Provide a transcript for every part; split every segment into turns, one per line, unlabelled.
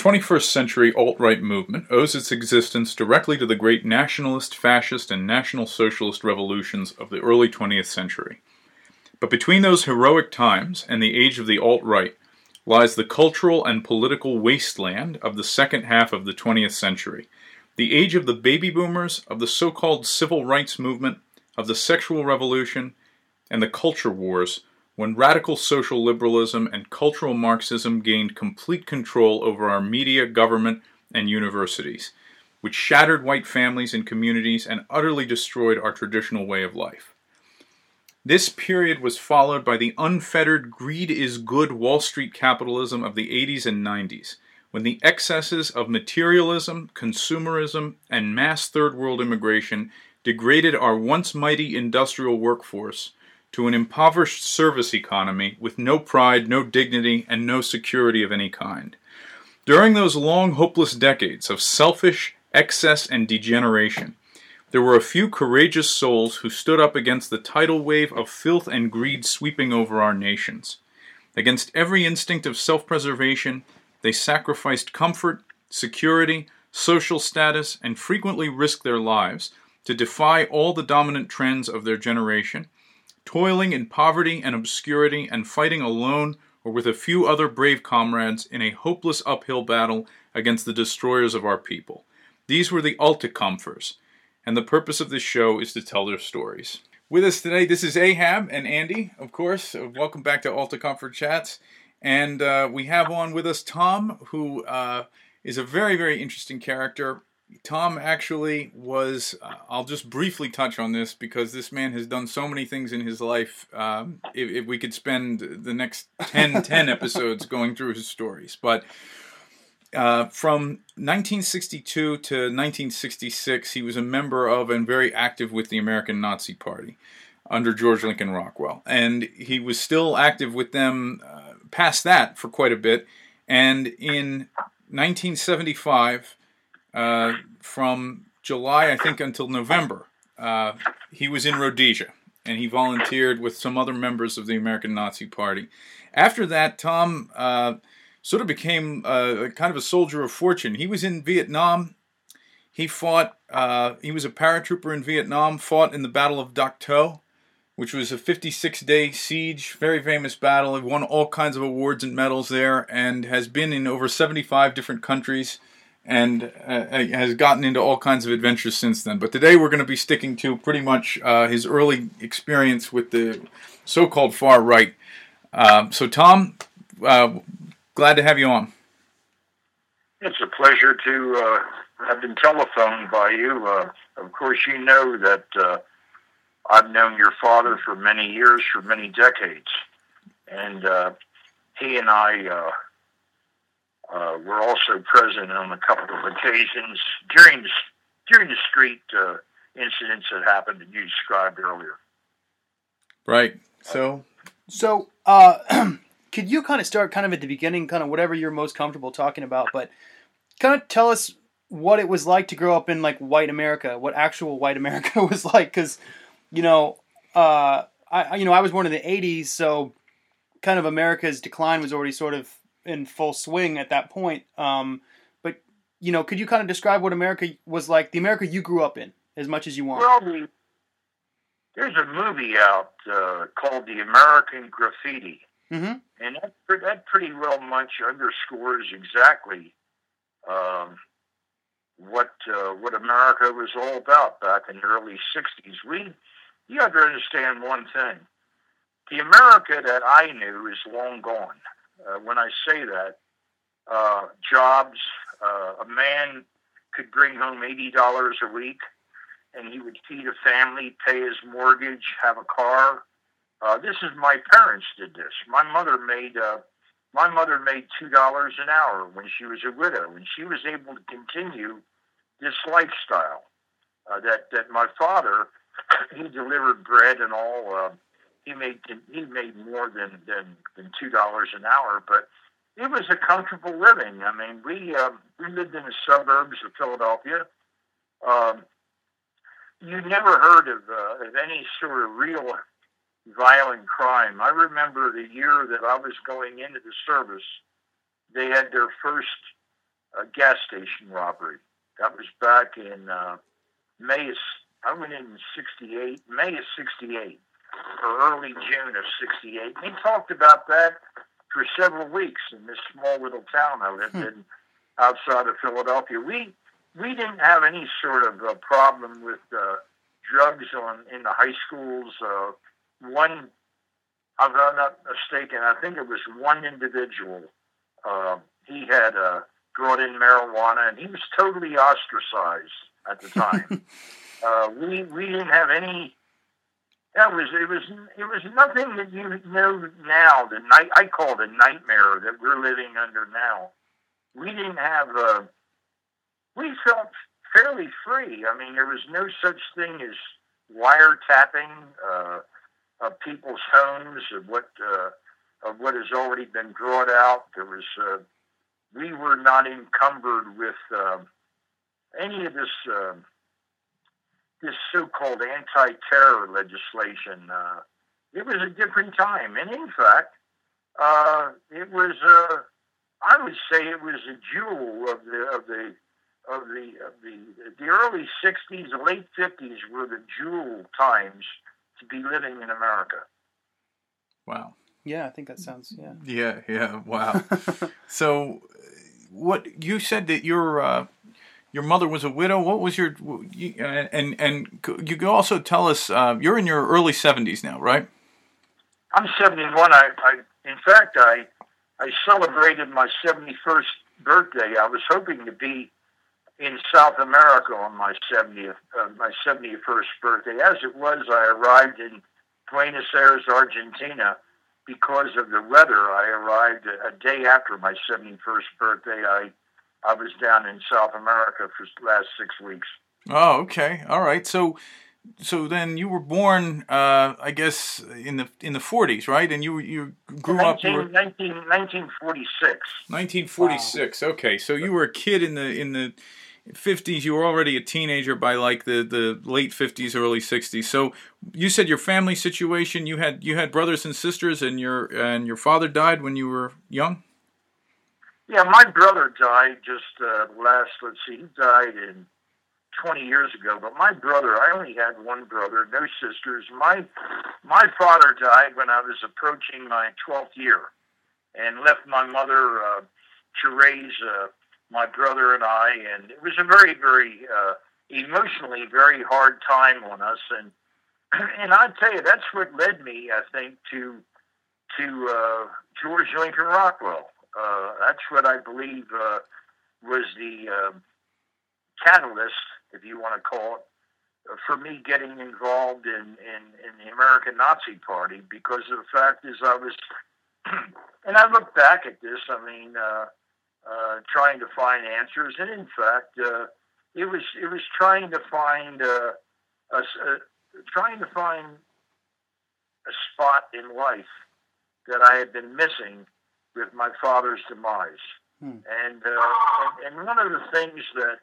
Our 21st century alt right movement owes its existence directly to the great nationalist, fascist, and national socialist revolutions of the early 20th century. But between those heroic times and the age of the alt right lies the cultural and political wasteland of the second half of the 20th century, the age of the baby boomers, of the so called civil rights movement, of the sexual revolution, and the culture wars when radical social liberalism and cultural Marxism gained complete control over our media, government, and universities, which shattered white families and communities and utterly destroyed our traditional way of life. This period was followed by the unfettered greed is good Wall Street capitalism of the 80s and 90s, when the excesses of materialism, consumerism, and mass third world immigration degraded our once mighty industrial workforce to an impoverished service economy with no pride, no dignity, and no security of any kind. During those long, hopeless decades of selfish excess and degeneration, there were a few courageous souls who stood up against the tidal wave of filth and greed sweeping over our nations. Against every instinct of self preservation, they sacrificed comfort, security, social status, and frequently risked their lives to defy all the dominant trends of their generation toiling in poverty and obscurity and fighting alone or with a few other brave comrades in a hopeless uphill battle against the destroyers of our people. These were the Alte Kämpfers, and the purpose of this show is to tell their stories. With us today, this is Ahab and Andy, of course. Welcome back to Alte Kämpfer Chats. And uh, we have on with us Tom, who uh, is a very, very interesting character. Tom actually was, uh, I'll just briefly touch on this because this man has done so many things in his life. Um, if, if, we could spend the next 10, 10 episodes going through his stories. But uh, from 1962 to 1966, he was a member of and very active with the American Nazi Party under George Lincoln Rockwell. And he was still active with them uh, past that for quite a bit. And in 1975, uh, from July, I think, until November. Uh, he was in Rhodesia and he volunteered with some other members of the American Nazi Party. After that, Tom uh, sort of became uh, kind of a soldier of fortune. He was in Vietnam. He fought, uh, he was a paratrooper in Vietnam, fought in the Battle of Dak To, which was a 56 day siege, very famous battle. He won all kinds of awards and medals there and has been in over 75 different countries and uh, has gotten into all kinds of adventures since then. But today we're going to be sticking to pretty much uh, his early experience with the so-called far right. Uh, so, Tom, uh, glad to have you on.
It's a pleasure to uh, have been telephoned by you. Uh, of course, you know that I've known your father for many years, for many decades, and he and I uh, were also present on a couple of occasions during the, during the street uh, incidents that happened that you described earlier.
Right. So,
so uh, could you kind of start kind of at the beginning, kind of whatever you're most comfortable talking about, but kind of tell us what it was like to grow up in like white America, what actual white America was like, because you know, uh, I you know I was born in the '80s, so kind of America's decline was already sort of in full swing at that point. Um, but you know, could you kind of describe what America was like, the America you grew up in, as much as you want?
Well, there's a movie out uh, called The American Graffiti,
mm-hmm.
and that, that pretty well much underscores exactly um, what uh, what America was all about back in the early '60s. We you have to understand one thing: the America that I knew is long gone. Uh, when I say that, uh, jobs, uh, a man could bring home $80 a week and he would feed a family, pay his mortgage, have a car. Uh, this is my parents did this. My mother made uh, my mother made two dollars an hour when she was a widow, and she was able to continue this lifestyle. Uh, that that my father he delivered bread and all. Uh, he made he made more than than, than two dollars an hour, but it was a comfortable living. I mean, we um, we lived in the suburbs of Philadelphia. Um, you never heard of uh, of any sort of real violent crime. I remember the year that I was going into the service. They had their first a gas station robbery. That was back in uh, May. Of, I went in '68, May of '68, or early June of '68. He talked about that for several weeks in this small little town I lived hmm. in outside of Philadelphia. We we didn't have any sort of a problem with uh, drugs on in the high schools. Uh, one, if I'm not mistaken, I think it was one individual. Uh, he had uh, brought in marijuana, and he was totally ostracized at the time. uh, we we didn't have any. That was it was it was nothing that you know now. The night I call it a nightmare that we're living under now. We didn't have. Uh, we felt fairly free. I mean, there was no such thing as wiretapping uh, of people's homes of what uh, of what has already been brought out. There was uh, we were not encumbered with uh, any of this uh, this so-called anti-terror legislation. Uh, it was a different time, and in fact, uh, it was. Uh, I would say it was a jewel of the of the of the of the the early '60s, late '50s were the jewel times to be living in America.
Wow.
Yeah, I think that sounds yeah.
Yeah, yeah. Wow. so, what you said that your uh, your mother was a widow. What was your and and you could also tell us uh, you're in your early seventies now, right?
I'm 71. I, I in fact I I celebrated my 71st birthday. I was hoping to be in South America on my 70th, uh, my 71st birthday. As it was, I arrived in Buenos Aires, Argentina. Because of the weather, I arrived a day after my 71st birthday. I I was down in South America for the last six weeks.
Oh, okay, all right. So, so then you were born, uh, I guess, in the in the 40s, right? And you you grew 19, up.
You were, 19, 1946.
1946. Wow. Okay, so you were a kid in the in the 50s you were already a teenager by like the, the late 50s early 60s so you said your family situation you had you had brothers and sisters and your and your father died when you were young
yeah my brother died just uh, last let's see he died in 20 years ago but my brother i only had one brother no sisters my my father died when i was approaching my 12th year and left my mother uh, to raise uh, my brother and I, and it was a very, very uh, emotionally very hard time on us. And and I tell you, that's what led me, I think, to to uh, George Lincoln Rockwell. Uh, that's what I believe uh, was the uh, catalyst, if you want to call it, for me getting involved in, in, in the American Nazi Party because the fact is I was, and I look back at this, I mean, uh, uh, trying to find answers, and in fact, uh, it was it was trying to find uh, a, a, trying to find a spot in life that I had been missing with my father's demise. Hmm. And, uh, and and one of the things that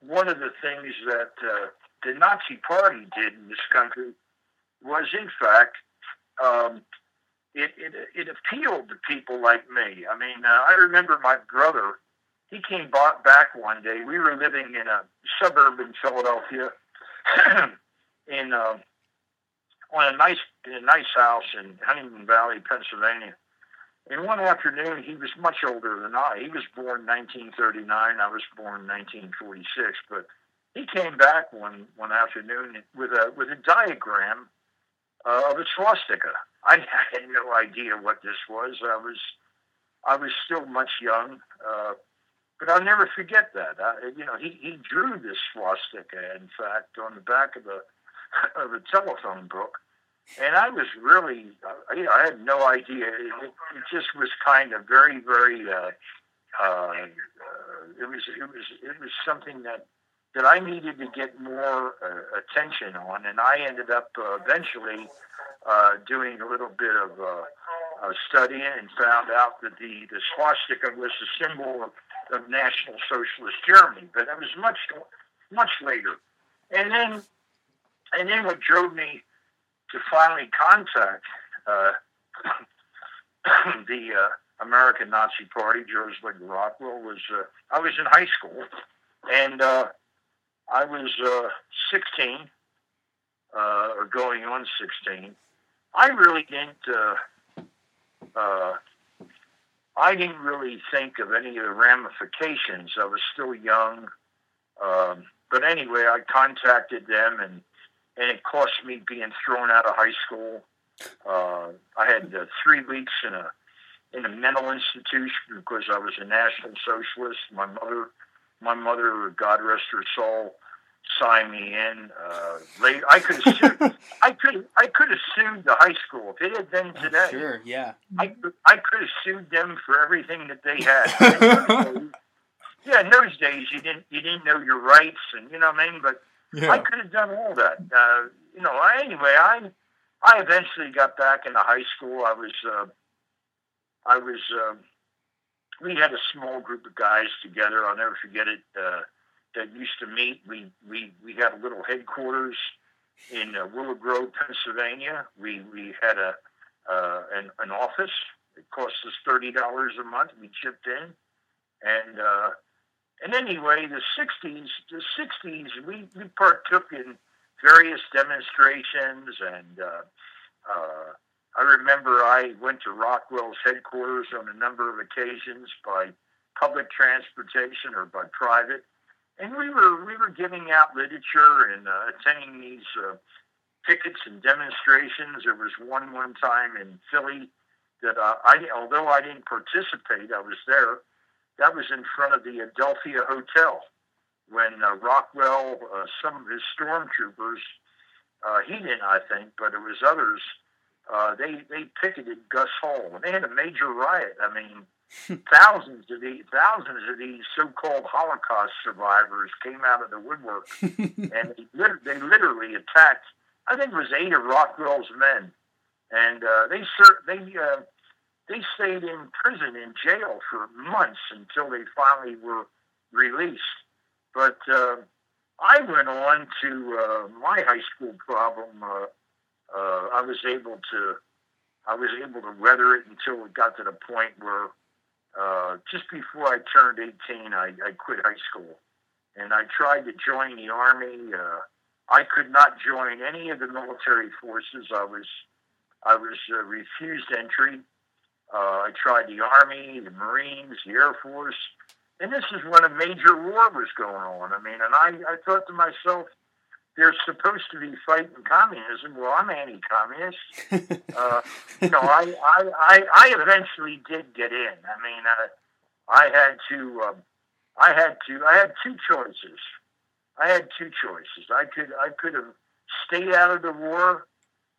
one of the things that uh, the Nazi Party did in this country was, in fact, um, it, it, it appealed to people like me. I mean, uh, I remember my brother, he came back one day. We were living in a suburb in Philadelphia, in uh, on a nice in a nice house in Huntingdon Valley, Pennsylvania. And one afternoon, he was much older than I. He was born 1939. I was born 1946. But he came back one one afternoon with a with a diagram uh, of a swastika. I had no idea what this was. I was I was still much young, uh, but I'll never forget that. I, you know, he, he drew this swastika, in fact, on the back of the of a telephone book, and I was really uh, you know, I had no idea. It, it just was kind of very very. Uh, uh, it was it was it was something that that I needed to get more uh, attention on, and I ended up uh, eventually uh, doing a little bit of uh, studying and found out that the, the swastika was a symbol of, of National Socialist Germany, but it was much much later. And then and then what drove me to finally contact uh, the uh, American Nazi Party, George Lincoln Rockwell, was uh, I was in high school, and uh, I was uh, 16 uh, or going on 16. I really didn't. I didn't really think of any of the ramifications. I was still young, um, but anyway, I contacted them, and and it cost me being thrown out of high school. Uh, I had uh, three weeks in a in a mental institution because I was a National Socialist. My mother, my mother, God rest her soul, signed me in. Uh, late, I could have sued. I could I could have sued the high school if it had been
Oh,
today.
sure, yeah.
I I could have sued them for everything that they had. yeah, in those days you didn't you didn't know your rights, and you know what I mean. But I could have done all that. Uh, you know. I, anyway, I I eventually got back into high school. I was uh, I was uh, we had a small group of guys together. I'll never forget it. Uh, that used to meet. We we we had a little headquarters in uh, Willow Grove, Pennsylvania. We we had a uh, an an office. It cost us thirty dollars a month. We chipped in, and uh, and anyway, the '60s, the '60s, we we partook in various demonstrations, and uh, uh, I remember I went to Rockwell's headquarters on a number of occasions by public transportation or by private, and we were we were giving out literature and uh, attending these uh, pickets and demonstrations. There was one one time in Philly that uh, I, although I didn't participate, I was there. That was in front of the Adelphia Hotel when uh, Rockwell, uh, some of his stormtroopers, uh, he didn't, I think, but it was others. Uh, they they picketed Gus Hall, and they had a major riot. I mean, thousands of these thousands of these so-called Holocaust survivors came out of the woodwork, and they, lit- they literally attacked. I think it was eight of Rockwell's men, and uh, they ser- they uh, they stayed in prison in jail for months until they finally were released. But uh, I went on to uh, my high school problem. Uh, uh, I was able to I was able to weather it until it got to the point where uh, just before I turned 18, I, I quit high school, and I tried to join the army. Uh, I could not join any of the military forces. I was I was uh, refused entry. Uh, I tried the Army, the Marines, the Air Force, and this is when a major war was going on. I mean, and I, I thought to myself, they're supposed to be fighting communism. Well, I'm anti-communist. Uh, you know, I, I, I, I eventually did get in. I mean, uh, I had to, um, I had to, I had two choices. I had two choices. I could, I could have stayed out of the war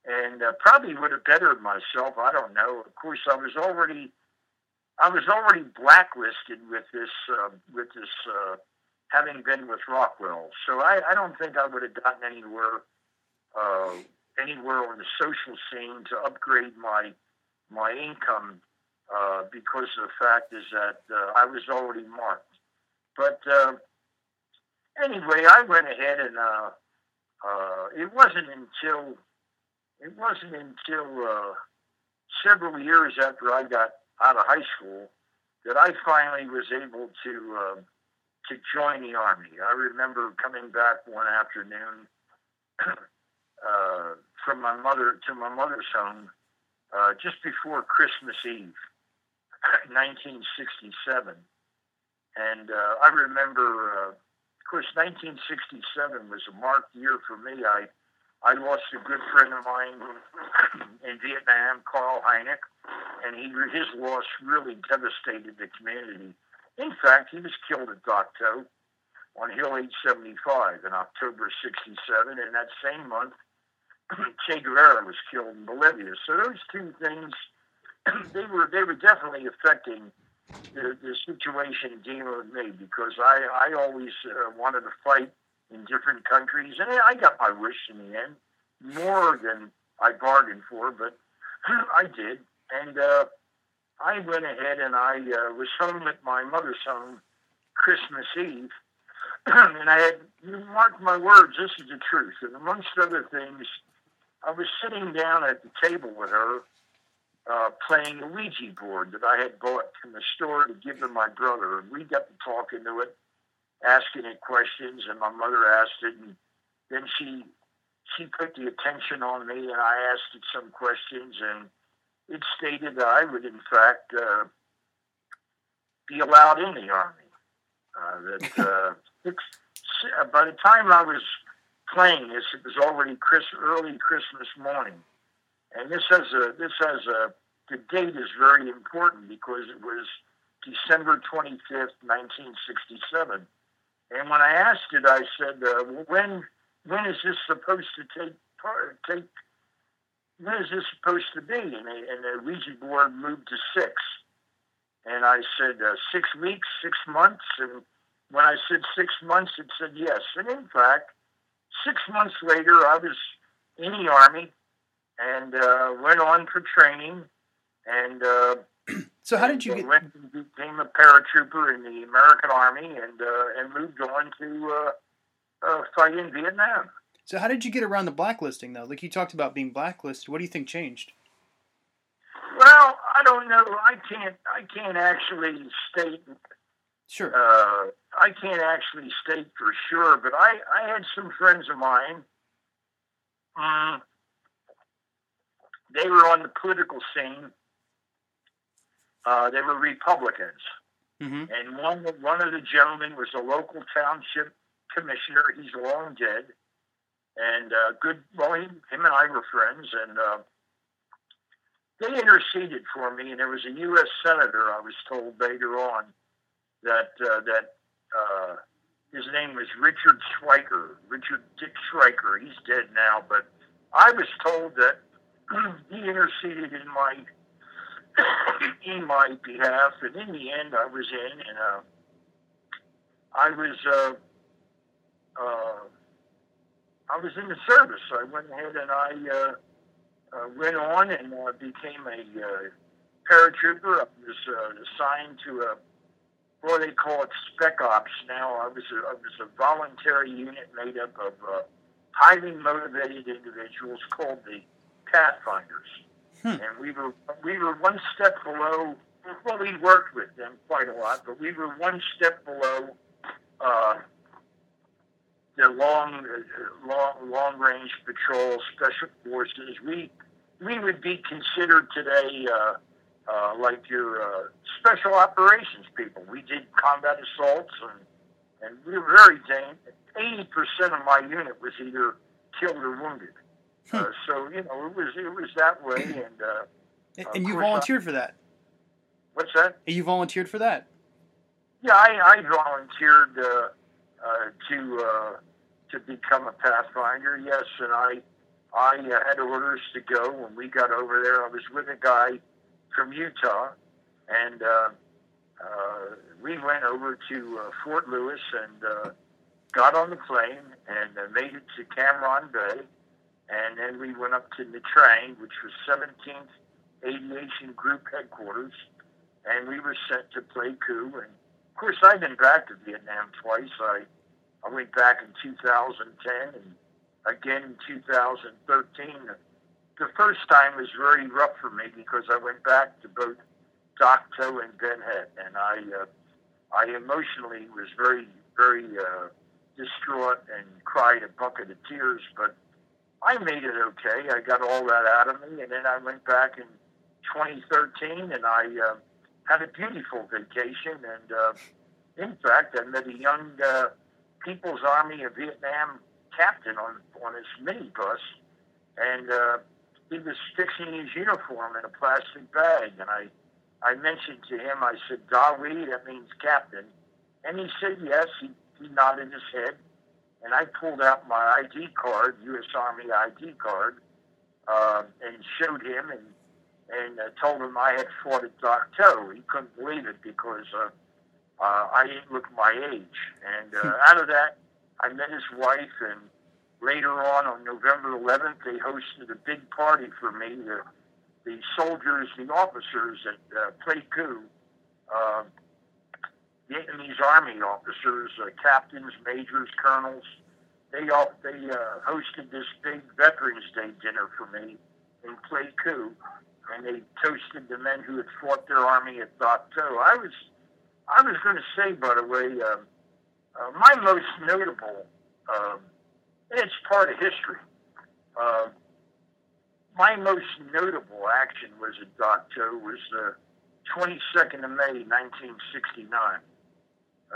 and uh, probably would have bettered myself. I don't know. Of course, I was already, I was already blacklisted with this, uh, with this, uh, having been with Rockwell. So I, I don't think I would have gotten anywhere, uh, anywhere on the social scene to upgrade my, my income, uh, because of the fact is that uh, I was already marked. But uh, anyway, I went ahead and uh, uh, it wasn't until it wasn't until uh, several years after I got out of high school that I finally was able to uh, to join the army. I remember coming back one afternoon uh, from my mother to my mother's home uh, just before Christmas Eve, 1967, and uh, I remember. Uh, of course, 1967 was a marked year for me. I I lost a good friend of mine in Vietnam, Carl Hynek, and he his loss really devastated the community. In fact, he was killed at Dak To on Hill 875 in October 67, and that same month, Che Guevara was killed in Bolivia. So those two things, they were they were definitely affecting the, the situation dealing with me because I I always uh, wanted to fight in different countries, and I got my wish in the end, more than I bargained for, but I did, and uh, I went ahead and I uh, was home at my mother's home Christmas Eve, and I had you mark my words, this is the truth, and amongst other things, I was sitting down at the table with her, uh, playing a Ouija board that I had bought from the store to give to my brother. And we got to talking to it, asking it questions, and my mother asked it, and then she she put the attention on me, and I asked it some questions, and it stated that I would, in fact, uh, be allowed in the army. Uh, that uh, six, by the time I was playing this, it was already Chris, early Christmas morning, and this has a this has a the date is very important because it was December twenty fifth, nineteen sixty seven. And when I asked it, I said, uh, "When when is this supposed to take part? Take when is this supposed to be?" And, they, and the Ouija board moved to six. And I said, uh, six weeks, six months. And when I said six months, it said yes. And in fact, six months later, I was in the Army and uh, went on for training. And uh,
so, how did you get?
Went and became a paratrooper in the American Army and uh, and moved on to uh, uh, fight in Vietnam.
So, how did you get around the blacklisting, though? Like you talked about being blacklisted. What do you think changed?
Well, I don't know. I can't. I can't actually state.
Sure.
Uh, I can't actually state for sure, but I, I had some friends of mine. Um, they were on the political scene. Uh, they were Republicans,
mm-hmm.
and one one of the gentlemen was a local township commissioner. He's long dead, and uh, good. Well, he, him and I were friends, and uh, they interceded for me, and there was a U.S. senator. I was told later on that uh, that uh, his name was Richard Schweiker, Richard Dick Schweiker. He's dead now, but I was told that he interceded in my in my behalf, and in the end, I was in, and uh, I was uh, uh, I was in the service. I went ahead and I. Uh, uh, went on and uh, became a paratrooper. I was assigned to a what they call it spec ops. Now I was a, I was a voluntary unit made up of highly motivated individuals called the Pathfinders,
hmm.
and we were we were one step below. Well, we worked with them quite a lot, but we were one step below. Uh, the long, long, long range patrol special forces. We we would be considered today uh, uh, like your uh, special operations people. We did combat assaults and and we were very dangerous. Eighty percent of my unit was either killed or wounded.
Hmm.
Uh, so you know it was it was that way. And uh,
and you volunteered I, for that.
What's that?
And you volunteered for that.
Yeah, I, I volunteered uh, uh, to uh, to become a pathfinder. Yes, and I I uh, had orders to go when we got over there. I was with a guy from Utah, and uh, uh, we went over to uh, Fort Lewis and uh, got on the plane and uh, made it to Cam Ranh Bay, and then we went up to Trang, which was 17th Aviation Group headquarters, and we were sent to Pleiku. And of course, I've been back to Vietnam twice. I I went back in 2010 and again in 2013. The first time was very rough for me because I went back to both Dak To and Ben Het, and I uh, I emotionally was very very uh, distraught and cried a bucket of tears. But I made it okay. I got all that out of me, and then I went back in 2013, and I uh, had a beautiful vacation. And uh, in fact, I met a young uh, People's Army of Vietnam captain on on his minibus, and uh, he was fixing his uniform in a plastic bag. And I I mentioned to him, I said, "Dai uy, that means captain," and he said yes. He he nodded his head, and I pulled out my ID card, U.S. Army ID card, uh, and showed him and and uh, told him I had fought at Dak To. He couldn't believe it because. Uh, uh, I didn't look my age. And uh, hmm. out of that, I met his wife, and later on, on November 11th, they hosted a big party for me. The, the soldiers, the officers at uh, Pleiku, uh, Vietnamese Army officers, uh, captains, majors, colonels, they all, they uh, hosted this big Veterans Day dinner for me in Pleiku. and they toasted the men who had fought their army at Dak To. I was, I was going to say, by the way, uh, uh, my most notable, uh, it's part of history. Uh, my most notable action was at Dak To was the 22nd of May, 1969.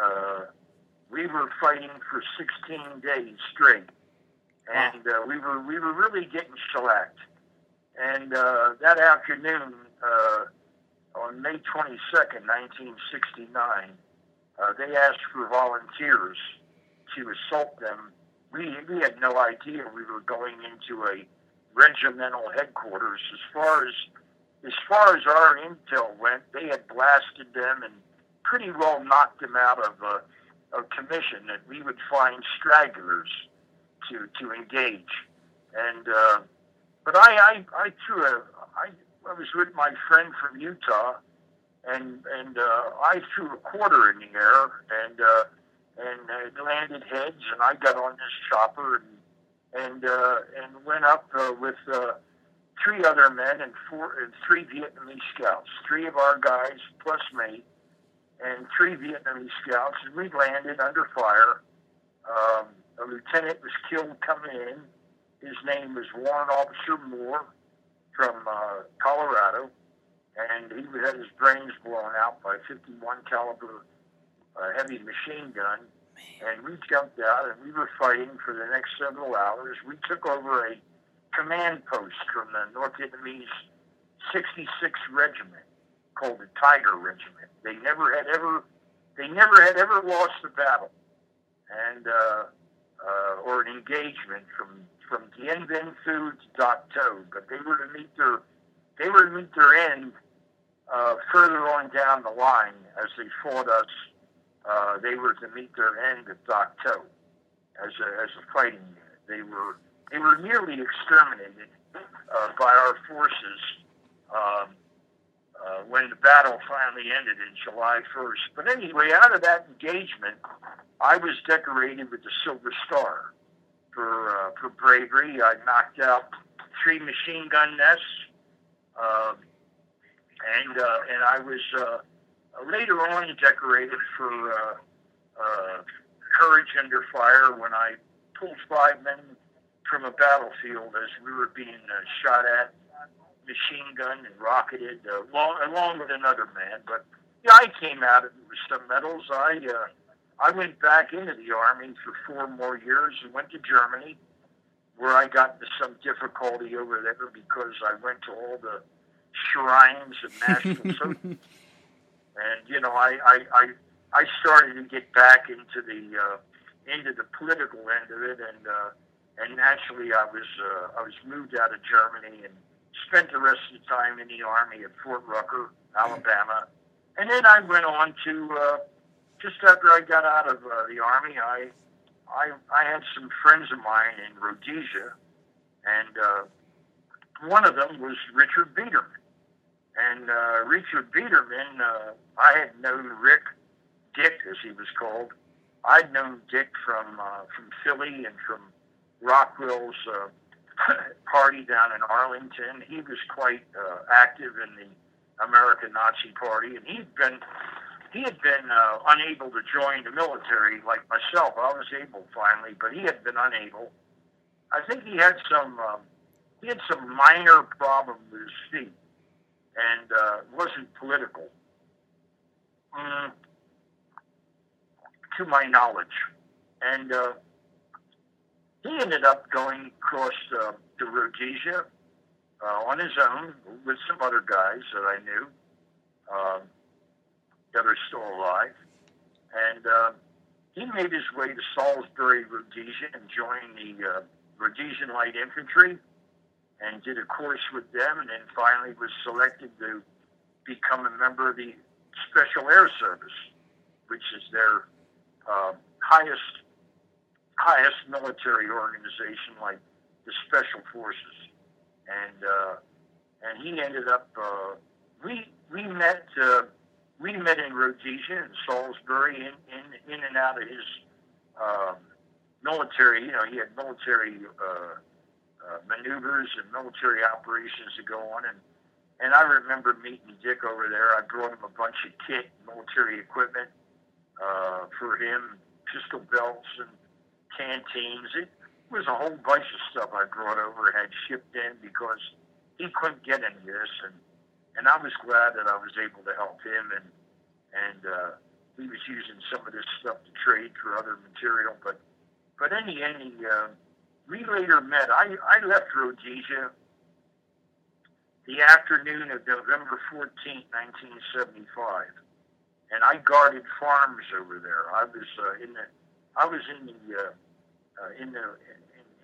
Uh, we were fighting for 16 days straight, and uh, we were we were really getting shellacked. And uh, that afternoon, uh, on May 22nd, 1969, uh, they asked for volunteers to assault them. We, we had no idea we were going into a regimental headquarters. As far as as far as our intel went, they had blasted them and pretty well knocked them out of uh, a commission that we would find stragglers to to engage. And uh, but I, I, I threw a, I, I was with my friend from Utah, and and uh, I threw a quarter in the air, and uh, and it landed heads, and I got on this chopper and and uh, and went up uh, with uh, three other men and four and three Vietnamese scouts, three of our guys plus me, and three Vietnamese scouts, and we landed under fire. Um, a lieutenant was killed coming in his name was Warrant Officer Moore from uh, Colorado, and he had his brains blown out by a 51 caliber uh, heavy machine gun. And we jumped out, and we were fighting for the next several hours. We took over a command post from the North Vietnamese 66th Regiment called the Tiger Regiment. They never had ever, they never had ever lost a battle, and uh, uh, or an engagement from from Dien Bien Phu to Dak To, but they were to meet their they were to meet their end uh, further on down the line as they fought us. Uh, they were to meet their end at Dak To as a, as a fighting unit. They were they were nearly exterminated uh, by our forces um, uh, when the battle finally ended in July 1st. But anyway, out of that engagement, I was decorated with the Silver Star for uh, for bravery. I knocked out three machine gun nests, uh, and uh, and I was uh, later on decorated for uh, uh, courage under fire when I pulled five men from a battlefield as we were being uh, shot at, machine gun and rocketed, uh, along, along with another man. But yeah, I came out of it with some medals. I uh, I went back into the Army for four more years and went to Germany, where I got into some difficulty over there because I went to all the shrines of national socialism. and, you know, I, I, I, I started to get back into the, uh, into the political end of it. And, uh, and naturally I was, uh, I was moved out of Germany and spent the rest of the time in the Army at Fort Rucker, Alabama. And then I went on to, uh, just after I got out of uh, the army, I, I I had some friends of mine in Rhodesia, and uh, one of them was Richard Biederman. And uh, Richard Biederman, uh, I had known Rick Dick, as he was called. I'd known Dick from uh, from Philly and from Rockwell's uh, party down in Arlington. He was quite uh, active in the American Nazi Party, and he'd been he had been uh, unable to join the military like myself. I was able finally, but he had been unable. I think he had some um, he had some minor problem with his feet, and uh, wasn't political, mm, to my knowledge. And uh, he ended up going across uh, to Rhodesia uh, on his own with some other guys that I knew. Um, that are still alive. And uh, he made his way to Salisbury, Rhodesia, and joined the uh, Rhodesian Light Infantry and did a course with them, and then finally was selected to become a member of the Special Air Service, which is their uh, highest highest military organization, like the Special Forces. And uh, and he ended up. Uh, we we met. Uh, we met in Rhodesia in Salisbury, in, in, in and out of his um, military. You know, he had military uh, uh, maneuvers and military operations to go on, and and I remember meeting Dick over there. I brought him a bunch of kit, military equipment uh, for him, pistol belts and canteens. It was a whole bunch of stuff I brought over and had shipped in because he couldn't get any of this, and and I was glad that I was able to help him, and and uh, he was using some of this stuff to trade for other material. But but any any uh, we later met. I I left Rhodesia the afternoon of November 14, 1975, and I guarded farms over there. I was uh, in the I was in the uh, in the in,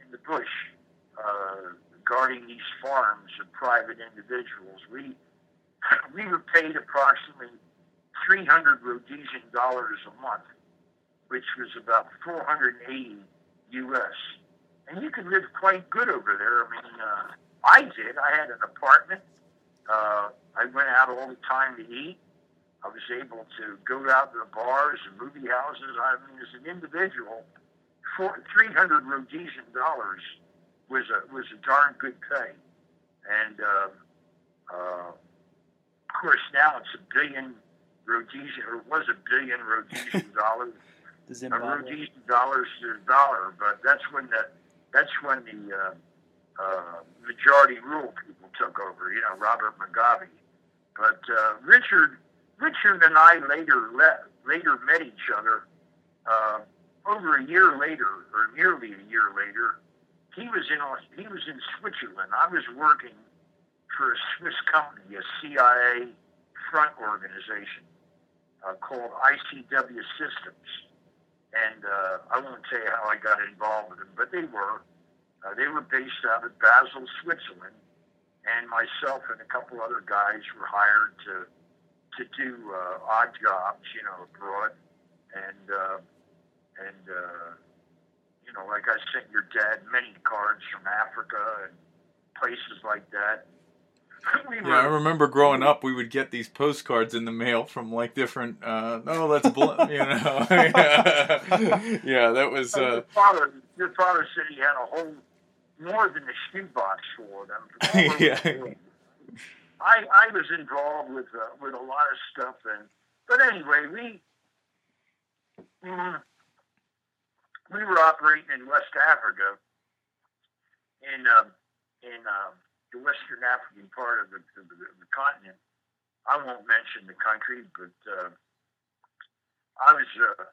in the bush uh, guarding these farms of private individuals. We we were paid approximately 300 Rhodesian dollars a month, which was about 480 U.S. And you could live quite good over there. I mean, uh, I did. I had an apartment. Uh, I went out all the time to eat. I was able to go out to the bars and movie houses. I mean, as an individual, for 300 Rhodesian dollars was a was a darn good pay. And uh, uh, of course, now it's a billion Rhodesian, or it was a billion Rhodesian dollars. A Rhodesian dollars to a dollar, but that's when the that's when the uh, uh, majority rule people took over. You know, Robert Mugabe. But uh, Richard, Richard and I later le- later met each other. Uh, over a year later, or nearly a year later, he was in he was in Switzerland. I was working for a Swiss company, a CIA front organization uh, called ICW Systems, and uh, I won't tell you how I got involved with them, but they were uh, they were based out of Basel, Switzerland, and myself and a couple other guys were hired to to do uh, odd jobs, you know, abroad, and uh, and uh, you know, like I sent your dad many cards from Africa and places like that. We
Yeah, I remember growing up, we would get these postcards in the mail from like different. Uh, no, that's bl- you know. yeah, that was.
Uh,
Uh,
your father, your father said he had a whole more than a shoebox of them. from all over
Yeah.
I I was involved with uh, with a lot of stuff, and but anyway, we mm, we were operating in West Africa, in um, in um, the Western African part of the, the, the, continent. I won't mention the country, but uh, I was uh,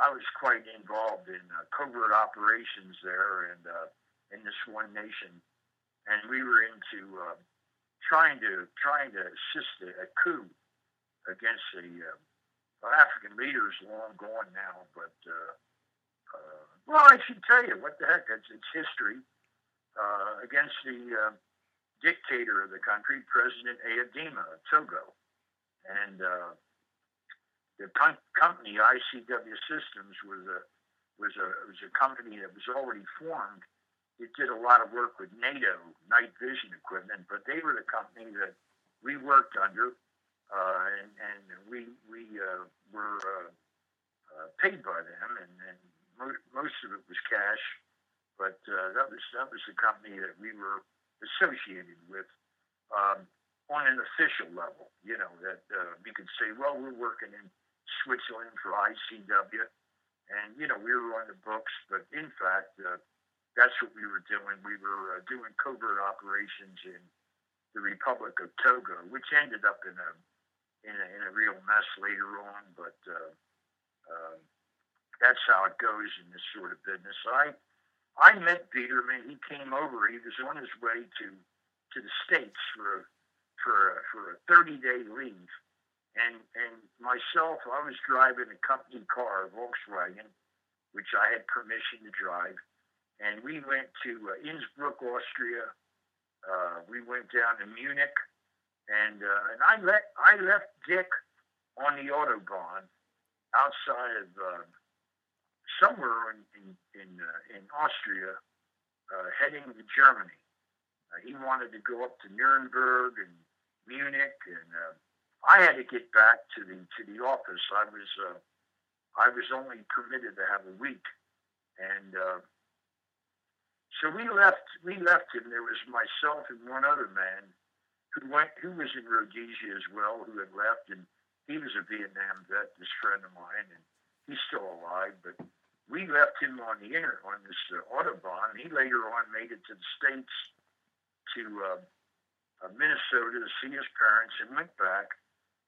I was quite involved in uh, covert operations there, and uh, in this one nation, and we were into uh, trying to trying to assist a, a coup against the uh, African leaders long gone now, but uh, well, I should tell you what the heck, it's, it's history uh, against the uh, dictator of the country, President Eyadéma of Togo, and uh, the com- company ICW Systems was a was a was a company that was already formed. It did a lot of work with NATO night vision equipment, but they were the company that we worked under, uh, and, and we we uh, were paid by them, and, and most of it was cash. But uh, that was that was the company that we were associated with um, on an official level. You know that uh, we could say, well, we're working in Switzerland for ICW, and you know we were on the books, but in fact. Uh, that's what we were doing. We were uh, doing covert operations in the Republic of Togo, which ended up in a in a, in a real mess later on. But uh, uh, that's how it goes in this sort of business. I I met Biederman. He came over. He was on his way to to the states for for for a 30 day leave, and and myself, I was driving a company car, Volkswagen, which I had permission to drive and we went to uh, Innsbruck, Austria. Uh, we went down to Munich, and uh, and I let I left Dick on the autobahn outside of uh, somewhere in in in, uh, in Austria, uh, heading to Germany. Uh, he wanted to go up to Nuremberg and Munich, and uh, I had to get back to the to the office. I was uh, I was only permitted to have a week, and uh, so we left. We left him. There was myself and one other man who went, who was in Rhodesia as well, who had left, and he was a Vietnam vet, this friend of mine, and he's still alive. But we left him on the inner on this uh, autobahn. He later on made it to the states to uh, uh, Minnesota to see his parents, and went back.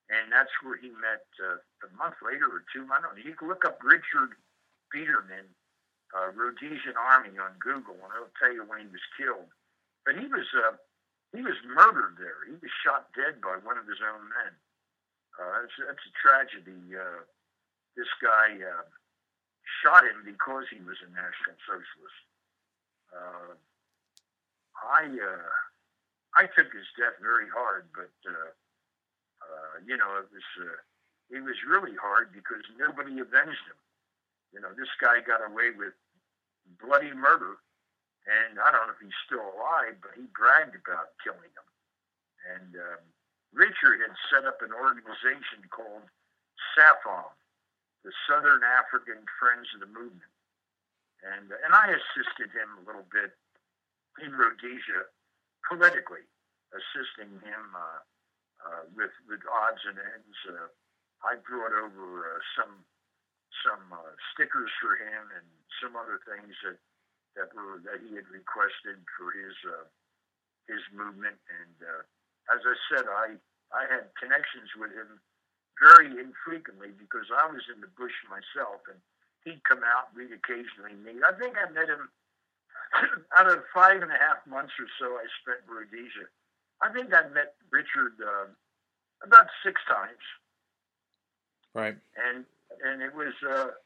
And that's where he met uh, a month later or two. I don't know. You can look up Richard Biederman, uh, Rhodesian Army on Google, and it'll tell you when he was killed. But he was uh, he was murdered there. He was shot dead by one of his own men. Uh, that's, that's a tragedy. Uh, this guy uh, shot him because he was a National Socialist. Uh, I uh, I took his death very hard, but uh, uh, you know it was uh, it was really hard because nobody avenged him. You know, this guy got away with bloody murder and I don't know if he's still alive, but he bragged about killing him. And um, Richard had set up an organization called SAFOM, the Southern African Friends of the Movement. And, and I assisted him a little bit in Rhodesia politically, assisting him uh, uh, with, with odds and ends. Uh, I brought over uh, some some uh, stickers for him and some other things that that were that he had requested for his uh, his movement. And as I said, I I had connections with him very infrequently because I was in the bush myself, and he'd come out. We'd occasionally meet. I think I met him out of five and a half months or so I spent in Rhodesia. I think I met Richard uh, about six times.
Right.
And and it was. Uh,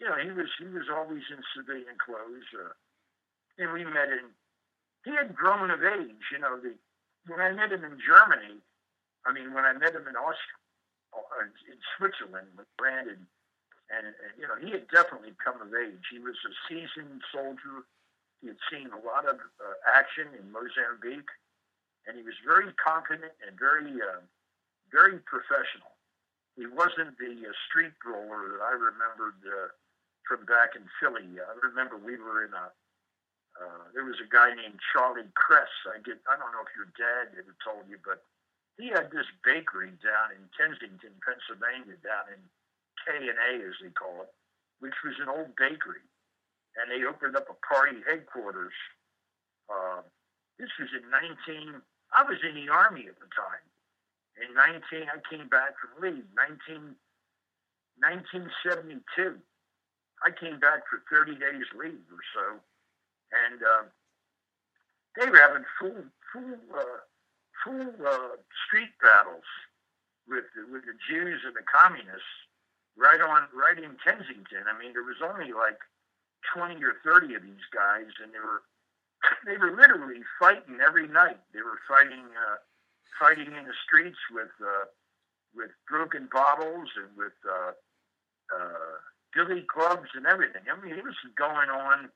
you know, he was he was always in civilian clothes. Uh, and we met in. He had grown of age, you know. The when I met him in Germany, I mean, when I met him in Austria, in Switzerland with Brandon, and, you know, he had definitely come of age. He was a seasoned soldier. He had seen a lot of uh, action in Mozambique, and he was very confident and very, uh, very professional. He wasn't the uh, street roller that I remembered uh, from back in Philly. I remember we were in a uh, there was a guy named Charlie Kress. I get I don't know if your dad ever told you, but he had this bakery down in Kensington, Pennsylvania, down in K and A as they call it, which was an old bakery, and they opened up a party headquarters. Uh, this was in 19. I was in the army at the time. In 19, I came back from leave. 19, 1972. I came back for 30 days leave or so and uh, they were having full full uh, full uh, street battles with with the Jews and the communists right on right in Kensington. I mean, there was only like twenty or thirty of these guys, and they were they were literally fighting every night. They were fighting uh, fighting in the streets with uh, with broken bottles and with uh, uh, billy clubs and everything. I mean, it was going on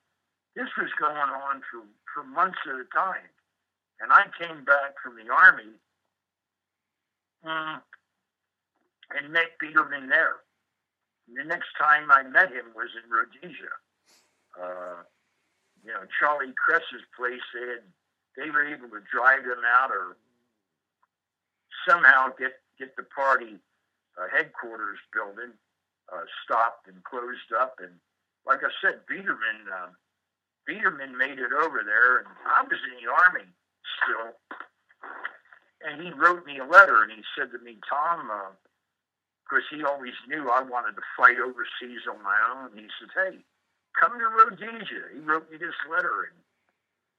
this was going on for, for months at a time. And I came back from the Army um, and met Biederman there. The next time I met him was in Rhodesia. Uh, you know, Charlie Kress's place, they, had, they were able to drive him out or somehow get, get the party uh, headquarters building uh, stopped and closed up. And like I said, Biederman uh, Biederman made it over there, and I was in the army still. And he wrote me a letter, and he said to me, Tom, uh, because he always knew I wanted to fight overseas on my own. He said, Hey, come to Rhodesia. He wrote me this letter, and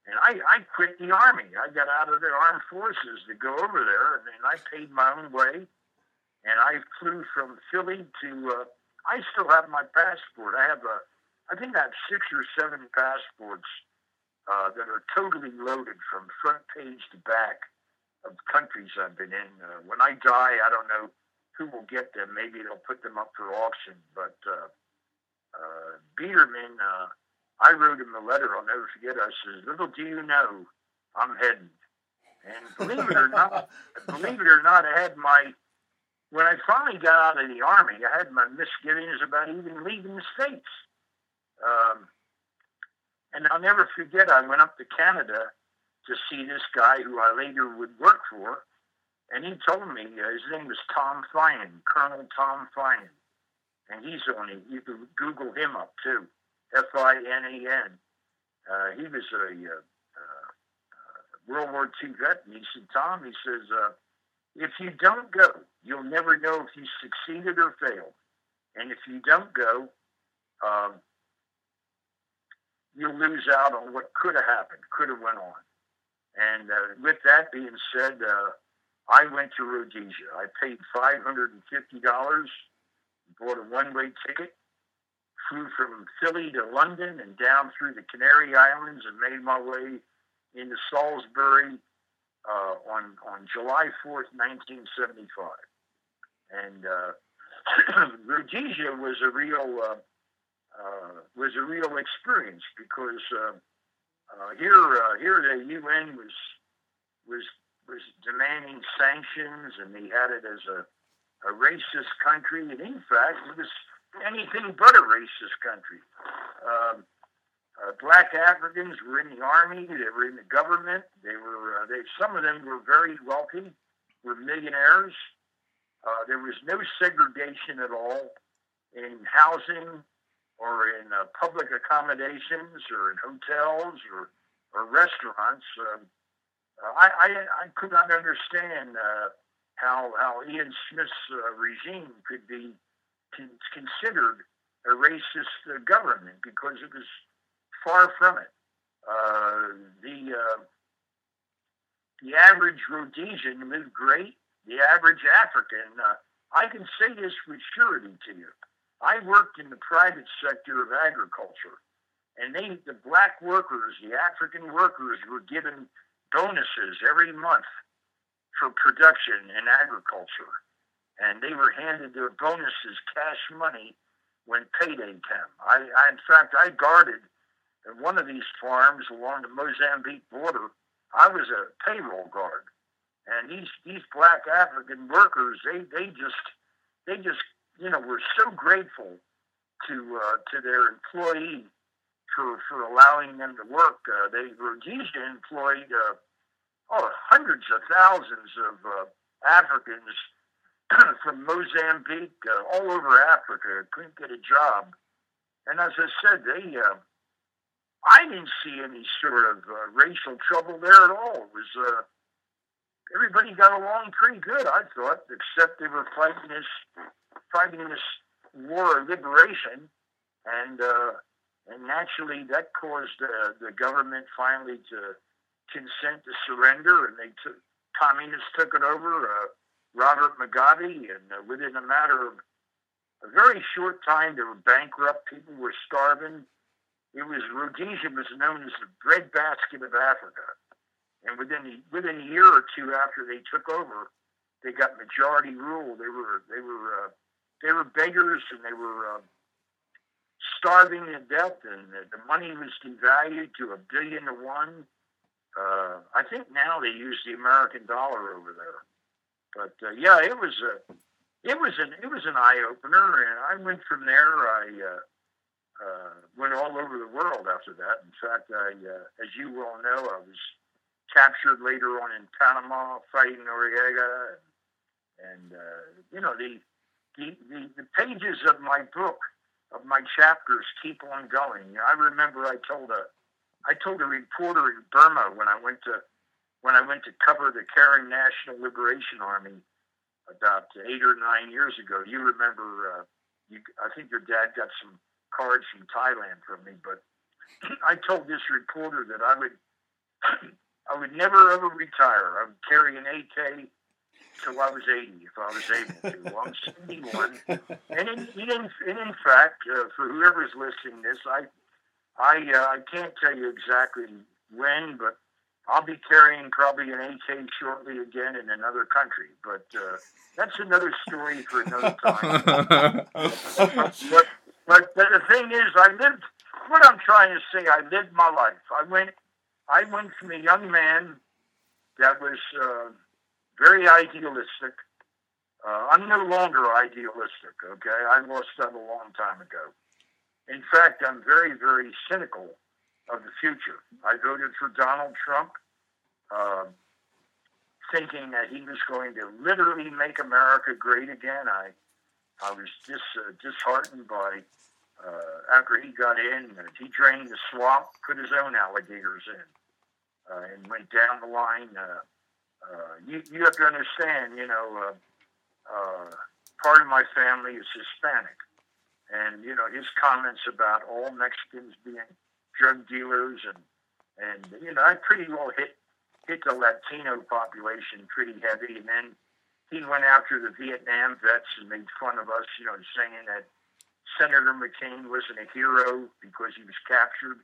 and I, I quit the army. I got out of the armed forces to go over there, and then I paid my own way, and I flew from Philly to. Uh, I still have my passport. I have a I think I have six or seven passports uh, that are totally loaded from front page to back of countries I've been in. Uh, when I die, I don't know who will get them. Maybe they'll put them up for auction. But uh, uh, Biederman, uh, I wrote him a letter. I'll never forget. I says, "Little do you know, I'm heading." And believe it or not, believe it or not, I had my when I finally got out of the army, I had my misgivings about even leaving the states. Um, and I'll never forget, I went up to Canada to see this guy who I later would work for. and he told me uh, his name was Tom Finan, Colonel Tom Finan, and he's on it. You can Google him up too, F I N A N. Uh, he was a uh, uh, World War II vet, and he said, Tom, he says, uh, if you don't go, you'll never know if you succeeded or failed, and if you don't go, you'll lose out on what could have happened, could have went on. And uh, with that being said, uh, I went to Rhodesia. I paid $550, bought a one-way ticket, flew from Philly to London and down through the Canary Islands and made my way into Salisbury uh, on on July 4th, 1975. And uh, Rhodesia was a real uh, was a real experience because uh, uh, here uh, here the UN was was was demanding sanctions, and they had it as a a racist country, and in fact, it was anything but a racist country. Um, uh, black Africans were in the army. They were in the government. They were. Uh, they some of them were very wealthy, were millionaires. Uh, there was no segregation at all in housing or in uh, public accommodations or in hotels or or restaurants. Um, I, I I could not understand uh, how how Ian Smith's uh, regime could be con- considered a racist uh, government because it was far from it. Uh, the uh, the average Rhodesian lived great. The average African, uh, I can say this with surety to you. I worked in the private sector of agriculture, and they, the black workers, the African workers, were given bonuses every month for production in agriculture, and they were handed their bonuses cash money when payday came. I, I in fact, I guarded at one of these farms along the Mozambique border, I was a payroll guard. And these these black African workers, they they just they just you know were so grateful to uh, to their employee for for allowing them to work. Uh, they Rhodesia employed uh, oh hundreds of thousands of uh, Africans from Mozambique, uh, all over Africa, couldn't get a job. And as I said, they uh, I didn't see any sort of racial trouble there at all. It was everybody got along pretty good, I thought, except they were fighting this fighting this war of liberation, and uh, and naturally that caused uh, the government finally to consent to surrender, and they took communists took it over. Uh, Robert Mugabe, and uh, within a matter of a very short time, they were bankrupt. People were starving it was Rhodesia was known as the breadbasket of Africa, and within within a year or two after they took over, they got majority rule. They were they were uh, they were beggars and they were uh, starving to death, and the, the money was devalued to a billion to one. Uh, I think now they use the American dollar over there, but uh, yeah, it was a it was an it was an eye opener, and I went from there. I uh, uh, went all over the world after that. In fact, I, uh, as you well know, I was captured later on in Panama fighting Noriega, and, uh, you know the, the, the the pages of my book of my chapters keep on going. I remember I told a I told a reporter in Burma when I went to when I went to cover the Karen National Liberation Army about eight or nine years ago. You remember? Uh, you, I think your dad got some cards from Thailand from me, but I told this reporter that I would I would never ever retire. I would carry an AK till I was 80 if I was able to. I'm 71, and in, in, and in fact, uh, for whoever's listening to this, I I uh, I can't tell you exactly when, but I'll be carrying probably an AK shortly again in another country, but uh, that's another story for another time. but, but, but the thing is, I lived. What I'm trying to say, I lived my life. I went. I went from a young man that was uh, very idealistic. Uh, I'm no longer idealistic. Okay, I lost that a long time ago. In fact, I'm very, very cynical of the future. I voted for Donald Trump uh, thinking that he was going to literally make America great again. I I was just uh, disheartened by uh, after he got in, uh, he drained the swamp, put his own alligators in, uh, and went down the line. Uh, you you have to understand, you know, uh, uh, part of my family is Hispanic, and you know his comments about all Mexicans being drug dealers and and you know I pretty well hit hit the Latino population pretty heavy, and then he went after the Vietnam vets and made fun of us, you know, saying that Senator McCain wasn't a hero because he was captured.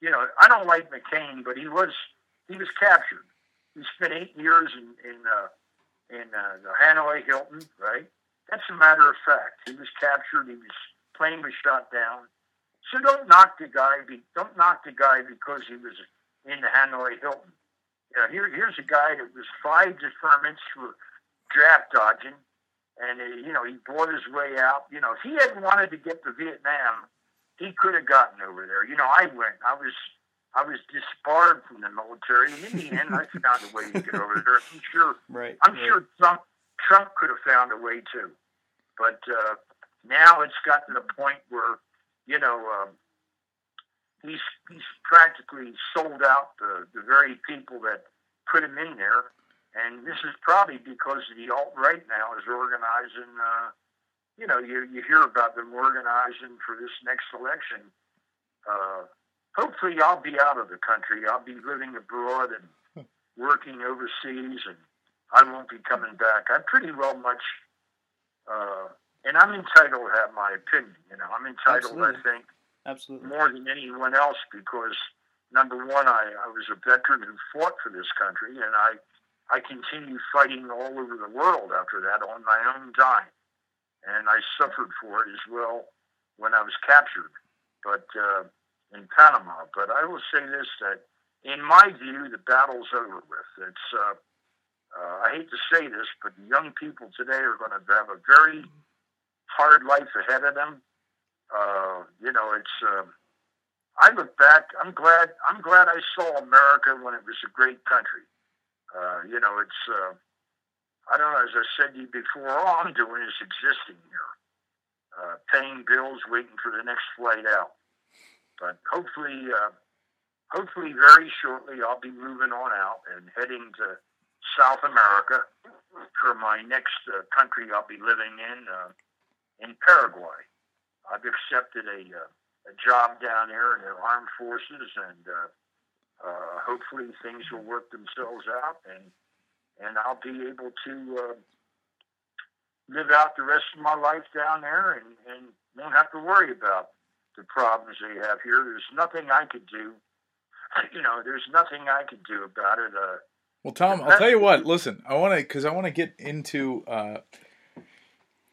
You know, I don't like McCain, but he was he was captured. He spent eight years in in uh, in uh, the Hanoi Hilton, right? That's a matter of fact. He was captured. He was plane was shot down. So don't knock the guy. Be, don't knock the guy because he was in the Hanoi Hilton. You know, here, here's a guy that was five deferments for draft dodging, and he, you know he bought his way out. You know, if he had wanted to get to Vietnam, he could have gotten over there. You know, I went. I was I was disbarred from the military, and in the end, I found a way to get over there. I'm sure.
Right.
I'm
right.
sure Trump Trump could have found a way too, but uh, now it's gotten to the point where you know um, he's he's practically sold out the the very people that put him in there, and this is probably because the alt right now is organizing. Uh, you know, you you hear about them organizing for this next election. Uh, hopefully, I'll be out of the country. I'll be living abroad and working overseas, and I won't be coming back. I'm pretty well much, uh, and I'm entitled to have my opinion. You know, I'm entitled,
Absolutely.
I think,
Absolutely.
more than anyone else because number one, I, I was a veteran who fought for this country, and I I continued fighting all over the world after that on my own dime, and I suffered for it as well when I was captured, but uh, in Panama. But I will say this: that in my view, the battle's over with. It's uh, uh, I hate to say this, but young people today are going to have a very hard life ahead of them. Uh, you know, it's. Uh, I look back. I'm glad. I'm glad I saw America when it was a great country. Uh, you know, it's. Uh, I don't know. As I said to you before, all I'm doing is existing here, uh, paying bills, waiting for the next flight out. But hopefully, uh, hopefully, very shortly, I'll be moving on out and heading to South America for my next uh, country I'll be living in, uh, in Paraguay. I've accepted a, uh, a job down there in the armed forces, and uh, uh, hopefully things will work themselves out, and and I'll be able to uh, live out the rest of my life down there, and, and won't have to worry about the problems they have here. There's nothing I could do. You know, there's nothing I could do about it. Uh,
Well, Tom, I'll tell you what. Listen, I want to because I want to get into. Uh,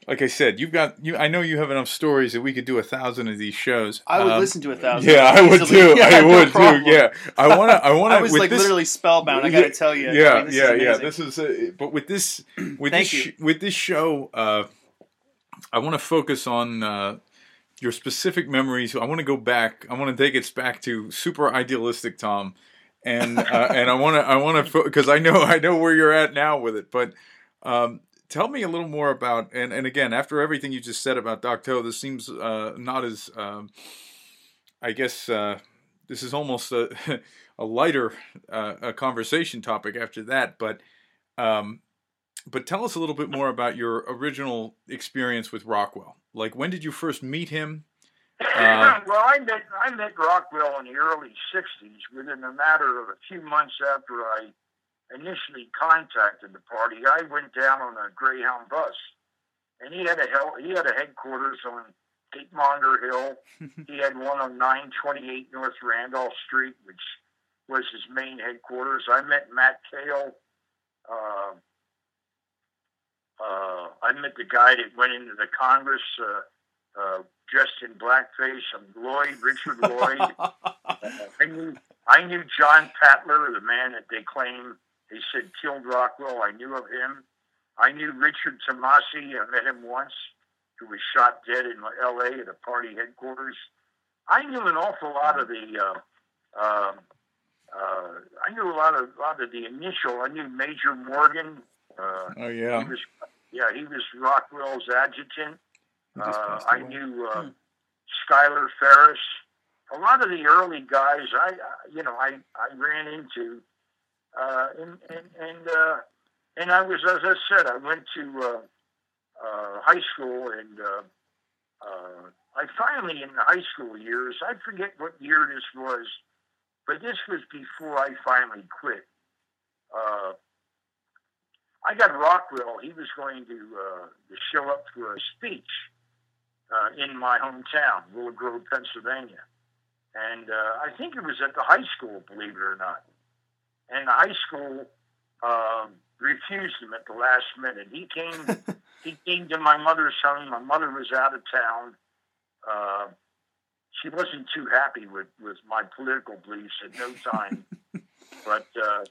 like I said, you've got you. I know you have enough stories that we could do a thousand of these shows.
I would
Um,
listen to a thousand.
Yeah, I would
easily.
too.
Yeah,
I
no
would too. Yeah, I want to. I want to.
I was like literally spellbound. I got to tell you. I
Yeah,
mean, this is
yeah, yeah. This is. Uh, but with this, with
Thank
this,
you.
sh- with this show, uh, I want to focus on uh, your specific memories. I want to go back. I want to take us back to super idealistic Tom, and uh, and I want to. I want to because I know I know where you're at now with it, but. Um, tell me a little more about and, and again after everything you just said about Docto, this seems uh, not as um, I guess uh, this is almost a, a lighter uh, a conversation topic after that, but um, but tell us a little bit more about your original experience with Rockwell. Like when did you first meet him? Uh,
well, I met I met Rockwell in the early '60s. Within a matter of a few months after I initially contacted the party, I went down on a Greyhound bus, and he had a hell, he had a headquarters on Hatemonger Hill. he had one on 928 North Randolph Street, which was his main headquarters. I met Matt Koehl. Uh, uh, I met the guy that went into the Congress uh, uh, dressed in blackface. I'm Lloyd, Richard Lloyd. I knew I knew John Patler, the man that they claim they said killed Rockwell. I knew of him. I knew Richard Tommasi. I met him once, who was shot dead in L.A. at a party headquarters. I knew an awful lot of the uh, uh, uh, I knew a lot of a lot of the initial. I knew Major Morgan. Uh,
oh yeah.
He was, yeah, he was Rockwell's adjutant. Uh, I knew uh, hmm. Schuyler Ferris. A lot of the early guys, I you know, I I ran into, uh, and and and, uh, and I was as I said, I went to uh, uh, high school and. Uh, uh, I finally, in the high school years, I forget what year this was, but this was before I finally quit. Uh, I got Rockwell. He was going to, uh, to show up for a speech uh, in my hometown, Willow Grove, Pennsylvania. And uh, I think it was at the high school, believe it or not. And the high school um, refused him at the last minute. He came, he came to my mother's home. My mother was out of town. Uh, she wasn't too happy with, with my political beliefs at no time. but uh,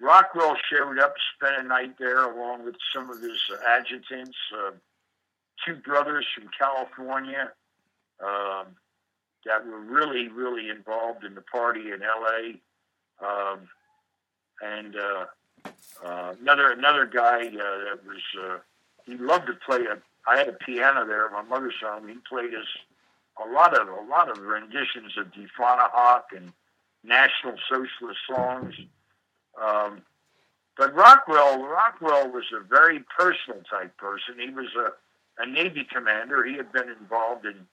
Rockwell showed up, spent a night there along with some of his adjutants, uh, two brothers from California um, that were really, really involved in the party in L.A. Um, and uh, uh, another another guy uh, that was uh, he loved to play a. I had a piano there at my mother's home. He played us a lot of a lot of renditions of Die Hawk and National Socialist songs. Um, but Rockwell Rockwell was a very personal type person. He was a, a Navy commander. He had been involved in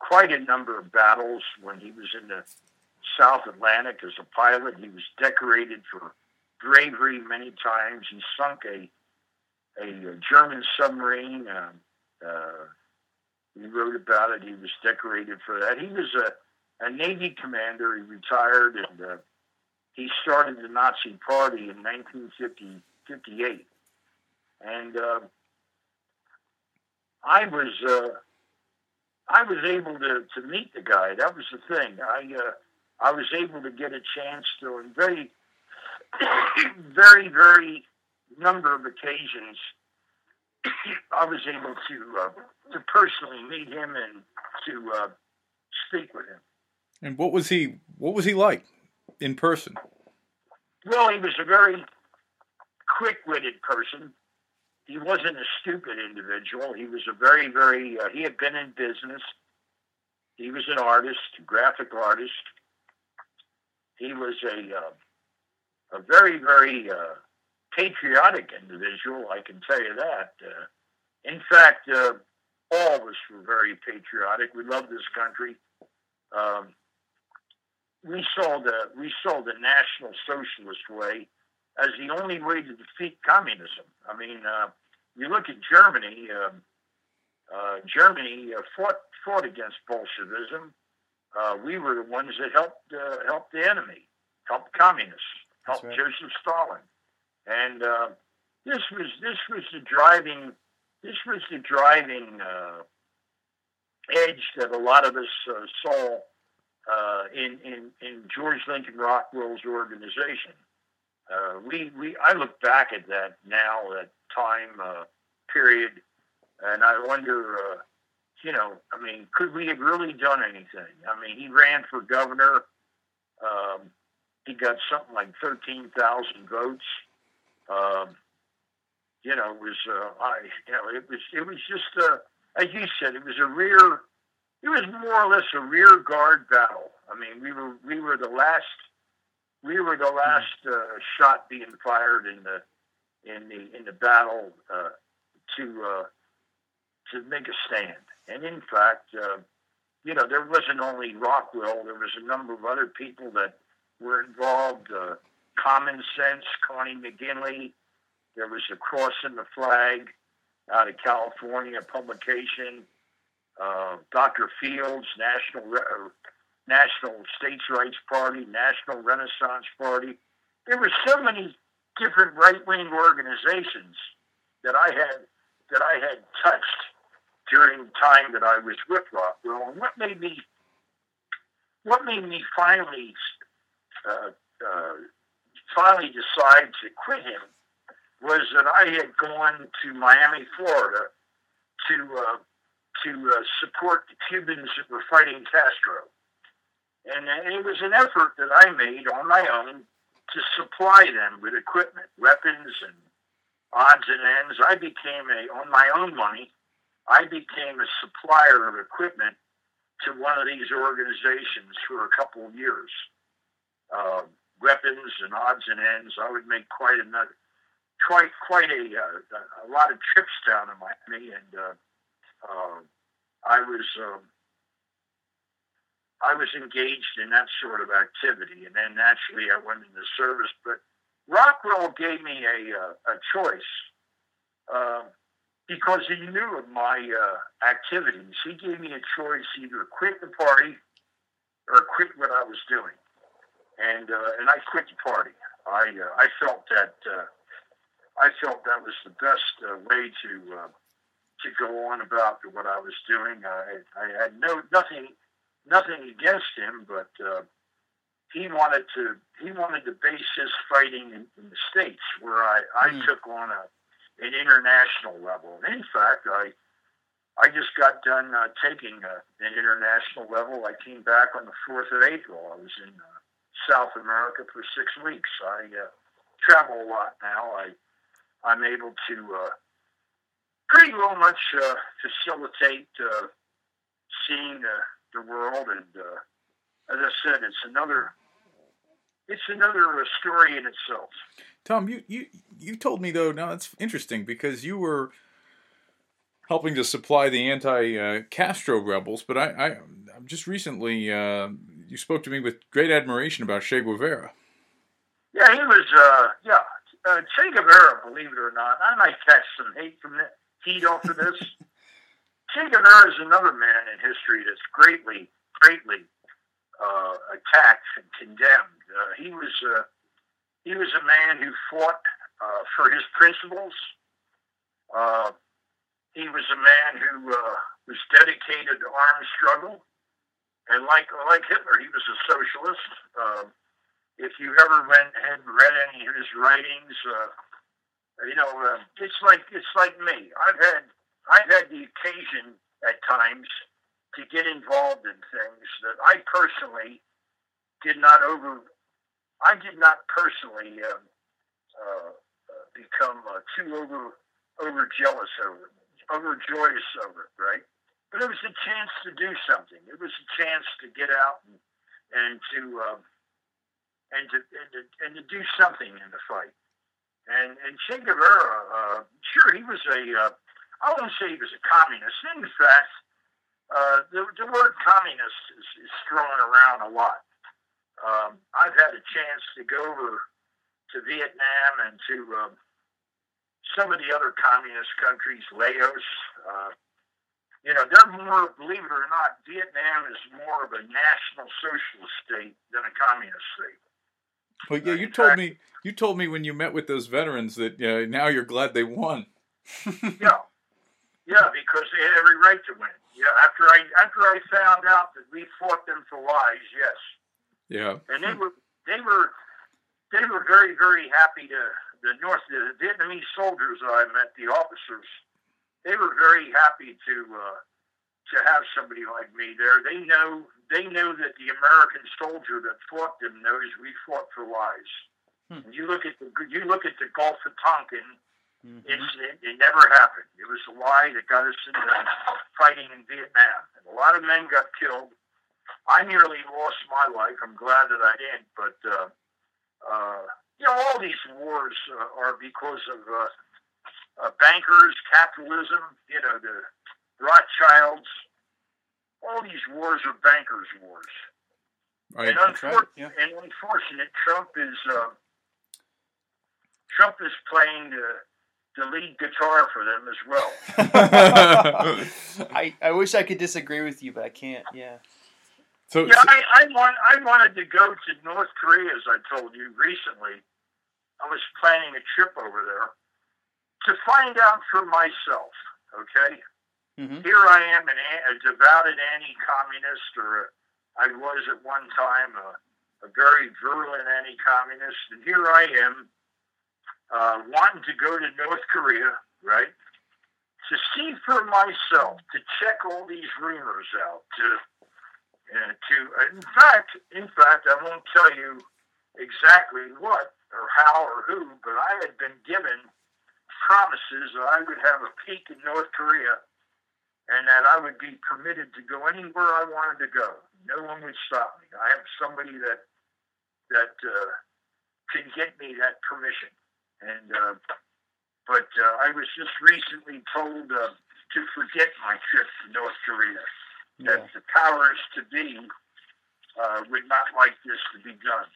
quite a number of battles when he was in the South Atlantic as a pilot. He was decorated for bravery many times. He sunk a a, German submarine. Uh, uh, he wrote about it. He was decorated for that. He was a, a Navy commander. He retired and uh, he started the Nazi Party in 1958. And uh, I was uh, I was able to, to meet the guy. That was the thing. I uh, I was able to get a chance to, in very very, very number of occasions, I was able to uh, to personally meet him and to uh, speak with him.
And what was he? What was he like in person?
Well, he was a very quick-witted person. He wasn't a stupid individual. He was a very, very. Uh, he had been in business. He was an artist, graphic artist. He was a uh, a very, very uh, patriotic individual. I can tell you that. Uh, in fact, uh, all of us were very patriotic. We love this country. Um, we saw the we saw the National Socialist way as the only way to defeat communism. I mean, uh, you look at Germany. Um, uh, Germany uh, fought fought against Bolshevism. Uh, we were the ones that helped uh, helped the enemy, helped communists helped right. Joseph Stalin. And uh, this was this was the driving this was the driving uh, edge that a lot of us uh, saw uh, in, in in George Lincoln Rockwell's organization. Uh, we we I look back at that now that time uh, period, and I wonder. you know, I mean, could we have really done anything? I mean, he ran for governor. Um, he got something like 13,000 votes. Um, you know, it was, uh, I, you know, it was, it was just, uh, as you said, it was a rear, it was more or less a rear guard battle. I mean, we were, we were the last, we were the last uh, shot being fired in the, in the, in the battle uh, to, uh, to make a stand. And in fact, uh, you know, there wasn't only Rockwell, there was a number of other people that were involved. Uh, Common Sense, Conde McGinley. There was a Cross in the Flag out of California publication. Uh, Dr. Fields, National Re- uh, National States Rights Party, National Renaissance Party. There were so many different right wing organizations that I had that I had touched during the time that I was with Rockwell. And what made me what made me finally uh, uh, finally decided to quit him was that I had gone to Miami, Florida, to uh, to uh, support the Cubans that were fighting Castro, And it was an effort that I made on my own to supply them with equipment, weapons, and odds and ends. I became a, on my own money, I became a supplier of equipment to one of these organizations for a couple of years. Uh, weapons and odds and ends. I would make quite another, quite quite a uh, a lot of trips down to Miami, and uh, uh, I was um, I was engaged in that sort of activity, and then naturally I went into service. But Rockwell gave me a uh, a choice. Uh, because he knew of my uh, activities. He gave me a choice either quit the party or quit what I was doing, and uh, and I quit the party. I uh, I felt that uh, I felt that was the best way to to go on about what I was doing. I I had no nothing nothing against him, but uh, he wanted to he wanted to base his fighting in, in the states, where I I mm. took on a an international level. And in fact, I I just got done uh, taking uh, an international level. I came back on the fourth of April. I was in uh, South America for six weeks. I uh, travel a lot now. I I'm able to uh, pretty well much uh, facilitate uh, seeing uh, the world, and uh, as I said, it's another it's another uh, story in itself.
Tom, you you you told me though. Now that's interesting because you were helping to supply the anti-Castro rebels, but I, I just recently uh, you spoke to me with great admiration about Che Guevara.
Yeah, he was. Uh, yeah, uh, Che Guevara. Believe it or not, I might catch some hate from the heat off of this. che is another man in history that's greatly, greatly uh, attacked and condemned. Uh, he was uh, he was a man who fought uh, for his principles. Uh, he was a man who uh, was dedicated to armed struggle, and like like Hitler, he was a socialist. If you ever went and read any of his writings, you know uh, it's like it's like me. I've had I've had the occasion at times to get involved in things that I personally did not over. I did not personally uh, uh, become uh, too over over jealous over over joyous over it, right? But it was a chance to do something. It was a chance to get out and and to um, and to and to, and to do something in the fight. And and Che Guevara, uh, sure, he was a. Uh, I wouldn't say he was a communist. In fact, uh, the, the word communist is, is thrown around a lot. Um, I've had a chance to go over to Vietnam and to um, some of the other communist countries, Laos. Uh, you know, they're more, believe it or not, Vietnam is more of a national socialist state than a communist state.
Well, yeah, you told me you told me when you met with those veterans that uh, now you're glad they won.
yeah, yeah, because they had every right to win. Yeah, after I after I found out that we fought them for lies, yes.
Yeah.
And they were they were they were very very happy to the North the Vietnamese soldiers that I met the officers they were very happy to uh, to have somebody like me there. They know they know that the American soldier that fought them knows we fought for lies. Hmm. You look at the you look at the Gulf of Tonkin Mm-hmm. It, it never happened. It was a lie that got us into fighting in Vietnam. And a lot of men got killed. I nearly lost my life. I'm glad that I didn't, But, uh, uh, you know, all these wars uh, are because of uh, uh, bankers, capitalism, you know, the Rothschilds. All these wars are bankers' wars. Right, and, unfor- right. yeah. and unfortunate, Trump is uh, Trump is playing the the lead guitar for them as well.
I, I wish I could disagree with you, but I can't. Yeah.
So yeah, so, I, I want I wanted to go to North Korea as I told you recently. I was planning a trip over there to find out for myself. Okay, mm-hmm. here I am, an, a devoted anti-communist, or I was at one time a, a very virulent anti-communist, and here I am uh, wanting to go to North Korea, right? To see for myself, to check all these rumors out, to And to, in fact, in fact, I won't tell you exactly what or how or who, but I had been given promises that I would have a peak in North Korea and that I would be permitted to go anywhere I wanted to go. No one would stop me. I have somebody that that uh, can get me that permission. And uh, but uh, I was just recently told uh, to forget my trip to North Korea.
Yeah.
That the powers to be uh, would not like this to be done.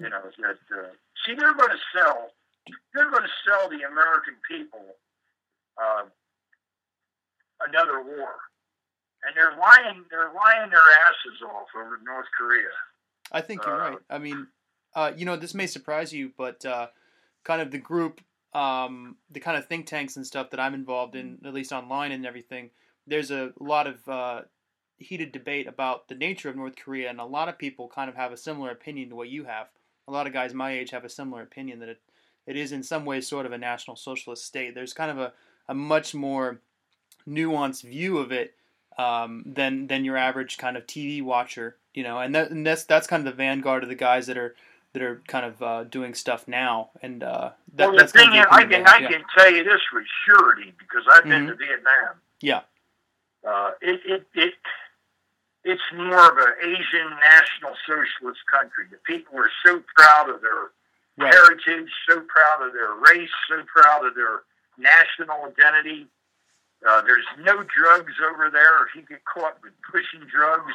You know that. Uh, see, they're going to sell. They're going to sell the American people uh, another war, and they're lying. They're lying their asses off over North Korea.
I think you're
Uh,
right. I mean, uh, you know, this may surprise you, but uh, kind of the group, um, the kind of think tanks and stuff that I'm involved in, at least online and everything, there's a lot of uh, heated debate about the nature of North Korea, and a lot of people kind of have a similar opinion to what you have. A lot of guys my age have a similar opinion that it, it is in some ways sort of a national socialist state. There's kind of a, a much more nuanced view of it um, than than your average kind of TV watcher, you know, and, that, and that's that's kind of the vanguard of the guys that are that are kind of uh, doing stuff now, and uh, that,
well, the
that's kind
thing
of
is, I can I
yeah.
can tell you this with surety because I've been
Mhm.
to Vietnam.
Yeah.
Uh, it, it it it's more of an Asian national socialist country. The people are so proud of their
Right.
heritage, so proud of their race, so proud of their national identity. Uh, there's no drugs over there. If you get caught with pushing drugs,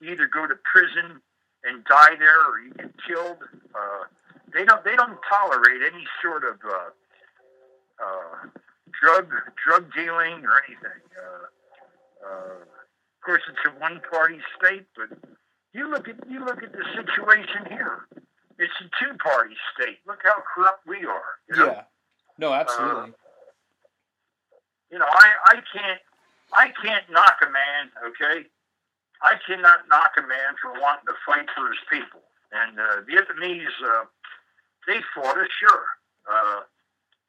you either go to prison and die there, or you get killed. Uh, they don't they don't tolerate any sort of uh, uh, drug drug dealing or anything. Uh, uh, of course, it's a one party state, but you look at you look at the situation here. It's a two party state. Look how corrupt we are. You know?
Yeah. No, absolutely.
You know, I, I can't I can't knock a man, okay? I cannot knock a man for wanting to fight for his people. And uh, Vietnamese, uh, they fought us, sure. Uh,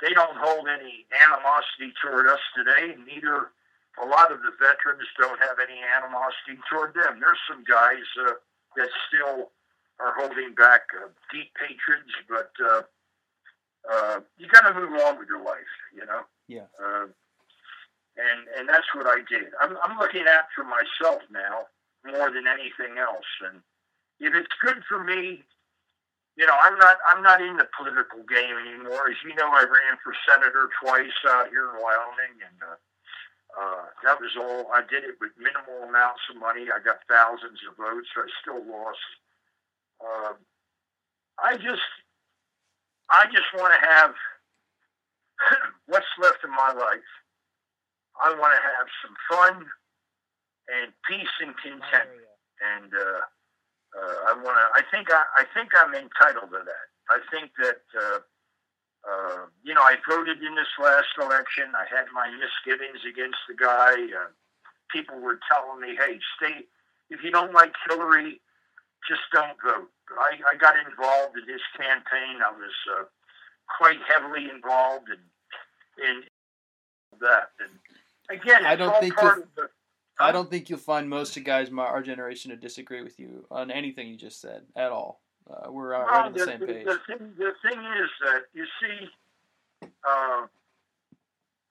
they don't hold any animosity toward us today. Neither a lot of the veterans don't have any animosity toward them. There's some guys uh, that still are holding back uh, deep hatreds, but uh, uh, you got to move on with your life, you know.
Yeah.
Uh, and and that's what I did. I'm I'm looking for myself now more than anything else. And if it's good for me, you know, I'm not I'm not in the political game anymore. As you know, I ran for senator twice out here in Wyoming, and uh, uh, that was all. I did it with minimal amounts of money. I got thousands of votes. I still lost. Uh, I just I just want to have what's left of my life. I want to have some fun and peace and content and uh, uh, I want to. I think I, I think I'm entitled to that. I think that uh, uh, you know I voted in this last election. I had my misgivings against the guy. Uh, people were telling me, "Hey, stay. If you don't like Hillary, just don't vote." I, I got involved in his campaign. I was uh, quite heavily involved in in that. And again,
I don't think
part
you'll-
of the
I don't think you'll find most of guys my our generation to disagree with you on anything you just said at all. Uh, we're uh, right on the
Well,
same page.
The thing, the thing is that you see, uh,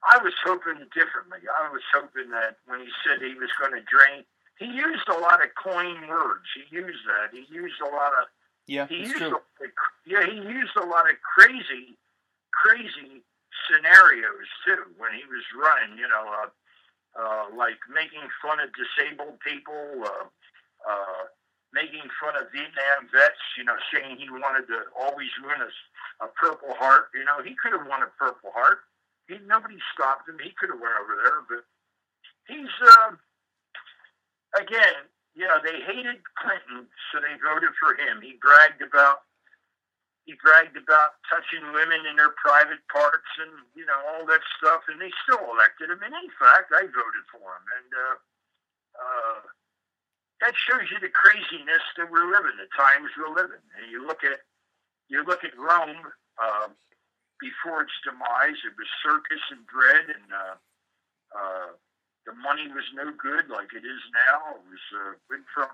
I was hoping differently. I was hoping that when he said he was going to drain, he used a lot of coin words. He used that. He used a lot of.
Yeah,
He used
true.
a, yeah. He used a lot of crazy, crazy scenarios too when he was running. You know, uh, uh, like making fun of disabled people. Uh, uh, making fun of Vietnam vets, you know, saying he wanted to always win a, a Purple Heart. You know, he could have won a Purple Heart. He, nobody stopped him. He could have went over there, but he's uh, again, you know, they hated Clinton, so they voted for him. He bragged about he bragged about touching women in their private parts and you know all that stuff, and they still elected him. And in fact, I voted for him, and. Uh, uh, that shows you the craziness that we're living, the times we're living. And you look at you look at Rome um, before its demise; it was circus and bread, and uh, uh, the money was no good like it is now. It was uh, went from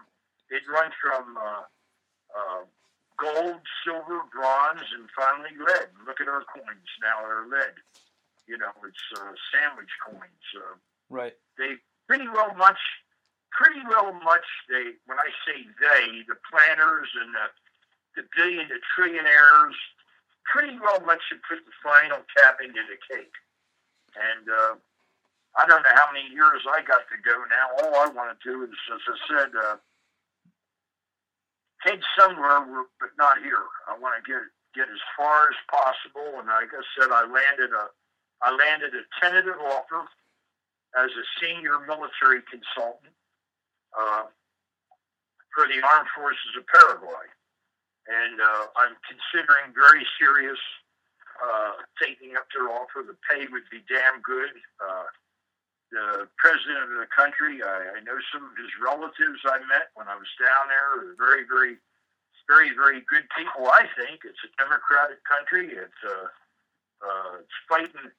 it run from uh, uh, gold, silver, bronze, and finally lead. Look at our coins now; they're lead. You know, it's uh, sandwich coins. Uh,
right.
They pretty well much, pretty well much. They when I say they, the planners and the the billion, the trillionaires, pretty well much have put the final cap into the cake. And uh, I don't know how many years I got to go now. All I want to do is, as I said, uh, head somewhere, but not here. I want to get get as far as possible. And like I said, I landed a I landed a tentative offer as a senior military consultant uh, for the Armed Forces of Paraguay, and uh, I'm considering very serious uh, taking up their offer. The pay would be damn good. Uh, the president of the country. I, I know some of his relatives I met when I was down there. Very, very, very, very good people. I think it's a democratic country. It's uh, uh, it's fighting.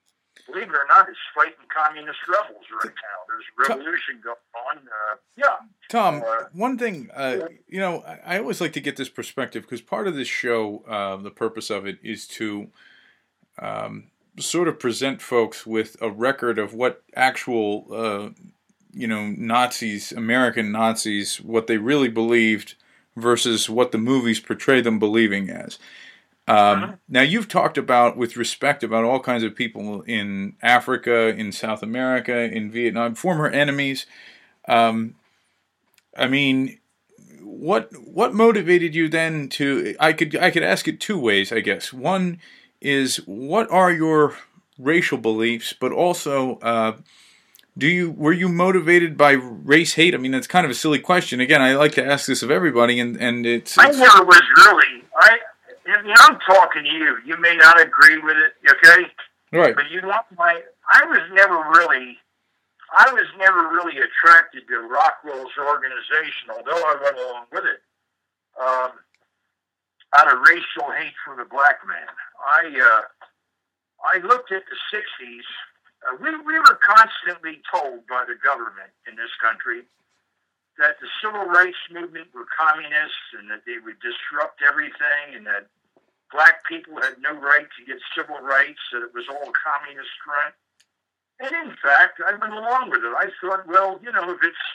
Believe it or not, it's fighting communist rebels right now. There's a revolution going on. Uh, yeah.
Tom, uh, one thing, uh, you know, I, I always like to get this perspective because part of this show, uh, the purpose of it is to um, sort of present folks with a record of what actual, uh, you know, Nazis, American Nazis, what they really believed versus what the movies portray them believing as. Um, uh-huh. Now, you've talked about, with respect, about all kinds of people in Africa, in South America, in Vietnam, former enemies. Um, I mean, what what motivated you then to? I could I could ask it two ways, I guess. One is what are your racial beliefs, but also uh, do you were you motivated by race hate? I mean, that's kind of a silly question. Again, I like to ask this of everybody, and and it's,
it's I never was really. I I mean, I'm talking to you. You may not agree with it, okay?
Right.
But you want my. I was never really. I was never really attracted to Rockwell's organization, although I went along with it. Um, out of racial hate for the black man. I uh, I looked at the '60s. Uh, we we were constantly told by the government in this country that the civil rights movement were communists and that they would disrupt everything and that black people had no right to get civil rights, that it was all communist run. And in fact, I went along with it. I thought, well, you know, if it's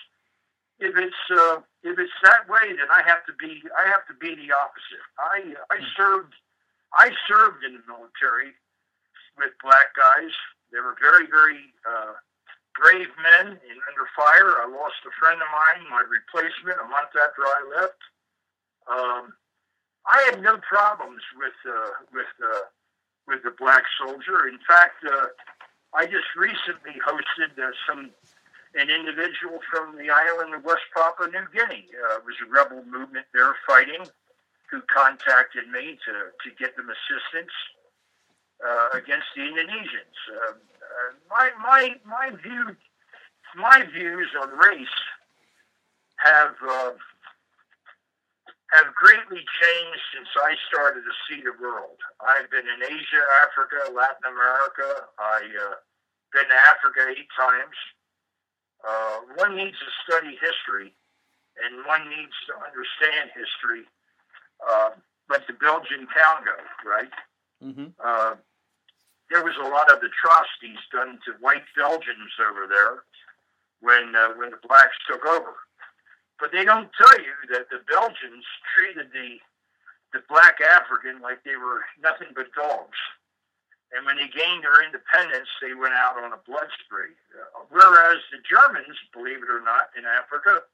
if it's uh, if it's that way, then I have to be I have to be the opposite. I I hmm. served I served in the military with black guys. They were very very uh, brave men in under fire. I lost a friend of mine, my replacement, a month after I left. Um, I had no problems with uh, with uh, with the black soldier. In fact, uh, I just recently hosted uh, some an individual from the island of West Papua New Guinea. Uh, was a rebel movement there fighting who contacted me to, to get them assistance uh, against the Indonesians. Uh, uh, my, my, my, view, my views on race have, uh, have greatly changed since I started to see the world. I've been in Asia, Africa, Latin America. I've uh, been to Africa eight times. Uh, one needs to study history, and one needs to understand history. Uh, like the Belgian Congo, right? Mm-hmm. Uh, there was a lot of atrocities done to white Belgians over there when uh, when the blacks took over. But they don't tell you that the Belgians treated the the black African like they were nothing but dogs. And when they gained their independence, they went out on a blood spree. Whereas the Germans, believe it or not, in Africa,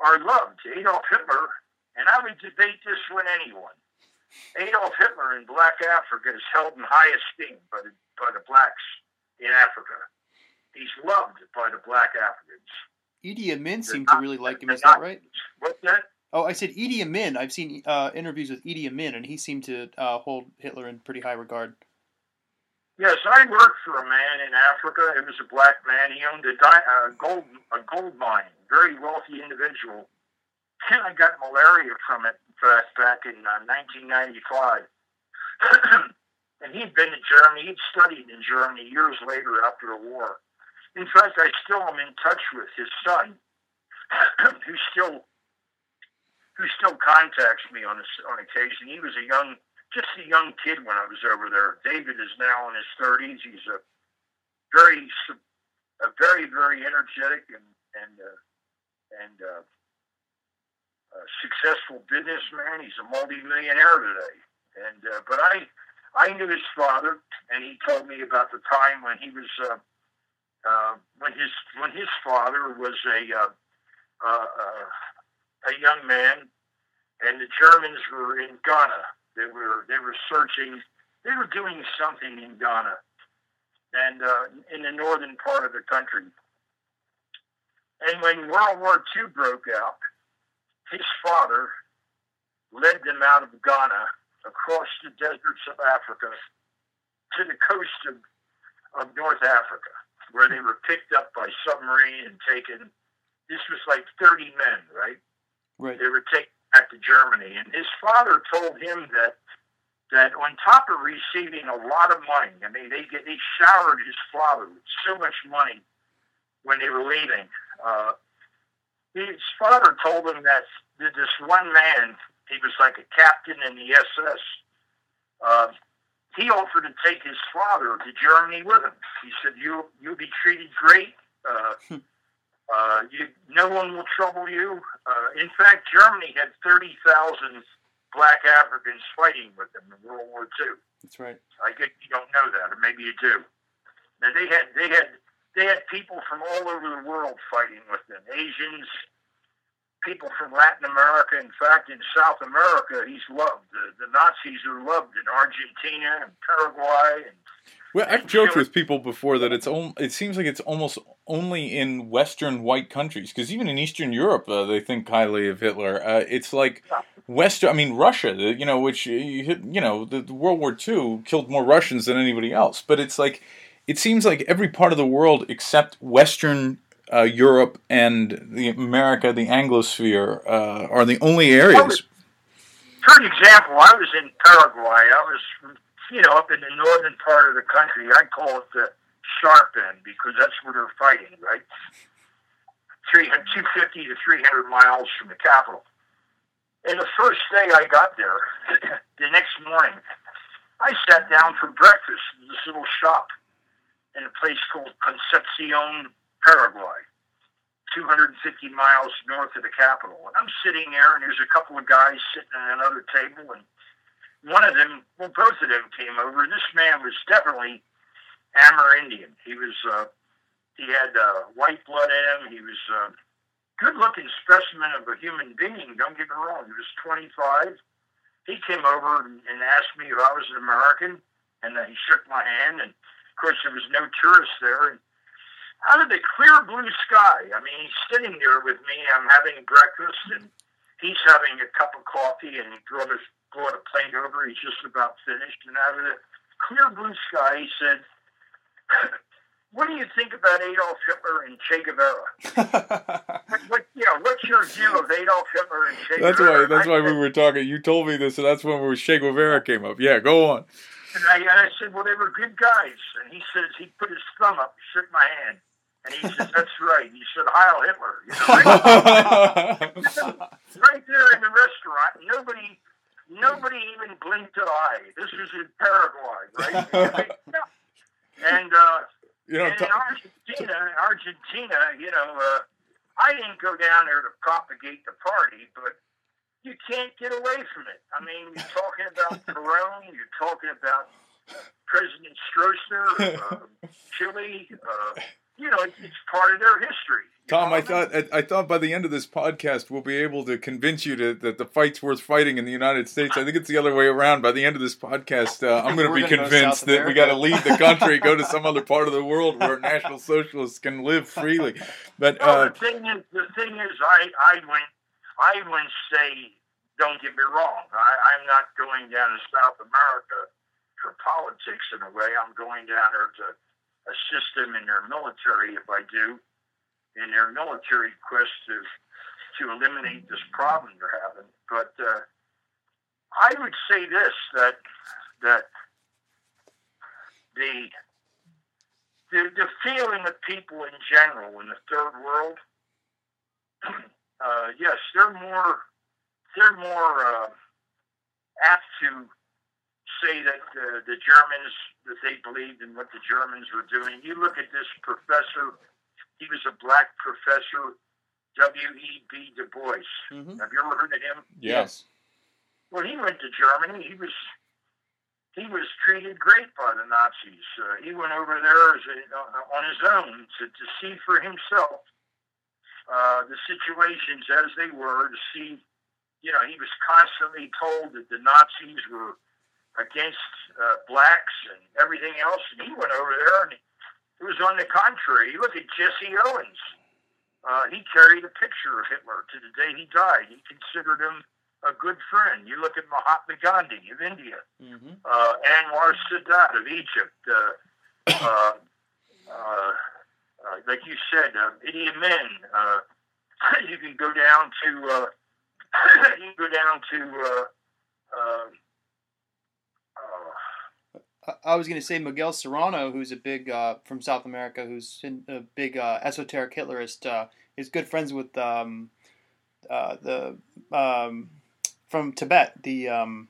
are loved. Adolf Hitler, and I would debate this with anyone. Adolf Hitler in Black Africa is held in high esteem by the, by the blacks in Africa. He's loved by the black Africans.
Idi Amin seemed to really like him. Is that right?
What's that?
Oh, I said Idi Amin. I've seen uh, interviews with Idi Amin, and he seemed to uh, hold Hitler in pretty high regard.
Yes, I worked for a man in Africa. It was a black man. He owned a di- uh, gold a gold mine. Very wealthy individual. And I got malaria from it back back in uh, 1995. and he'd been to Germany. He'd studied in Germany years later after the war. In fact, I still am in touch with his son, who still who still contacts me on a, on occasion. He was a young, just a young kid when I was over there. David is now in his thirties. He's a very, a very, very energetic and and uh, and uh, uh, successful businessman. He's a multimillionaire today. And uh, but I I knew his father, and he told me about the time when he was uh, uh, when his when his father was a uh, uh, uh, a young man, and the Germans were in Ghana. They were they were searching. They were doing something in Ghana, and uh, in the northern part of the country. And when World War II broke out, his father led them out of Ghana across the deserts of Africa to the coast of, of North Africa, where they were picked up by submarine and taken. This was like 30 men, right?
Right.
They were taken back to Germany, and his father told him that that on top of receiving a lot of money, I mean, they get they showered his father with so much money when they were leaving. Uh, his father told him that this one man, he was like a captain in the SS. Uh, he offered to take his father to Germany with him. He said, "You you'll be treated great. Uh, hmm. Uh, you, no one will trouble you." Uh, in fact, Germany had thirty thousand black Africans fighting with them in World War II.
That's right.
I guess you don't know that, or maybe you do. Now they had they had they had people from all over the world fighting with them. Asians, people from Latin America. In fact, in South America, he's loved. The, the Nazis are loved in Argentina and Paraguay. And,
well, I've joked with people before that it's on, it seems like it's almost only in Western white countries because even in Eastern Europe uh, they think highly of Hitler. Uh, it's like. Western, I mean Russia, you know, which you know the, the World War II killed more Russians than anybody else, but it's like it seems like every part of the world except Western uh, Europe and the America, the Anglosphere, uh, are the only areas.
For example, I was in Paraguay. I was, you know, up in the northern part of the country. I call it the sharp end because that's where they're fighting, right? 250 to 300 miles from the capital. And the first day I got there, the next morning, I sat down for breakfast in this little shop in a place called Concepcion, Paraguay, 250 miles north of the capital. And I'm sitting there, and there's a couple of guys sitting at another table, and one of them, well, both of them came over. This man was definitely Amerindian. He was, uh, he had uh, white blood in him. He was a uh, good-looking specimen of a human being. Don't get me wrong. He was 25. He came over and, asked me if I was an American, and uh, he shook my hand. And of course, there was no tourists there. And out of the clear blue sky. I mean, he's sitting there with me. I'm having breakfast, and he's having a cup of coffee, and he brought a, brought a plate over. He's just about finished. And out of the clear blue sky, he said, what do you think about Adolf Hitler and Che Guevara? what, what, know, what's your view of Adolf Hitler and Che
that's
Guevara?
Why, that's why said, we were talking. You told me this, and that's when we Che Guevara came up. Yeah, go on.
And I, and I said, well, they were good guys. And he says, he put his thumb up, shook my hand. And he said, that's right. He said, Heil Hitler. You know, right, right there in the restaurant, nobody nobody even blinked an eye. This was in Paraguay, right? and, uh, you know, and in Argentina, Argentina, you know, uh, I didn't go down there to propagate the party, but you can't get away from it. I mean, you're talking about Perón, you're talking about President Stroessner, uh, Chile, uh, you know, it's, it's part of their history.
Tom, I thought I, I, thought by the end of this podcast we'll be able to convince you to, that the fight's worth fighting in the United States. I think it's the other way around. By the end of this podcast, uh, I'm going to be convinced that we got to leave the country, go to some other part of the world where National Socialists can live freely. But
uh, the thing is, the thing is, I I went I wouldn't say. Don't get me wrong. I, I'm not going down to South America for politics in a way. I'm going down there to assist them in their military if I do, in their military quest to to eliminate this problem they're having. But uh, I would say this that that the the, the feeling of people in general in the third world, uh, yes, they're more they're more uh, apt to say that uh, the Germans that they believed in what the Germans were doing. You look at this professor; he was a black professor, W. E. B. Du Bois.
Mhm.
Have you ever heard of him?
Yes.
Well, he went to Germany. He was he was treated great by the Nazis. Uh, he went over there as a, uh, on his own to, to see for himself uh, the situations as they were. To see, you know, he was constantly told that the Nazis were against uh, blacks and everything else, and he went over there and it was on the contrary. You look at Jesse Owens. Uh, he carried a picture of Hitler to the day he died. He considered him a good friend. You look at Mahatma Gandhi of India,
Mm-hmm.
uh, Anwar Sadat of Egypt, uh, uh, uh, uh, like you said, uh, Idi Amin. Uh, you can go down to uh, you can go down to uh, uh, uh,
I- I was going to say Miguel Serrano, who's a big uh, from South America, who's a big uh, esoteric Hitlerist. Uh, is good friends with um, uh, the um, from Tibet, the um,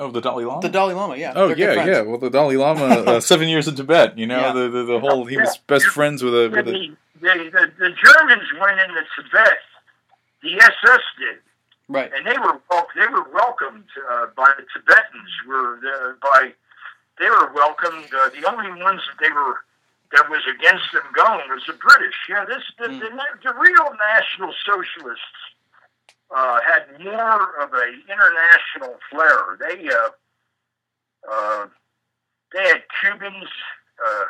Oh, the Dalai Lama.
the Dalai Lama. Yeah.
Oh
they're
yeah, yeah. Well, the Dalai Lama, uh, seven years in Tibet. You know,
Yeah.
the, the the whole he was best friends with a
Yeah,
with a.
the, the, the, the Germans went into Tibet. The SS did,
Right.
and they were they were welcomed uh, by the Tibetans. Were the, by they were welcomed. Uh, the only ones that they were that was against them going was the British. Yeah, this the,
Mm.
the, the real National Socialists uh, had more of a international flair. They uh, uh, they had Cubans. Uh,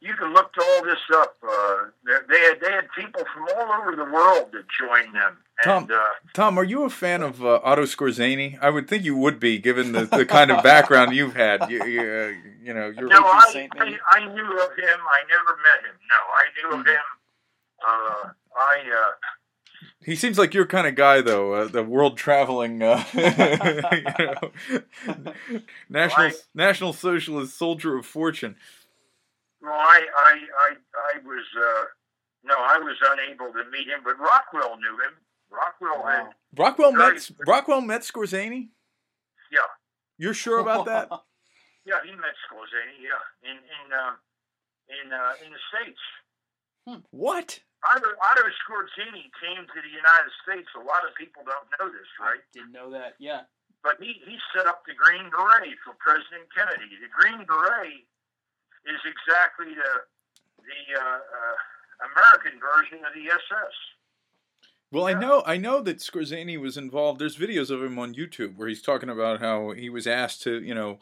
you can look all this up. Uh, they, they had they had people from all over the world that joined them.
Tom,
And, uh,
Tom, are you a fan of uh, Otto Skorzeny? I would think you would be, given the, the kind of background you've had. You, you, uh, you know, you're
no, I,
saint,
I? I knew of him. I never met him. No, I knew of
Mhm.
him. Uh, I uh,
He seems like your kind of guy, though. Uh, the world traveling, uh, you know, national
Right.
national socialist soldier of fortune.
well, I I I, I was uh, no, I was unable to meet him, but Rockwell knew him. Rockwell had
Wow.
Rockwell met Rockwell met Skorzeny.
yeah.
You're sure about that?
Yeah, he met Skorzeny. Yeah, in in uh, in uh, in the states.
What?
Otto, Otto Skorzeny came to the United States. A lot of people don't know this, right?
Didn't know that. Yeah.
But he, he set up the Green Beret for President Kennedy. The Green Beret is exactly the the uh, uh, American version of the SS.
Well, I know I know that Skorzeny was involved. There's videos of him on YouTube where he's talking about how he was asked to, you know,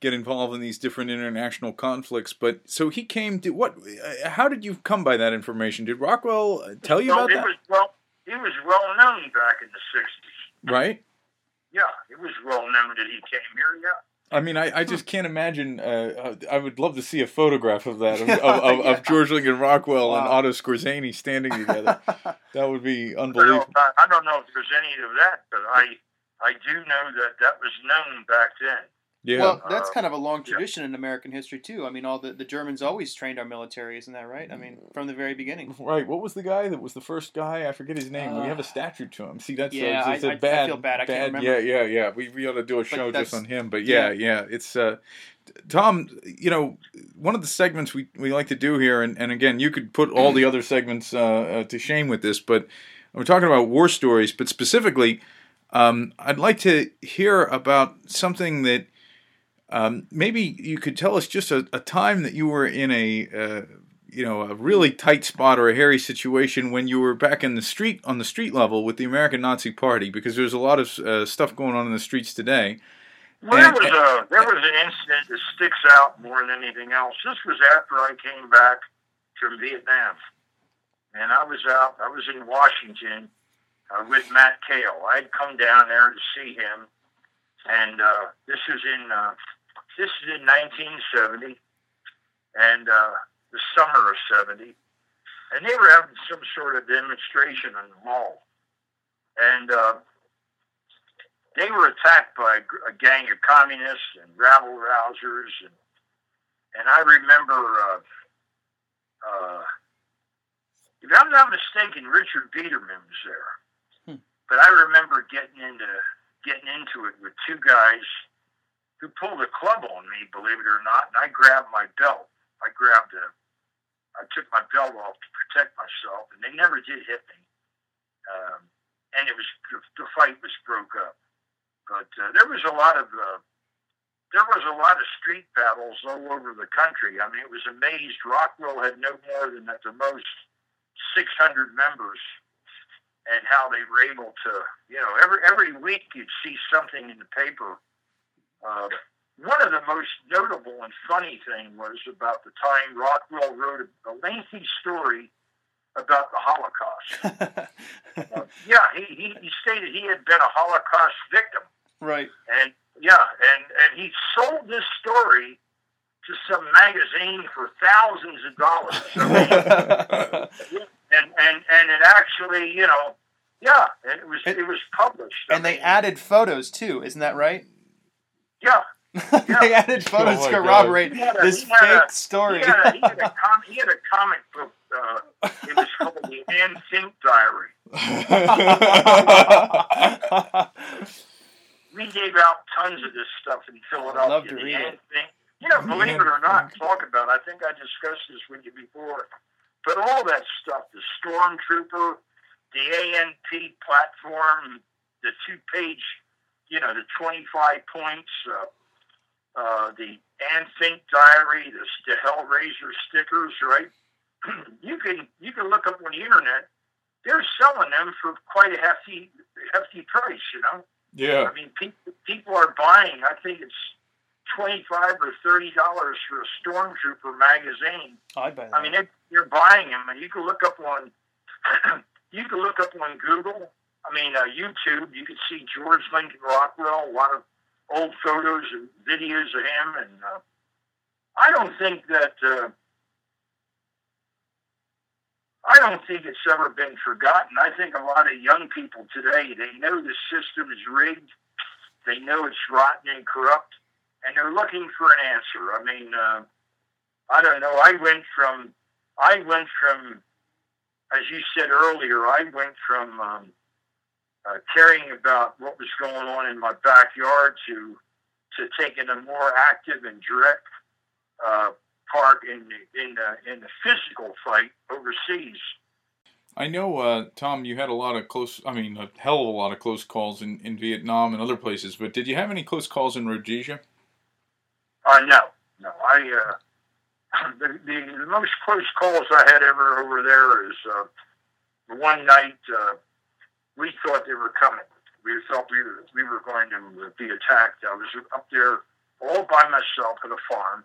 get involved in these different international conflicts. But so he came to what? uh, How did you come by that information? Did Rockwell uh, tell you
Well,
about
it
that?
was well, he was well known back in the '60s.
Right.
Yeah, it was well known that he came here. Yeah.
I mean, I, I just can't imagine. Uh, uh, I would love to see a photograph of that of, of, of,
Yeah.
of George Lincoln Rockwell and Otto Skorzeny standing together. that would be unbelievable.
I I don't know if there's any of that, but I I do know that that was known back then.
Yeah.
Well, that's
Uh,
kind of a long
yeah.
tradition in American history too. I mean, all the, the Germans always trained our military, isn't that right? I mean, from the very beginning.
Right. What was the guy that was the first guy? I forget his name. we
Uh,
have a statue to him. See, that's
yeah,
a, it's
I-
a
I- I
bad,
feel bad. I can't remember.
Yeah, yeah, yeah. We we ought to do a show just on him. But yeah, yeah. It's uh, Tom. You know, one of the segments we, we like to do here, and, and again, you could put all the other segments uh, uh, to shame with this, but we're talking about war stories. But specifically, um, I'd like to hear about something that. Um, maybe you could tell us just a, a time that you were in a uh, you know a really tight spot or a hairy situation when you were back in the street on the street level with the American Nazi Party because there's a lot of uh, stuff going on in the streets today.
Well,
And-
there was a there was an incident that sticks out more than anything else. This was after I came back from Vietnam, and I was out. I was in Washington uh, with Matt Koehl. I'd come down there to see him, and uh, this was in uh, this is in 1970, and uh, the summer of '70, and they were having some sort of demonstration on the mall, and. Uh, they were attacked by a a gang of communists and rabble rousers, and and I remember, uh, uh, if I'm not mistaken, Richard Biederman was there.
Hmm.
But I remember getting into getting into it with two guys who pulled a club on me, believe it or not, and I grabbed my belt. I grabbed a, I took my belt off to protect myself, and they never did hit me. Um, and it was the fight was broke up. But uh, there was a lot of uh, there was a lot of street battles all over the country. I mean, it was amazed. Rockwell had no more than at the most 600 members, and how they were able to, you know, every every week you'd see something in the paper. Uh, one of the most notable and funny thing was about the time Rockwell wrote a, a lengthy story about the Holocaust. uh, yeah, he, he, he stated he had been a Holocaust victim.
right.
And yeah, and and he sold this story to some magazine for thousands of dollars. And and and it actually, you know, yeah, it was
It-
it, was published. I
and they added photos too, isn't that right?
Yeah,
they added photos
Oh
to corroborate
had a-
this
he a-
fake story.
he had a, he had a, com- he had a comic book. Uh, it was called the Anne Fink Diary. We gave out tons of this stuff in Philadelphia.
love to
the
read
Anne
it.
Fink. You know, believe it or not, talk about. It. I think I discussed this with you before. But all that stuff, the Stormtrooper, the ANP platform, the two-page, you know, the 25 points, uh, uh, the Anne Fink diary, the, the Hellraiser stickers, right? you can you can look up on the internet. They're selling them for quite a hefty hefty price, you know.
yeah.
I mean, people people are buying. I think it's twenty five or thirty dollars for a Stormtrooper magazine.
I'd buy that.
I mean, they're, they're buying them, and you can look up on you can look up on Google. I mean, uh, YouTube. You can see George Lincoln Rockwell, a lot of old photos and videos of him, and uh, I don't think that. Uh, I don't think it's ever been forgotten. I think a lot of young people today they know the system is rigged, they know it's rotten and corrupt, and they're looking for an answer. I mean, uh, I don't know. I went from I went from, as you said earlier, I went from um, uh, caring about what was going on in my backyard to to taking a more active and direct uh, part in the, in the, in the physical fight overseas.
I know, uh, Tom, you had a lot of close, I mean, a hell of a lot of close calls in, in Vietnam and other places, but did you have any close calls in Rhodesia?
Uh, no, no. I uh, the, the the most close calls I had ever over there is uh, one night uh, we thought they were coming. We thought we were, we were going to be attacked. I was up there all by myself at a farm,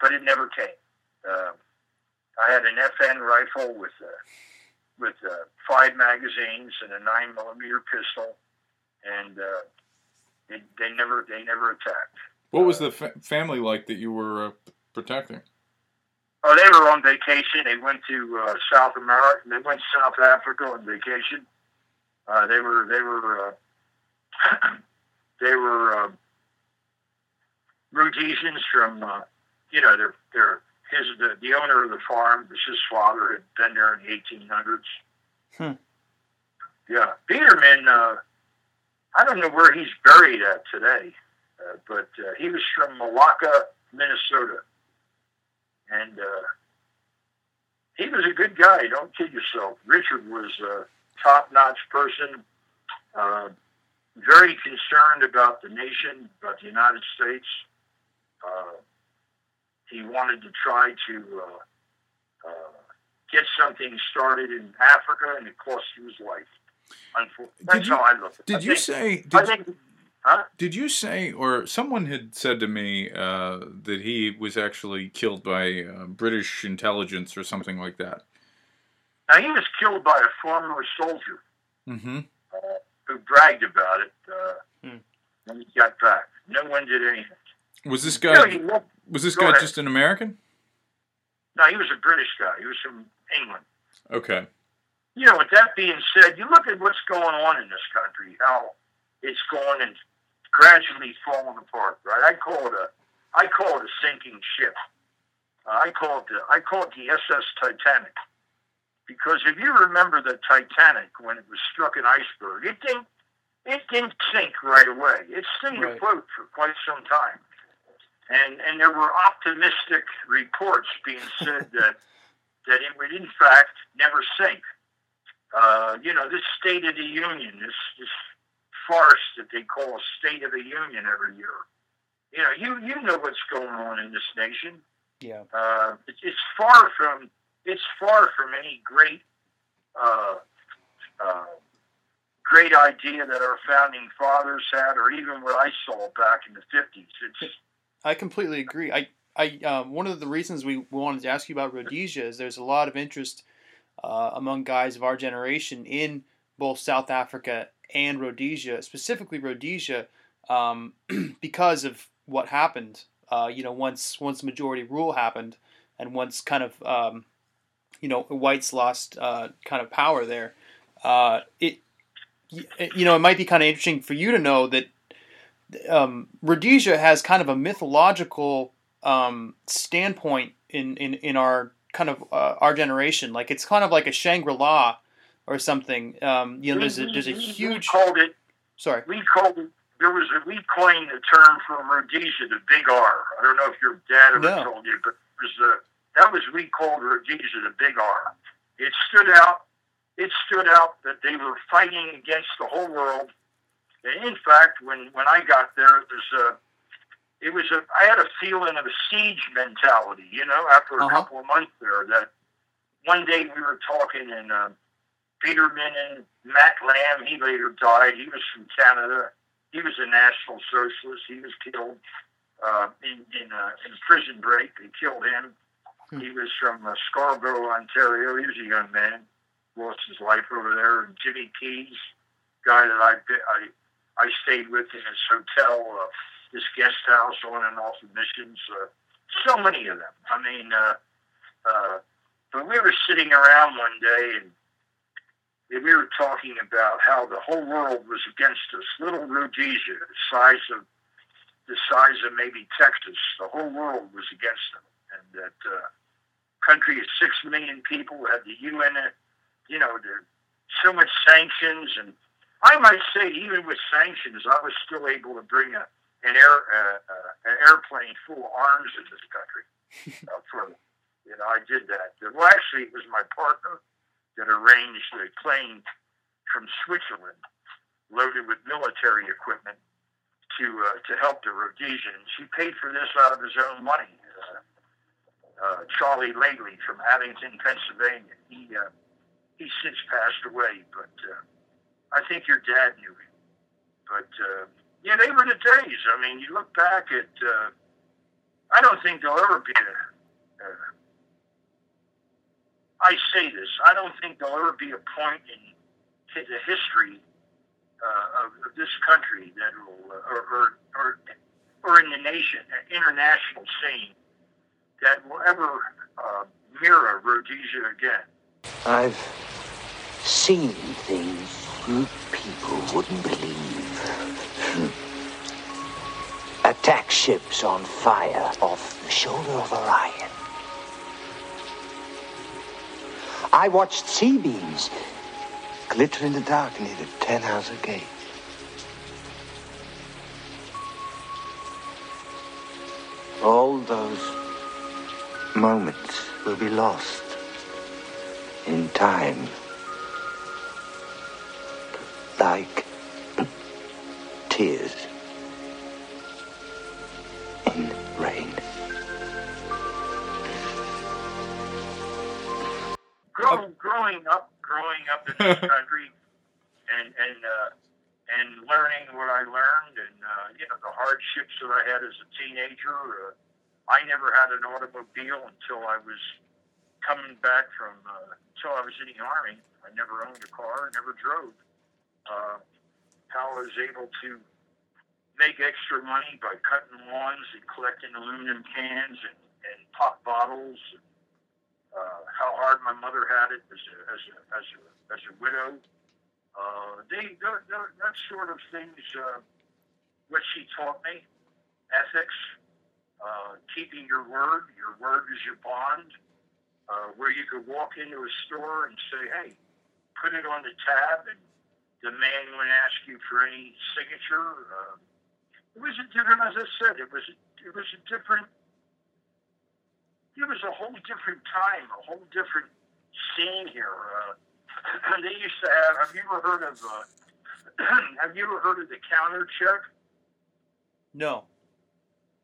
but it never came. Uh, I had an FN rifle with uh, with uh, five magazines and a nine millimeter pistol, and uh, they, they never they never attacked.
What was the fa- family like that you were uh, protecting?
Oh, they were on vacation. They went to uh, South America. They went to South Africa on vacation. Uh, they were they were uh, they were uh, Rhodesians from uh, you know they're they're his the, the owner of the farm. Was his father had been there in the 1800s.
Hmm.
Yeah, Peterman. Uh, I don't know where he's buried at today, uh, but uh, he was from Malacca, Minnesota and uh, he was a good guy. Don't kid yourself. Richard was a top-notch person, uh, very concerned about the nation, about the United States. Uh, he wanted to try to uh, uh, get something started in Africa, and it cost him his life. Unfortunately, that's
you-
how I look at it.
Did
I
you
think-
say?
I
Did,
think, huh?
did you say, or someone had said to me uh, that he was actually killed by uh, British intelligence or something like that?
Now he was killed by a former soldier.
Mm-hmm.
uh, who bragged about it uh,
Hmm.
when he got back. No one did anything.
Was this
You know,
guy?
looked,
Was this
Go
guy
ahead.
just an American?
no, he was a British guy. He was from England.
Okay.
You know, with that being said, you look at what's going on in this country, how it's going and gradually falling apart. Right? I call it a, I call it a sinking ship. Uh, I call it the I call it the SS Titanic because if you remember the Titanic when it was struck an iceberg, it didn't it didn't sink right away. It stayed
Right.
afloat for quite some time, and and there were optimistic reports being said that that it would in fact never sink. Uh, you know, this State of the Union, this this farce that they call a State of the Union every year. You know, you you know what's going on in this nation.
Yeah.
Uh, it's, it's far from it's far from any great uh, uh, great idea that our founding fathers had, or even what I saw back in the fifties.
I completely agree. I, I, um, one of the reasons we wanted to ask you about Rhodesia is there's a lot of interest uh, among guys of our generation in both South Africa and Rhodesia, specifically Rhodesia, um, because of what happened. Uh, you know, once once majority rule happened, and once kind of um, you know whites lost uh, kind of power there, uh, it you know it might be kind of interesting for you to know that um, Rhodesia has kind of a mythological um, standpoint in, in, in our kind of uh, our generation. Like it's kind of like a Shangri La or something. Um, you know, there's a there's a
we- we
huge.
called it
Sorry.
we called it. There was a, we coined the term from Rhodesia, the Big R. I don't know if your dad ever
No.
told you, but there's uh, that was we called Rhodesia the Big R. It stood out. It stood out that they were fighting against the whole world. And in fact, when when I got there, it was a it was a I had a feeling of a siege mentality. You know, after a
Uh-huh.
couple of months there, that one day we were talking and. Uh, Peterman and Matt Lamb, he later died. He was from Canada. He was a National Socialist. He was killed uh, in in, uh, in prison break. They killed him.
Hmm.
He was from uh, Scarborough, Ontario. He was a young man. Lost his life over there. And Jimmy Keys, guy that I I I stayed with in his hotel, uh, this guest house on and off of missions. Uh, so many of them. I mean, uh, uh, but we were sitting around one day and we were talking about how the whole world was against us. Little Rhodesia, the size of the size of maybe Texas, the whole world was against them, and that uh, country of six million people had the UN. uh, You know, there so much sanctions, and I might say even with sanctions, I was still able to bring a an air uh, uh, an airplane full of arms in this country. uh, for you know, I did that. Well, actually, it was my partner that arranged a plane from Switzerland loaded with military equipment to uh, to help the Rhodesians. He paid for this out of his own money. Uh, uh, Charlie Lately from Abington, Pennsylvania. He uh, he since passed away, but uh, I think your dad knew him. But uh, yeah, they were the days. I mean, you look back at. Uh, I don't think there'll ever be a. Uh, I say this. I don't think there'll ever be a point in the history uh, of, of this country that will, uh, or, or, or, or in the nation, international scene, that will ever uh, mirror Rhodesia again.
I've seen things you people wouldn't believe. Attack ships on fire off the shoulder of Orion. I watched C-beams glitter in the dark near the Tannhäuser Gate. All those moments will be lost in time. Like tears in rain.
Grow, growing up, growing up in this country, and and uh, and learning what I learned, and uh, you know the hardships that I had as a teenager. Uh, I never had an automobile until I was coming back from uh, until I was in the army. I never owned a car, never drove. Uh, how I was able to make extra money by cutting lawns and collecting aluminum cans and, and pop bottles. And, uh, how hard my mother had it as a as a as a, as a widow. Uh, they they're, they're, that sort of things. Uh, what she taught me, ethics. Uh, keeping your word. Your word is your bond. Uh, where you could walk into a store and say, "Hey, put it on the tab," and the man wouldn't ask you for any signature. Uh, it was a different, as I said, it was it was a different. It was a whole different time, a whole different scene here. Uh, they used to have. Have you ever heard of? Uh, have you ever heard of the counter check?
No.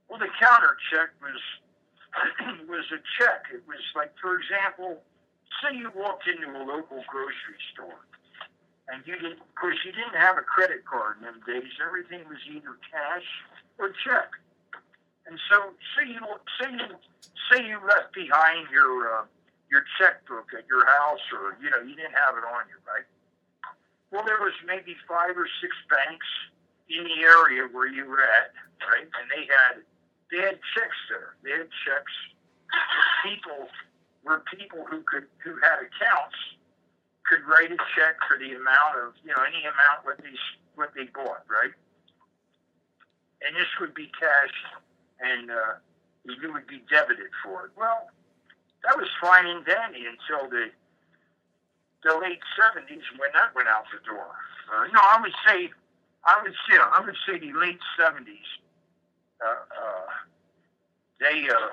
Well, the counter check was was a check. It was like, for example, say you walked into a local grocery store, and you didn't. Of course, you didn't have a credit card in them days. Everything was either cash or check. And so, say you say you say you left behind your uh, your checkbook at your house, or you know you didn't have it on you, right? Well, there was maybe five or six banks in the area where you were at, right? And they had they had checks there. They had checks. People were people who could who had accounts could write a check for the amount of you know any amount what they what they bought, right? And this would be cash, and uh, you would be debited for it. Well, that was fine and dandy until the the late seventies when that went out the door. Uh, no, I would say, I would say, I would say the late seventies. Uh, uh, they uh,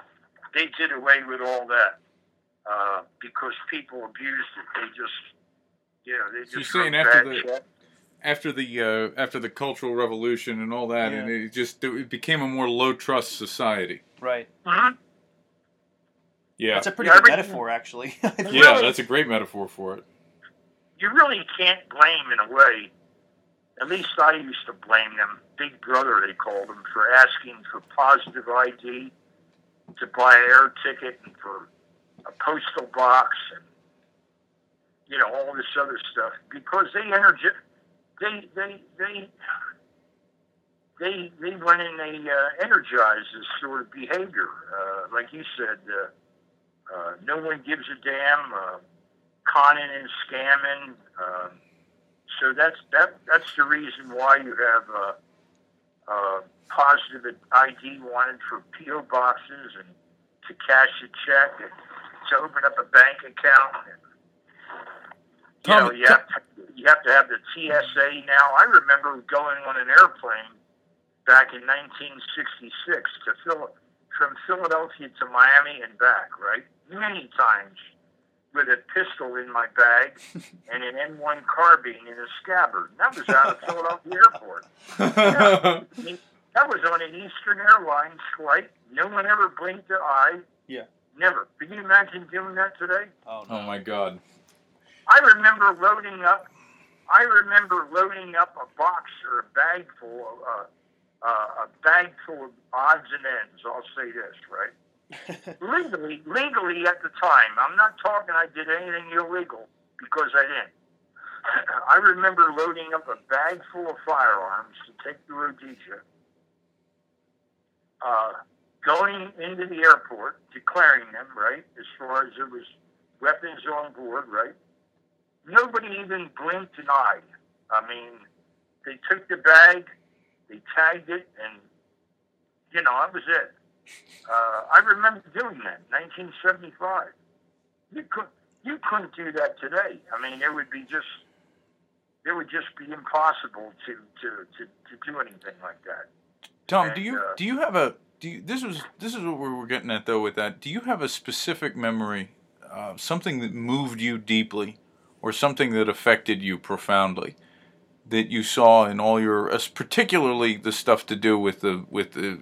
they did away with all that uh, because people abused it. They just, you know, they just.
You're saying after the-
check.
After the uh, after the Cultural Revolution and all that, and it just it became a more low trust society.
Right.
Mhm.
Yeah,
That's a pretty
Yeah,
good
everything-
metaphor, actually.
yeah, that's a great metaphor for it.
you really can't blame in a way. At least I used to blame them. Big brother, they called them, for asking for positive ID to buy an air ticket and for a postal box and you know all this other stuff because they energi- they they they they they went and they uh, energized this sort of behavior. Uh, like you said, uh, uh, no one gives a damn. Uh, conning and scamming. Um, so that's that. That's the reason why you have uh, uh, positive ID wanted for PO boxes and to cash a check and to open up a bank account. And, you
Tom,
know, you have to, you have to have the TSA now. I remember going on an airplane back in 1966 to Phil- from Philadelphia to Miami and back. Right, many times with a pistol in my bag and an M1 carbine in a scabbard. That was out of Philadelphia Airport. I mean, that was on an Eastern Airlines flight. No one ever blinked an eye.
Yeah.
Never. Can you imagine doing that today?
oh,
oh my God.
I remember loading up. I remember loading up a box or a bag full of uh, uh, a bag full of odds and ends. I'll say this, right? Legally, legally at the time. I'm not talking I did anything illegal because I didn't. I remember loading up a bag full of firearms to take to Rhodesia, uh, going into the airport, declaring them, right, as far as there was weapons on board, right? Nobody even blinked an eye. I mean, they took the bag, they tagged it, and, you know, that was it. Uh, I remember doing that, 1975. You could you couldn't do that today. I mean, it would be just it would just be impossible to to, to, to do anything like that.
Tom, do you
uh,
do you have a do you, this was this is what we were getting at though with that. Do you have a specific memory, uh, something that moved you deeply, or something that affected you profoundly, that you saw in all your, particularly the stuff to do with the with the,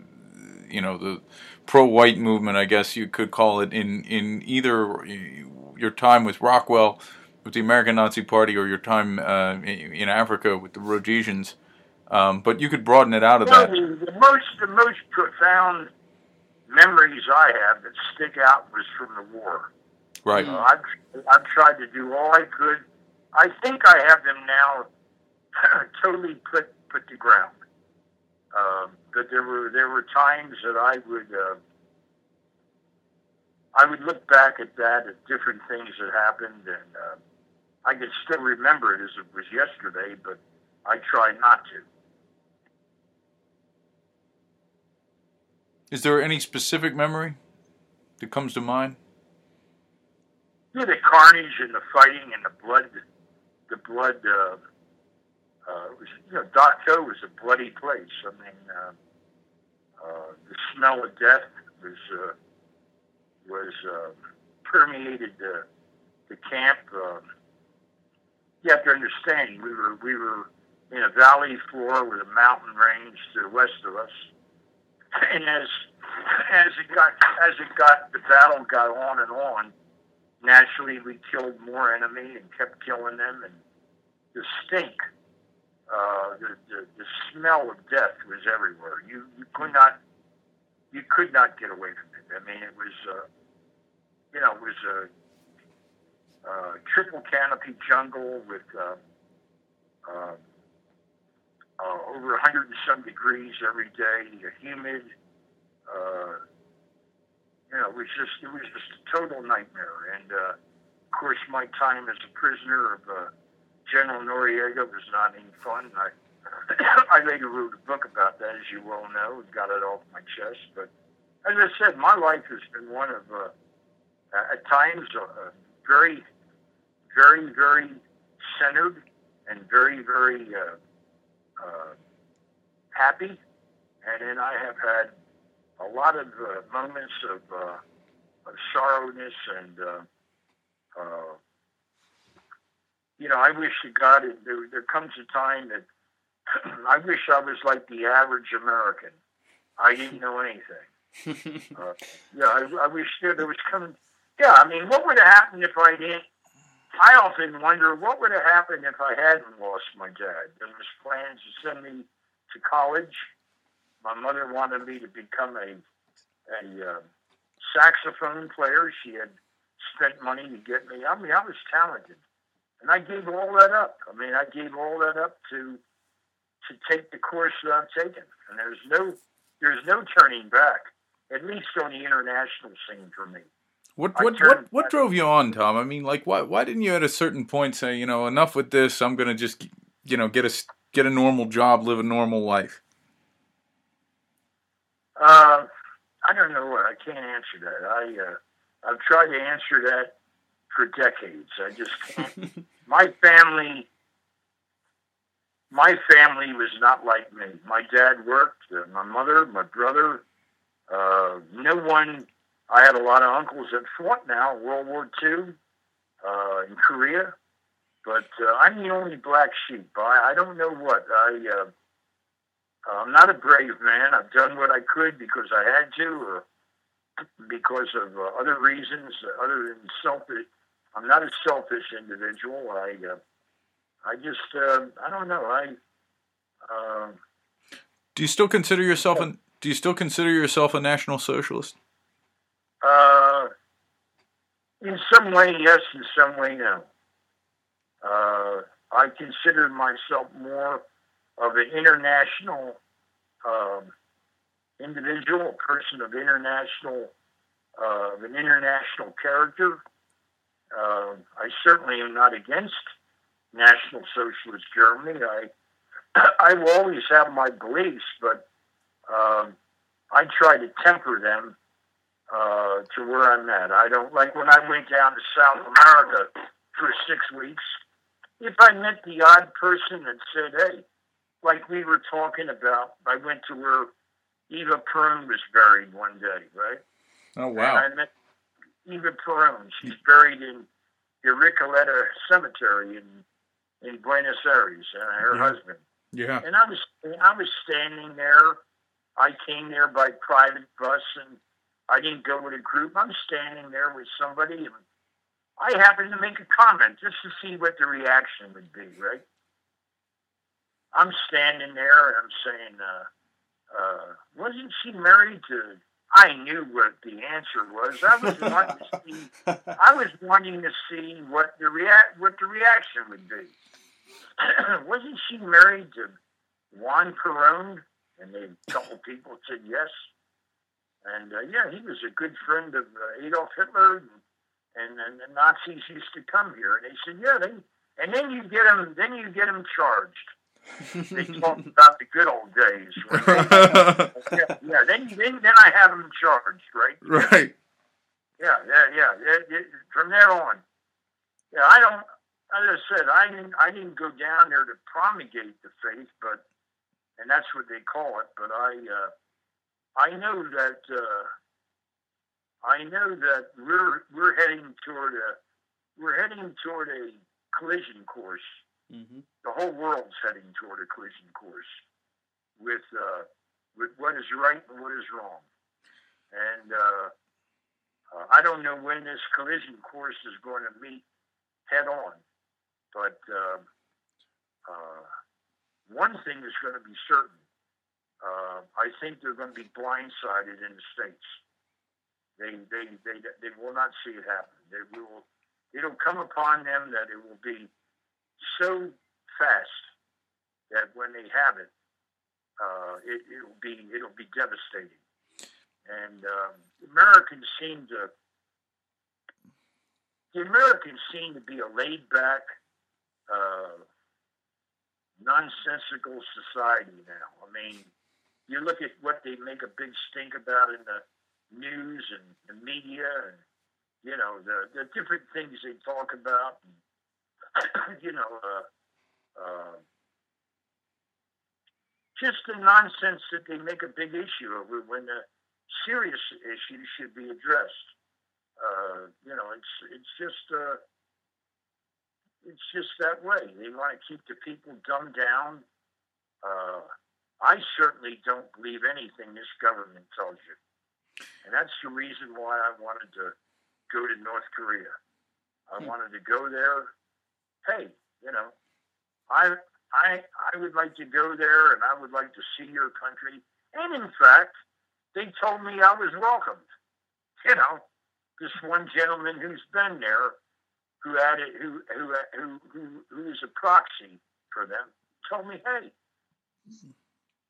you know the pro-white movement, I guess you could call it in in either your time with Rockwell, with the American Nazi Party, or your time uh, in, Africa with the Rhodesians. Um, but you could broaden it out of
Well,
that.
the, most the most profound memories I have that stick out was from the war.
Right.
Uh, I've I've tried to do all I could. I think I have them now totally put put to ground. Um, but there were there were times that I would uh, I would look back at that at different things that happened, and uh, I can still remember it as it was yesterday. But I try not to.
Is there any specific memory that comes to mind?
Yeah, the carnage and the fighting and the blood, the blood. Uh, uh, it was, you know, Dak To was a bloody place. I mean, uh, uh, the smell of death was uh, was uh, permeated the the camp. Uh, you have to understand, we were we were in a valley floor with a mountain range to the west of us, and as as it got as it got the battle got on and on, naturally we killed more enemy and kept killing them, and the stink, uh, the, the the smell of death was everywhere. You you could not you could not get away from it. I mean, it was uh, you know it was a uh, triple canopy jungle with uh, uh, uh, over 100 and some degrees every day, humid. Uh, you know, it was just it was just a total nightmare. And uh, of course, my time as a prisoner of uh, General Noriega was not any fun. I I later wrote a book about that, as you well know, and got it off my chest. But as I said, my life has been one of uh, at times uh, very, very, very centered and very, very uh, uh, happy. And then I have had a lot of uh, moments of, uh, of sorrowness and, uh, uh, you know, I wish to God it, there, there comes a time that I wish I was like the average American. I didn't know anything. uh, yeah, I, I wish there, there was coming. Yeah, I mean, what would have happened if I didn't? I often wonder what would have happened if I hadn't lost my dad. There was plans to send me to college. My mother wanted me to become a a uh, saxophone player. She had spent money to get me. I mean, I was talented, and I gave all that up. I mean, I gave all that up to to take the course that I've taken, and there's no there's no turning back. At least on the international scene for me.
What what what, what drove you on, Tom? I mean, like, why why didn't you at a certain point say, you know, enough with this? I'm gonna just, you know, get a get a normal job, live a normal life.
Uh, I don't know. I can't answer that. I uh, I've tried to answer that for decades. I just can't. my family, my family was not like me. My dad worked. Uh, my mother, my brother. Uh, no one I had a lot of uncles that fought now, World War II, uh, in Korea, but uh, I'm the only black sheep. I, I don't know what. I, uh, I'm not a brave man. I've done what I could because I had to, or because of uh, other reasons other than selfish. I'm not a selfish individual. I, uh, I just, uh, I don't know. I. Uh,
do you still consider yourself an? Do you still consider yourself a national socialist?
Uh, in some way, yes. In some way, no. Uh, I consider myself more of an international um, individual, a person of international, uh, of an international character. Uh, I certainly am not against National Socialist Germany. I I will always have my beliefs, but um, I try to temper them uh, to where I'm at. I don't like when I went down to South America for six weeks. If I met the odd person that said, "Hey," like we were talking about, I went to where Eva Peron was buried one day, right?
Oh wow!
And I met Eva Peron. She's buried in the Recoleta Cemetery in in Buenos Aires, and uh, her
yeah.
husband.
Yeah.
And I was I was standing there. I came there by private bus and I didn't go with a group. I'm standing there with somebody, and I happened to make a comment just to see what the reaction would be. Right? I'm standing there, and I'm saying, uh, uh, "Wasn't she married to?" I knew what the answer was. I was wanting to see. I was wanting to see what the react what the reaction would be. Wasn't she married to Juan Perón? And a couple people said yes. And uh, yeah, he was a good friend of uh, Adolf Hitler, and, and and the Nazis used to come here. And they said, yeah, they, and then you get them. then you get them charged. They talk about the good old days. When they, yeah, yeah. Then, then, then I have them charged, right?
Right.
Yeah, yeah, yeah. yeah, yeah. From there on, yeah, I don't. As I said, I didn't. I didn't go down there to promulgate the faith, but and that's what they call it. But I, uh, I know that. Uh, I know that we're we're heading toward a we're heading toward a collision course.
Mm-hmm.
The whole world's heading toward a collision course with uh, with what is right and what is wrong. And uh, uh, I don't know when this collision course is going to meet head on, but uh, uh, one thing is going to be certain. Uh, I think they're going to be blindsided in the states. They, they, they, they will not see it happen. They will. It'll come upon them that it will be so fast that when they have it, uh, it it'll be it'll be devastating. And um, Americans seem to the Americans seem to be a laid back, uh, nonsensical society now. I mean, you look at what they make a big stink about in the news and the media, and you know the the different things they talk about. And, you know, uh, uh, just the nonsense that they make a big issue over when the serious issues should be addressed. Uh, you know, it's it's just uh, it's just that way. They want to keep the people dumbed down. Uh, I certainly don't believe anything this government tells you, and that's the reason why I wanted to go to North Korea. I
Hmm.
wanted to go there. Hey, you know, I I I would like to go there, and I would like to see your country. And in fact, they told me I was welcomed. You know, this one gentleman who's been there, who had it, who who who who, who is a proxy for them, told me, "Hey,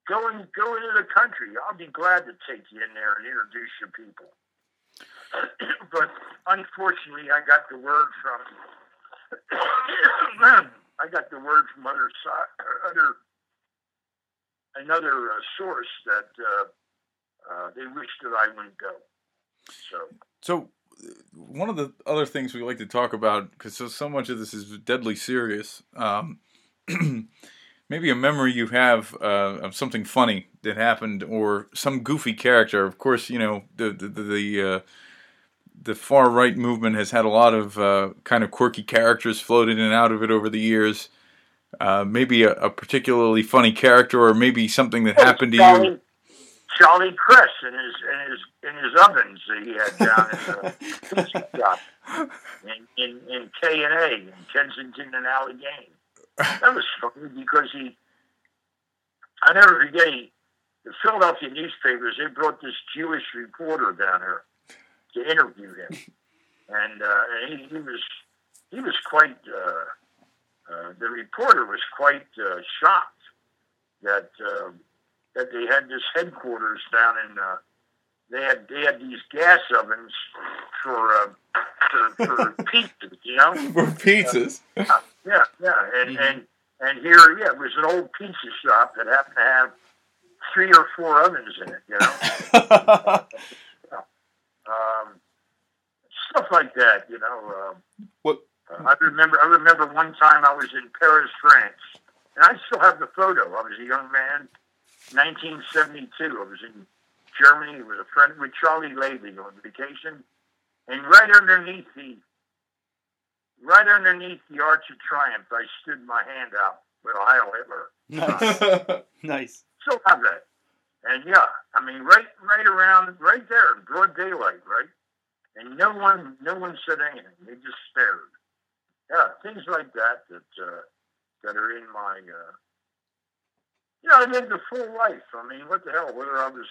go and go into the country. I'll be glad to take you in there and introduce your people." but unfortunately, I got the word from I got the word from other other another uh, source that uh, uh, they wished that I wouldn't go. So
So, uh, one of the other things we like to talk about, because so, so much of this is deadly serious, um, maybe a memory you have uh, of something funny that happened, or some goofy character. Of course, you know the the the, the, uh, the far right movement has had a lot of uh, kind of quirky characters floated in and out of it over the years. Uh, maybe a, a particularly funny character, or maybe something that happened to you.
Charlie, Charlie Chris in his in his in his ovens that he had down in the pizza shop in in, in K and A in Kensington and Allegheny. That was funny because he. I never forget he, the Philadelphia newspapers. They brought this Jewish reporter down here to interview him, and, uh, and he, he was he was quite. Uh, uh, the reporter was quite uh, shocked that. Uh, that they had this headquarters down in. Uh, they had they had these gas ovens for uh, for, for pizzas, you know.
For pizzas.
Yeah, yeah, and
Mhm.
and and here, yeah, it was an old pizza shop that happened to have three or four ovens in it, you know. um, stuff like that, you know. Um,
What-
uh, I remember. I remember one time I was in Paris, France, and I still have the photo. I was a young man, 1972. I was in Germany with a friend with Charlie Levy on vacation, and right underneath the right underneath the Arch of Triumph, I stood my hand out with a Heil Hitler.
nice, nice.
Still have that. And yeah, I mean, right, right around, right there, broad daylight, right? And no one, no one said anything. They just stared. Yeah, things like that that uh, that are in my. Uh, yeah, I lived a full life. I mean, what the hell? Whether I was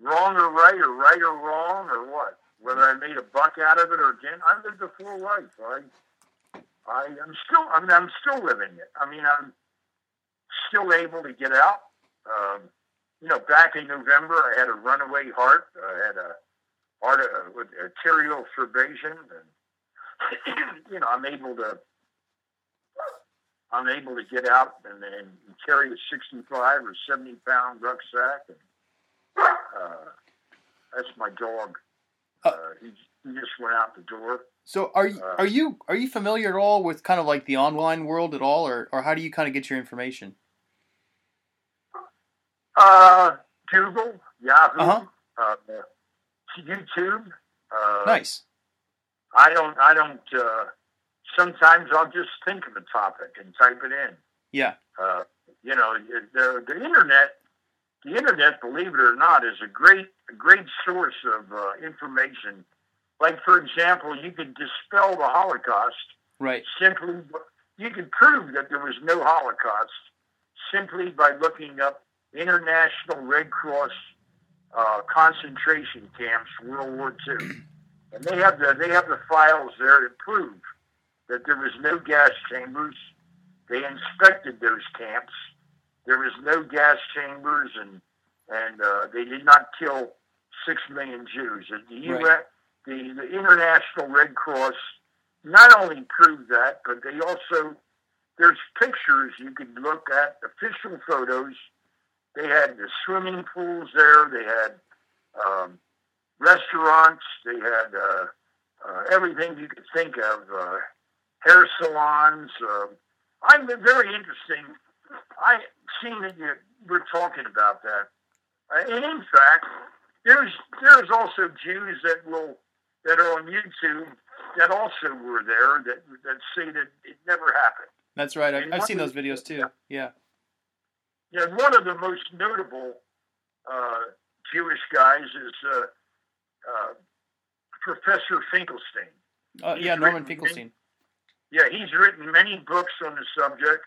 wrong or right, or right or wrong, or what? Whether I made a buck out of it or didn't, I lived a full life. I, I am still. I mean, I'm still living it. I mean, I'm still able to get out. Um, you know, back in November, I had a runaway heart. I had a heart uh, with arterial fibrillation, and you know, I'm able to. I'm able to get out and, and carry a 65 or 70 pound rucksack. And, uh, that's my dog.
Uh,
Uh, he, he just went out the door.
So are you
Uh,
are you are you familiar at all with kind of like the online world at all, or or how do you kind of get your information?
Uh, Google, Yahoo,
Uh-huh.
YouTube. Uh,
Nice.
I don't. I don't. Uh, sometimes I'll just think of a topic and type it in.
Yeah.
Uh, you know, the the internet. The internet, believe it or not, is a great a great source of uh, information. Like, for example, you could dispel the Holocaust
Right.
simply. You could prove that there was no Holocaust simply by looking up International Red Cross uh, concentration camps, World War II, and they have the they have the files there to prove that there was no gas chambers. They inspected those camps. There was no gas chambers, and and uh, they did not kill six million Jews. And the
Right.
UN, the, the International Red Cross, not only proved that, but they also there's pictures you can look at, official photos. They had the swimming pools there. They had um, restaurants. They had uh, uh, everything you could think of. Uh, hair salons. Uh, I'm very interesting. I seen that you were talking about that, uh, and in fact, there's there's also Jews that will that are on YouTube that also were there that that say that it never happened.
That's right. I, I've, seen those videos too. Yeah.
Yeah, one of the most notable uh, Jewish guys is uh, uh, Professor Finkelstein.
Uh,
He's
yeah. Norman Finkelstein.
Yeah, he's written many books on the subject.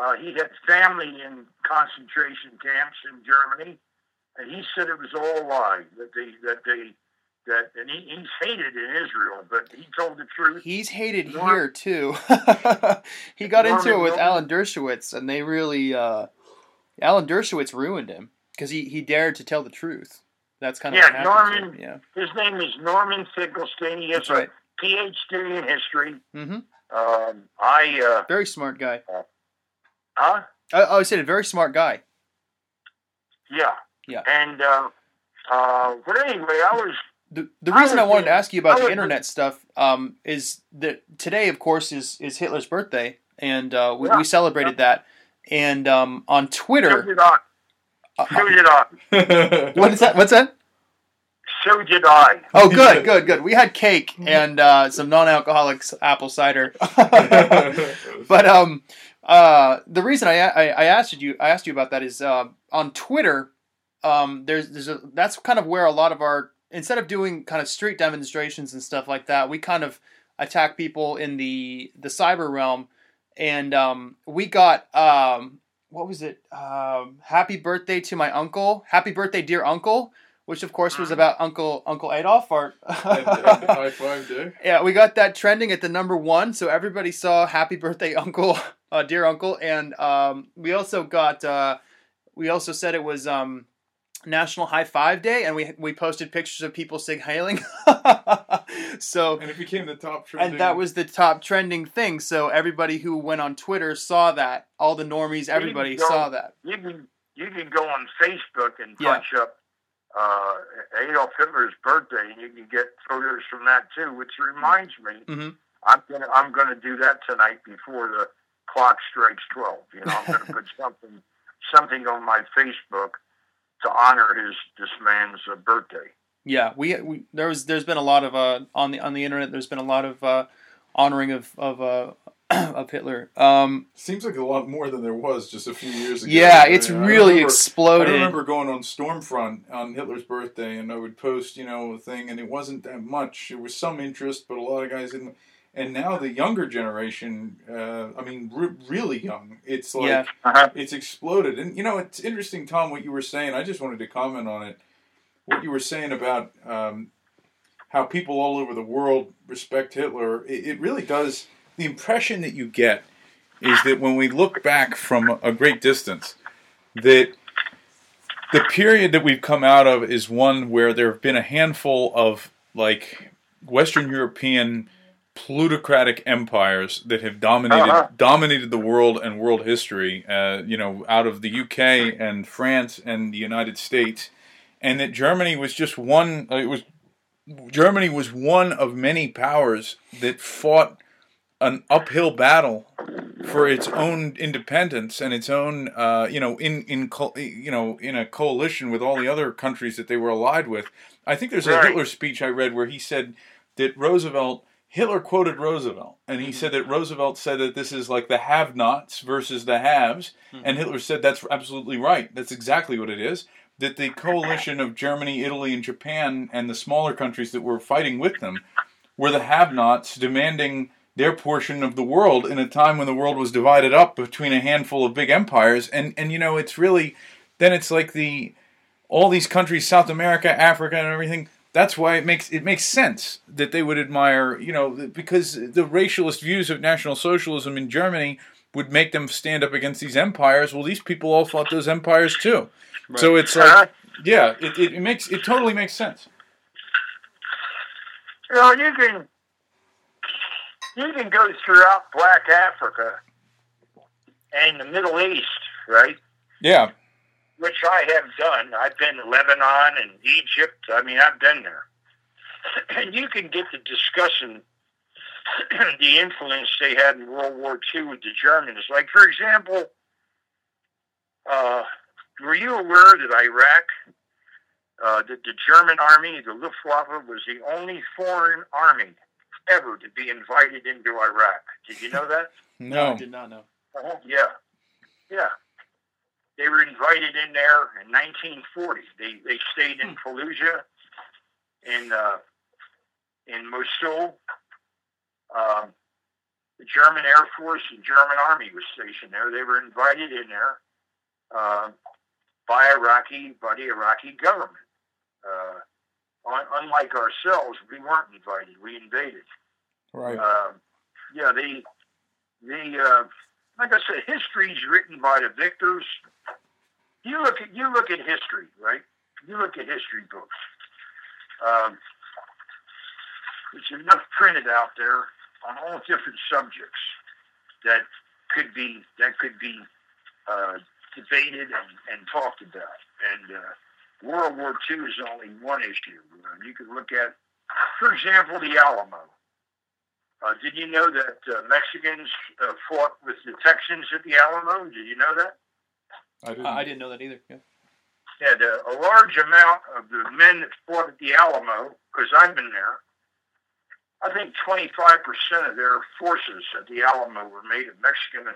Uh, he had family in concentration camps in Germany, and he said it was all a lie that they that they that and he, he's hated in Israel, but he told the truth.
He's hated
Norm-
here too. he got into it with
Norman-
Alan Dershowitz, and they really uh, Alan Dershowitz ruined him because he, he dared to tell the truth. That's kind of
Yeah,
what happened to
Norman-.
Yeah.
His name is Norman Finkelstein. He has
That's right.
a PhD in history.
Mm-hmm.
Um, I uh,
Very smart guy.
huh?
I, I said a very smart guy.
Yeah.
Yeah.
And uh, uh, but anyway, I was
The, the reason I,
would
wanted to ask you about
I
the internet stuff um, is that today, of course, is is Hitler's birthday, and uh, we,
Yeah.
we celebrated that. And um, on
so
Twitter,
did I.
uh,
So did I.
what is that? What's that?
So did I.
Oh, good, good, good. We had cake and uh, some non-alcoholic apple cider. but um, uh, the reason I, I, I asked you I asked you about that is uh, on Twitter. Um, there's there's a that's kind of where a lot of our instead of doing kind of street demonstrations and stuff like that, we kind of attack people in the the cyber realm, and um, we got um, what was it? Um, Happy birthday to my uncle. Happy birthday, dear uncle. Which of course was about Uncle Uncle Adolf. Our
High five day.
yeah, we got that trending at the number one, so everybody saw "Happy Birthday, Uncle," uh, dear Uncle, and um, we also got uh, we also said it was um, National High Five Day, and we we posted pictures of people sig hailing. so
And it became the top trending.
and that was the top trending thing. So everybody who went on Twitter saw that. All the normies, everybody
go.
saw that.
You can you can go on Facebook and
Yeah.
punch up uh, Adolf Hitler's birthday, and you can get photos from that too. Which reminds me,
Mhm.
I'm gonna I'm gonna do that tonight before the clock strikes twelve. You know, I'm gonna put something something on my Facebook to honor his this man's uh, birthday.
Yeah, we, we there was there's been a lot of uh on the on the internet. There's been a lot of uh, honoring of of uh, of Hitler. Um,
Seems like a lot more than there was just a few years ago.
yeah, it's
I
really
remember-
exploded.
I remember going on Stormfront on Hitler's birthday, and I would post, you know, a thing, and it wasn't that much. There was some interest, but a lot of guys didn't. And now the younger generation, uh, I mean, re- really young, it's like
Yeah.
Uh-huh.
it's exploded. And you know, it's interesting, Tom, what you were saying. I just wanted to comment on it. What you were saying about um, how people all over the world respect Hitler. It, it really does. The impression that you get is that when we look back from a great distance, that the period that we've come out of is one where there have been a handful of like Western European plutocratic empires that have dominated
Uh-huh.
dominated the world and world history. Uh, you know, out of the UK and France and the United States, and that Germany was just one. Uh, it was Germany was one of many powers that fought an uphill battle for its own independence and its own, uh, you know, in in co- you know in a coalition with all the other countries that they were allied with. I think there's a. Hitler speech I read where he said that Roosevelt. Hitler quoted Roosevelt, and he said that Roosevelt said that this is like the have-nots versus the haves, hmm. and Hitler said that's absolutely right. That's exactly what it is. That the coalition of Germany, Italy, and Japan, and the smaller countries that were fighting with them, were the have-nots demanding their portion of the world in a time when the world was divided up between a handful of big empires and and you know it's really then it's like the all these countries South America Africa and everything that's why it makes it makes sense that they would admire you know because the racialist views of national socialism in Germany would make them stand up against these empires. Well these people all fought those empires too. So it's like yeah it, it, it makes it totally makes sense.
You know, you can you can go throughout Black Africa and the Middle East, right?
yeah
Which I have done. I've been to Lebanon and Egypt. I mean, I've been there, and you can get to discussing the influence they had in World War II with the Germans. Like, for example, uh, were you aware that Iraq, uh, that the German army, the Luftwaffe, was the only foreign army ever to be invited into Iraq? Did you know that?
no
I did not know.
Uh-huh. Yeah, yeah. They were invited in there in 1940. They they stayed in Fallujah, in uh, in Mosul. Um, the German Air Force and German Army was stationed there. They were invited in there uh, by Iraqi by the Iraqi government. Uh, un- unlike ourselves, we weren't invited. We invaded.
right
Um, yeah, the the uh, like I said, history is written by the victors. You look at you look at history, right? You look at history books. Um, there's enough printed out there on all different subjects that could be that could be uh, debated and, and talked about. And uh, World War II is only one issue. Uh, you could look at, for example, the Alamo. Uh, did you know that uh, Mexicans uh, fought with the Texans at the Alamo? Did you know that?
I didn't.
Uh, I didn't know that either. Yeah.
And uh, a large amount of the men that fought at the Alamo, because I've been there, I think 25% of their forces at the Alamo were made of Mexican,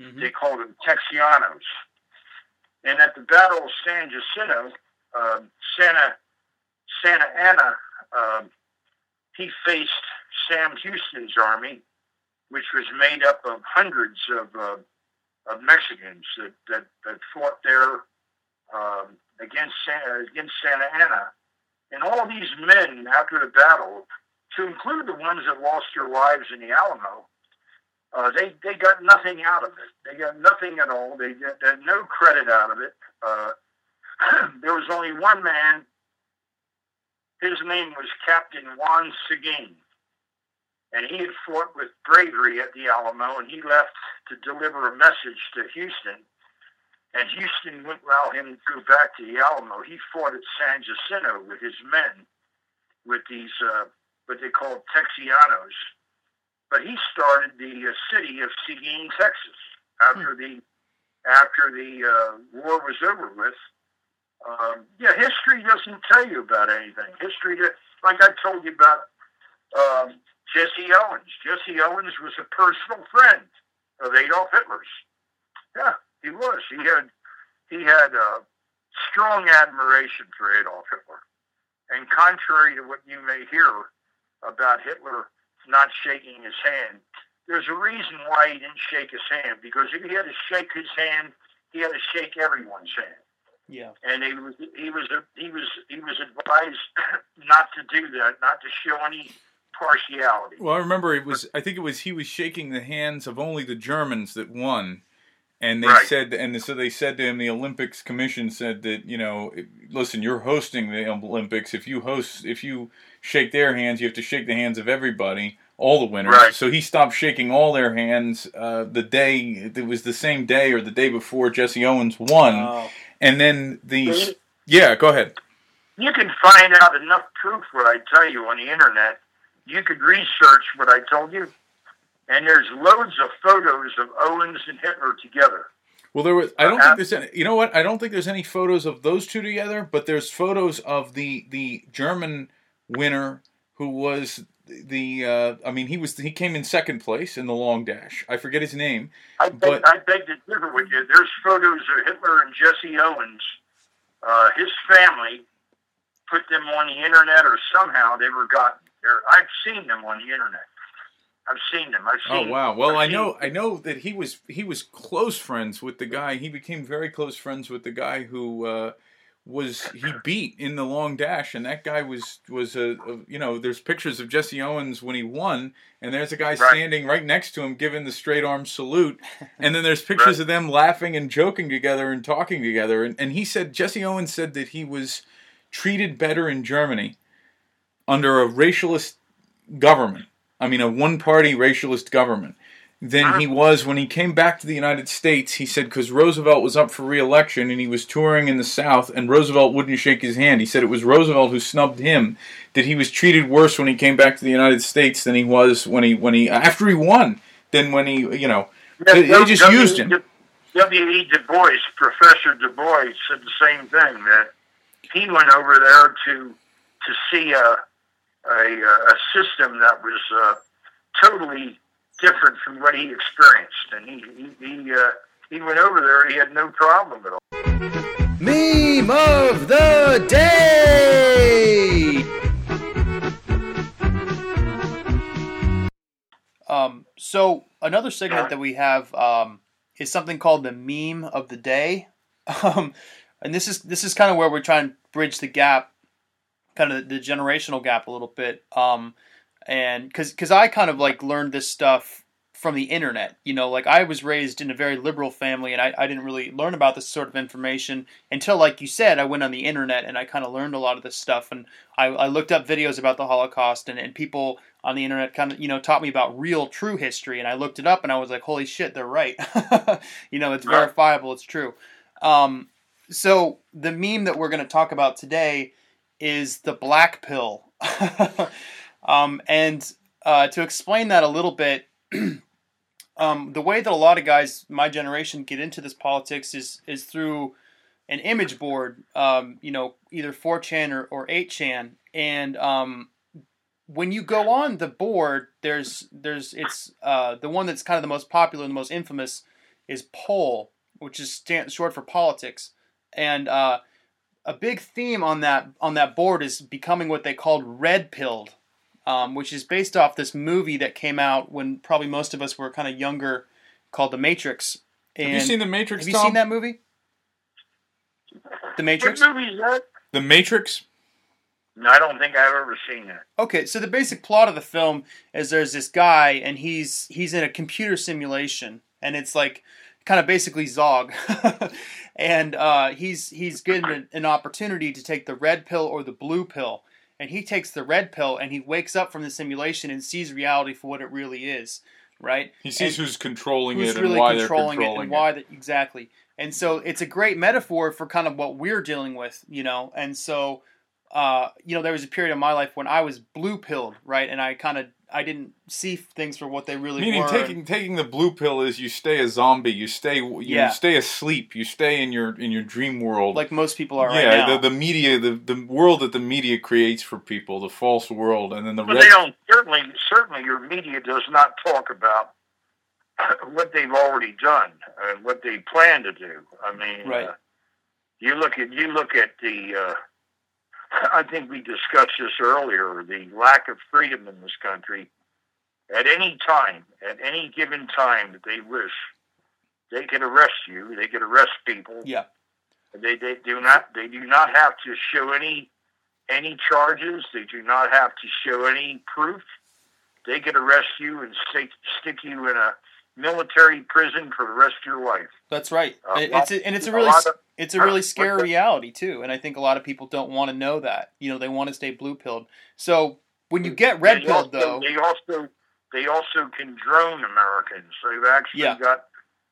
Mhm.
they called them Texianos. And at the Battle of San Jacinto, um, Santa, Santa Anna, um, he faced Sam Houston's army, which was made up of hundreds of, uh, of Mexicans that, that, that fought there um, against Santa, against Santa Anna, and all these men after the battle, to include the ones that lost their lives in the Alamo, uh, they they got nothing out of it. They got nothing at all. They got, they had no credit out of it. Uh, there was only one man. His name was Captain Juan Seguin, and he had fought with bravery at the Alamo, and he left to deliver a message to Houston and Houston wouldn't allow him to go back to the Alamo. He fought at San Jacinto with his men, with these uh, what they called Texianos. But he started the uh, city of Seguin, Texas, after the after the uh, war was over with. Um, yeah, history doesn't tell you about anything. History, like I told you about um, Jesse Owens. Jesse Owens was a personal friend of Adolf Hitler's. Yeah, he was. He had he had uh, strong admiration for Adolf Hitler. And contrary to what you may hear about Hitler not shaking his hand, there's a reason why he didn't shake his hand. Because if he had to shake his hand, he had to shake everyone's hand.
Yeah.
And he was he was he was he was advised not to do that, not to show any partiality.
Well, I remember it was. I think it was he was shaking the hands of only the Germans that won, and they
Right.
said, and so they said to him, the Olympics Commission said that you know, listen, you're hosting the Olympics. If you host, if you shake their hands, you have to shake the hands of everybody. all the winners.
Right.
So he stopped shaking all their hands uh, the day it was the same day or the day before Jesse Owens won,
Oh.
and then the yeah, go ahead.
You can find out enough proof what I tell you on the internet. You could research what I told you, and there's loads of photos of Owens and Hitler together.
Well, there was. I don't
Uh-huh.
think there's any. You know what? I don't think there's any photos of those two together. But there's photos of the the German winner who was the. Uh, I mean, he was he came in second place in the long dash. I forget his name.
I beg,
But-
I beg to differ with you. There's photos of Hitler and Jesse Owens. Uh, his family put them on the internet, or somehow they were gotten there. I've seen them on the internet. I've seen them. I've seen.
Oh wow! Well,
I've
I
seen-
know I know that he was he was close friends with the guy. He became very close friends with the guy who uh, was he beat in the long dash, and that guy was was a, a you know. There's pictures of Jesse Owens when he won, and there's a guy
Right.
standing right next to him giving the straight arm salute, and then there's pictures
Right.
of them laughing and joking together and talking together. And, and he said Jesse Owens said that he was treated better in Germany under a racialist government. I mean, a one party racialist government than he uh-huh. was when he came back to the United States. He said because Roosevelt was up for reelection and he was touring in the South, and Roosevelt wouldn't shake his hand. He said it was Roosevelt who snubbed him. That he was treated worse when he came back to the United States than he was when he when he after he won than when he you know they, they just
W-
used him.
W. E. Du Bois, Professor Du Bois, said the same thing that he went over there to to see a a, a system that was uh, totally different from what he experienced, and he he he, uh, he went over there. He had no problem at all.
Meme of the day. Um, so another segment that we have um, is something called the meme of the day, um, and this is this is kind of where we're trying to bridge the gap, kind of the generational gap a little bit. Um, and because because I kind of like learned this stuff from the internet. You know, like I was raised in a very liberal family, and I, I didn't really learn about this sort of information until, like you said, I went on the internet and I kind of learned a lot of this stuff. And I, I looked up videos about the Holocaust, and, and people on the internet kind of you know taught me about real, true history. And I looked it up, and I was like, holy shit, they're right. you know, it's verifiable, it's true. Um, so the meme that we're going to talk about today is the black pill. um, and uh, to explain that a little bit, um, the way that a lot of guys my generation get into this politics is is through an image board, um, you know, either 4chan or, or 8chan. And um, when you go on the board, there's there's it's uh, the one that's kind of the most popular and the most infamous is pol, which is stand, short for politics. And uh, a big theme on that on that board is becoming what they called red pilled, um, which is based off this movie that came out when probably most of us were kind of younger, called The Matrix. And
Have you seen the Matrix?
have you
Tom?
seen that movie? The Matrix.
What movie is that?
The Matrix.
No, I don't think I've ever seen that.
Okay, so the basic plot of the film is there's this guy and he's he's in a computer simulation and it's like kind of basically Zog, and uh, he's he's given an, an opportunity to take the red pill or the blue pill, and he takes the red pill and he wakes up from the simulation and sees reality for what it really is, right?
He sees
And-
who's controlling
who's
it
really
and why
controlling,
they're controlling it
and why that exactly. And so it's a great metaphor for kind of what we're dealing with you know? And so uh, you know there was a period of my life when i was blue pilled right? And i kind of i didn't see things for what they really
Meaning
were
taking taking the blue pill is you stay a zombie, you stay you
Yeah.
stay asleep, you stay in your in your dream world.
like most people are right
yeah,
now
the the media, the the world that the media creates for people, the false world, and then the
But
red.
they don't certainly certainly your media does not talk about what they've already done and what they plan to do. I mean,
Right.
uh, you look at you look at the. Uh, I think we discussed this earlier. The lack of freedom in this country. At any time, at any given time that they wish, they can arrest you. They can arrest people.
yeah
They they do not they do not have to show any any charges. They do not have to show any proof. They can arrest you and stick stick you in a military prison for the rest of your life.
that's right
A
It- it's a, and it's a
a
really
lot of-
it's a really scary reality too and i think a lot of people don't want to know that you know they want to stay blue pilled so when you get red pilled, though
They also they also can drone Americans. They've actually
Yeah.
got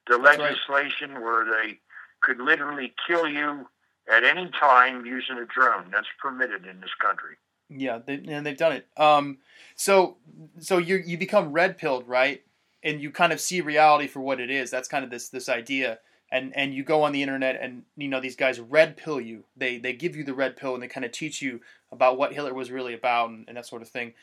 the
That's right.
legislation where they could literally kill you at any time using a drone. That's permitted in this country.
Yeah, they, and they've done it. Um, so so you you become red pilled, right? And you kind of see reality for what it is. That's kind of this this idea. And and you go on the internet and you know these guys red pill you. They they give you the red pill and they kind of teach you about what Hitler was really about and, and that sort of thing.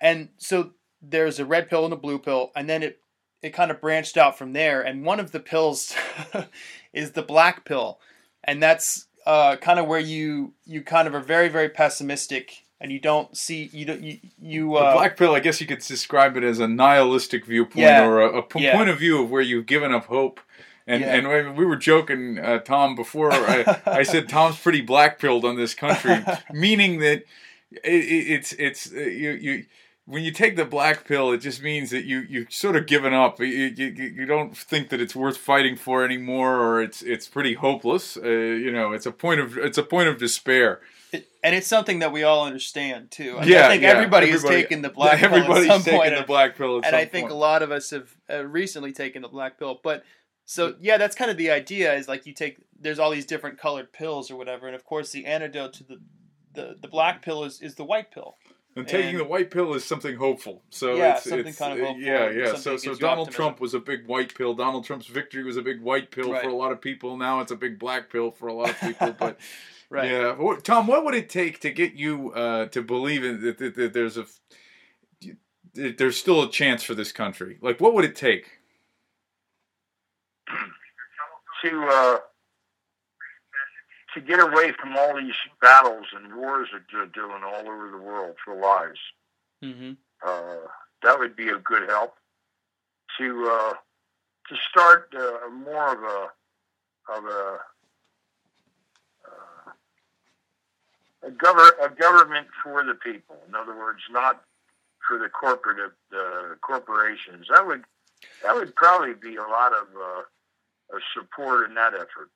And so there's a red pill and a blue pill, and then it it kind of branched out from there. And one of the pills is the black pill, and that's uh, kind of where you you kind of are very very pessimistic and you don't see you don't you you
The
uh,
black pill, I guess you could describe it as a nihilistic viewpoint
Yeah.
or a, a p-
Yeah.
point of view of where you've given up hope. And
Yeah.
and we- we were joking, uh, Tom, before I, I said Tom's pretty black pilled on this country, meaning that it, it, it's it's uh, you you. When you take the black pill, it just means that you you sort of given up. You, you, you don't think that it's worth fighting for anymore, or it's it's pretty hopeless. Uh, you know, it's a point of it's a point of despair.
It- and it's something that we all understand too. I, mean,
yeah,
I think
yeah,
everybody, has
everybody-
taken the black pill
Everybody's
at some
taken
point,
the black pill,
and I think
point.
a lot of us have uh, recently taken the black pill. But so yeah, that's kind of the idea. Is like you take there's all these different colored pills or whatever, and of course the antidote to the the, the black pill is, is the white pill.
And taking
And-
the white pill is something hopeful. So
Yeah,
it's,
something
it's,
kind of
uh,
hopeful
Yeah, yeah. So so Donald
optimism.
Trump was a big white pill. Donald Trump's victory was a big white pill
Right.
for a lot of people. Now it's a big black pill for a lot of people. But
Right.
yeah, What- Tom, what would it take to get you uh, to believe in that, that, that there's a that there's still a chance for this country? Like, what would it take?
to uh, to get away from all these battles and wars that they're doing all over the world for lives.
Mm-hmm.
Uh, that would be a good help. To uh, to start uh, more of a of a uh, a, gover- a government for the people. In other words, not for the corporate uh, corporations. That would that would probably be a lot of uh, of support in that effort.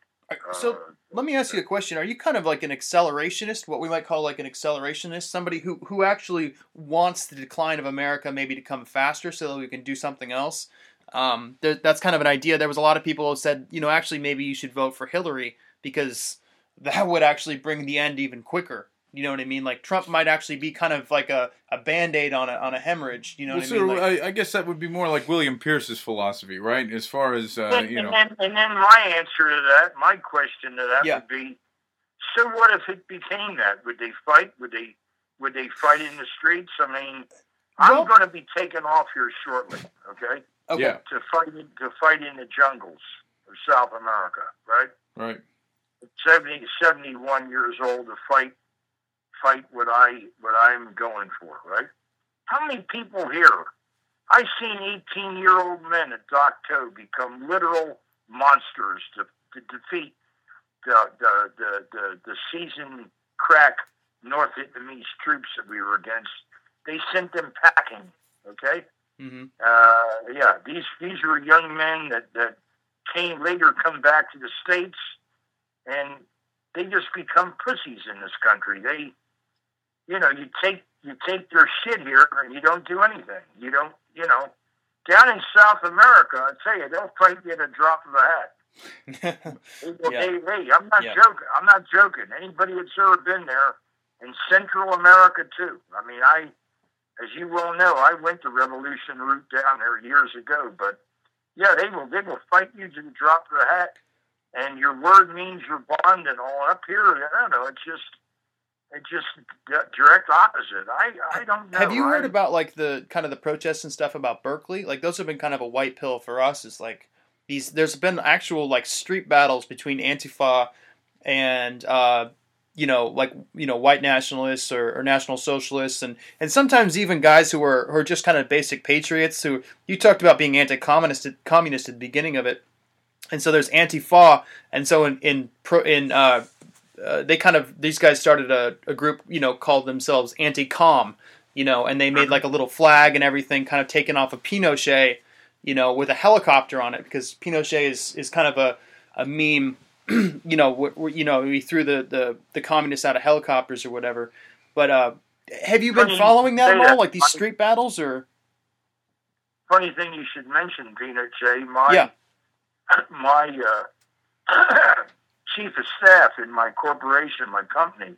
So
Uh,
let me ask you a question. Are you kind of like an accelerationist, what we might call like an accelerationist, somebody who, who actually wants the decline of America maybe to come faster so that we can do something else? Um, there, that's kind of an idea. There was a lot of people who said, you know, actually maybe you should vote for Hillary because that would actually bring the end even quicker. You know what I mean? Like Trump might actually be kind of like a, a band aid on a on a hemorrhage. You know
Well,
what
so
I mean? Like,
I, I guess that would be more like William Pierce's philosophy, right? As far as uh, you know.
and, then, and then my answer to that, my question to that
Yeah.
would be: So what if it became that? Would they fight? Would they? Would they fight in the streets? I mean,
Well-
I'm going to be taken off here shortly. Okay,
okay.
Yeah.
to fight to fight in the jungles of South America. Right,
Right.
70, 71 years old to fight fight what I what I'm going for. Right. How many people here? I've seen 18 year old men at Dak To become literal monsters to, to defeat the the, the, the the seasoned crack North Vietnamese troops that we were against. They sent them packing. Okay.
hmm
Uh, yeah, these these were young men that, that came later come back to the states, and they just become pussies in this country. They, you know, you take you take their shit here and you don't do anything. You don't, you know, down in South America, I tell you, they'll fight you at a drop of a hat. Hey,
Yeah.
hey, hey, I'm not
Yeah.
joking. I'm not joking. Anybody that's ever been there in Central America too. I mean, I, as you well know, I went the revolution route down there years ago. But yeah, they will they will fight you to the drop of the hat, and your word means your bond and all. Up here, I don't know. It's just it's just direct opposite. I I don't know.
Have you heard
I-
about like the kind of the protests and stuff about Berkeley? Like those have been kind of a white pill for us. Is like these. There's been actual like street battles between Antifa and uh, you know like you know white nationalists or, or national socialists and and sometimes even guys who are who are just kind of basic patriots. Who you talked about being anti-communist communist at the beginning of it, and so there's Antifa, and so in in pro, in uh, uh, they kind of these guys started a, a group you know called themselves anti-com you know and they made like a little flag and everything kind of taken off of pinochet you know with a helicopter on it because pinochet is, is kind of a, a meme you know wh- wh- you know he threw the, the, the communists out of helicopters or whatever but uh, have you been
mean,
following that at all like these street battles or
funny thing you should mention, Peanut J. My
Yeah.
my uh, chief of staff in my corporation, my company,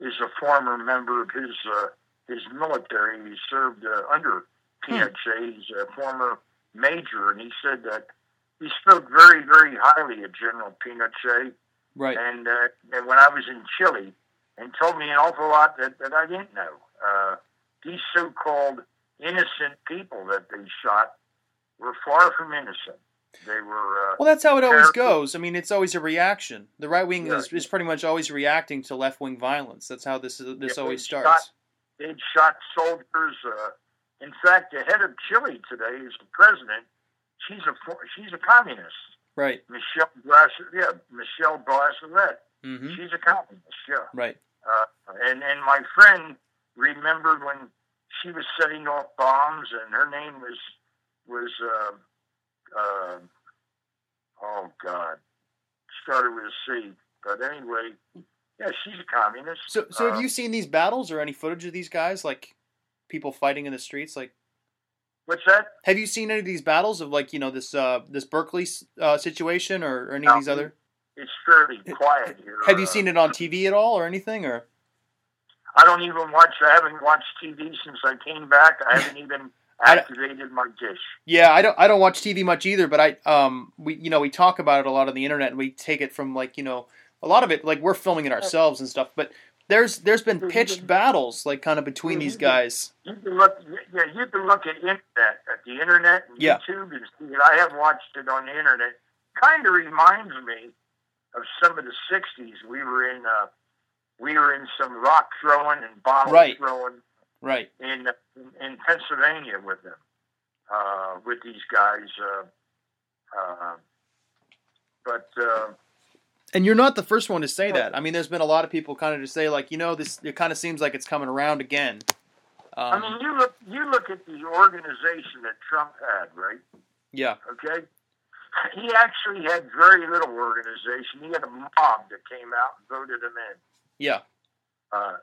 is a former member of his uh, his military. He served uh, under Peanut J. He's a former major, and he said that he spoke very, very highly of General J.
Right.
And, uh, and when I was in Chile, and told me an awful lot that, that I didn't know. Uh, these so-called innocent people that they shot were far from innocent. They were. Uh,
Well, that's how it always goes. I mean, it's always a reaction. The right wing
Yeah.
is, is pretty much always reacting to left wing violence. That's how this is, this
Yeah,
always starts.
shot- they'd shot soldiers. Uh, in fact, the head of Chile today is the president. She's a she's a communist.
Right.
Michelle Bachelet. Yeah, Michelle Bachelet.
hmm
She's a communist. Yeah.
Right.
Uh, and and my friend remembered when she was setting off bombs, and her name was was uh, uh, oh God, started with a C. But anyway, yeah, she's a communist.
So, so
Uh,
have you seen these battles or any footage of these guys, like people fighting in the streets? Like,
What's that?
have you seen any of these battles of like you know this uh, this Berkeley uh, situation or, or any
No.
of these other?
It's fairly quiet here.
Have you
Uh,
seen it on TV at all or anything? Or
I don't even watch. I haven't watched TV since I came back. I haven't even activated my dish.
yeah, I don't I don't watch TV much either. But I um we you know we talk about it a lot on the internet and we take it from like you know a lot of it like we're filming it ourselves and stuff. But there's there's been pitched battles like kind of between these guys.
You can look. Yeah, you can look at internet at the internet and
Yeah.
YouTube and see it. I have watched it on the internet. Kind of reminds me of some of the '60s. We were in. Uh, we were in some rock throwing and bottle
Right.
throwing
Right.
in in Pennsylvania with them, uh, with these guys. Uh, uh, but uh,
And you're not the first one to say that. I mean, there's been a lot of people kind of to say like, you know, this it kind of seems like it's coming around again.
I
Um,
mean, you look you look at the organization that Trump had, right?
yeah.
Okay, he actually had very little organization. He had a mob that came out and voted him in,
Yeah.
uh,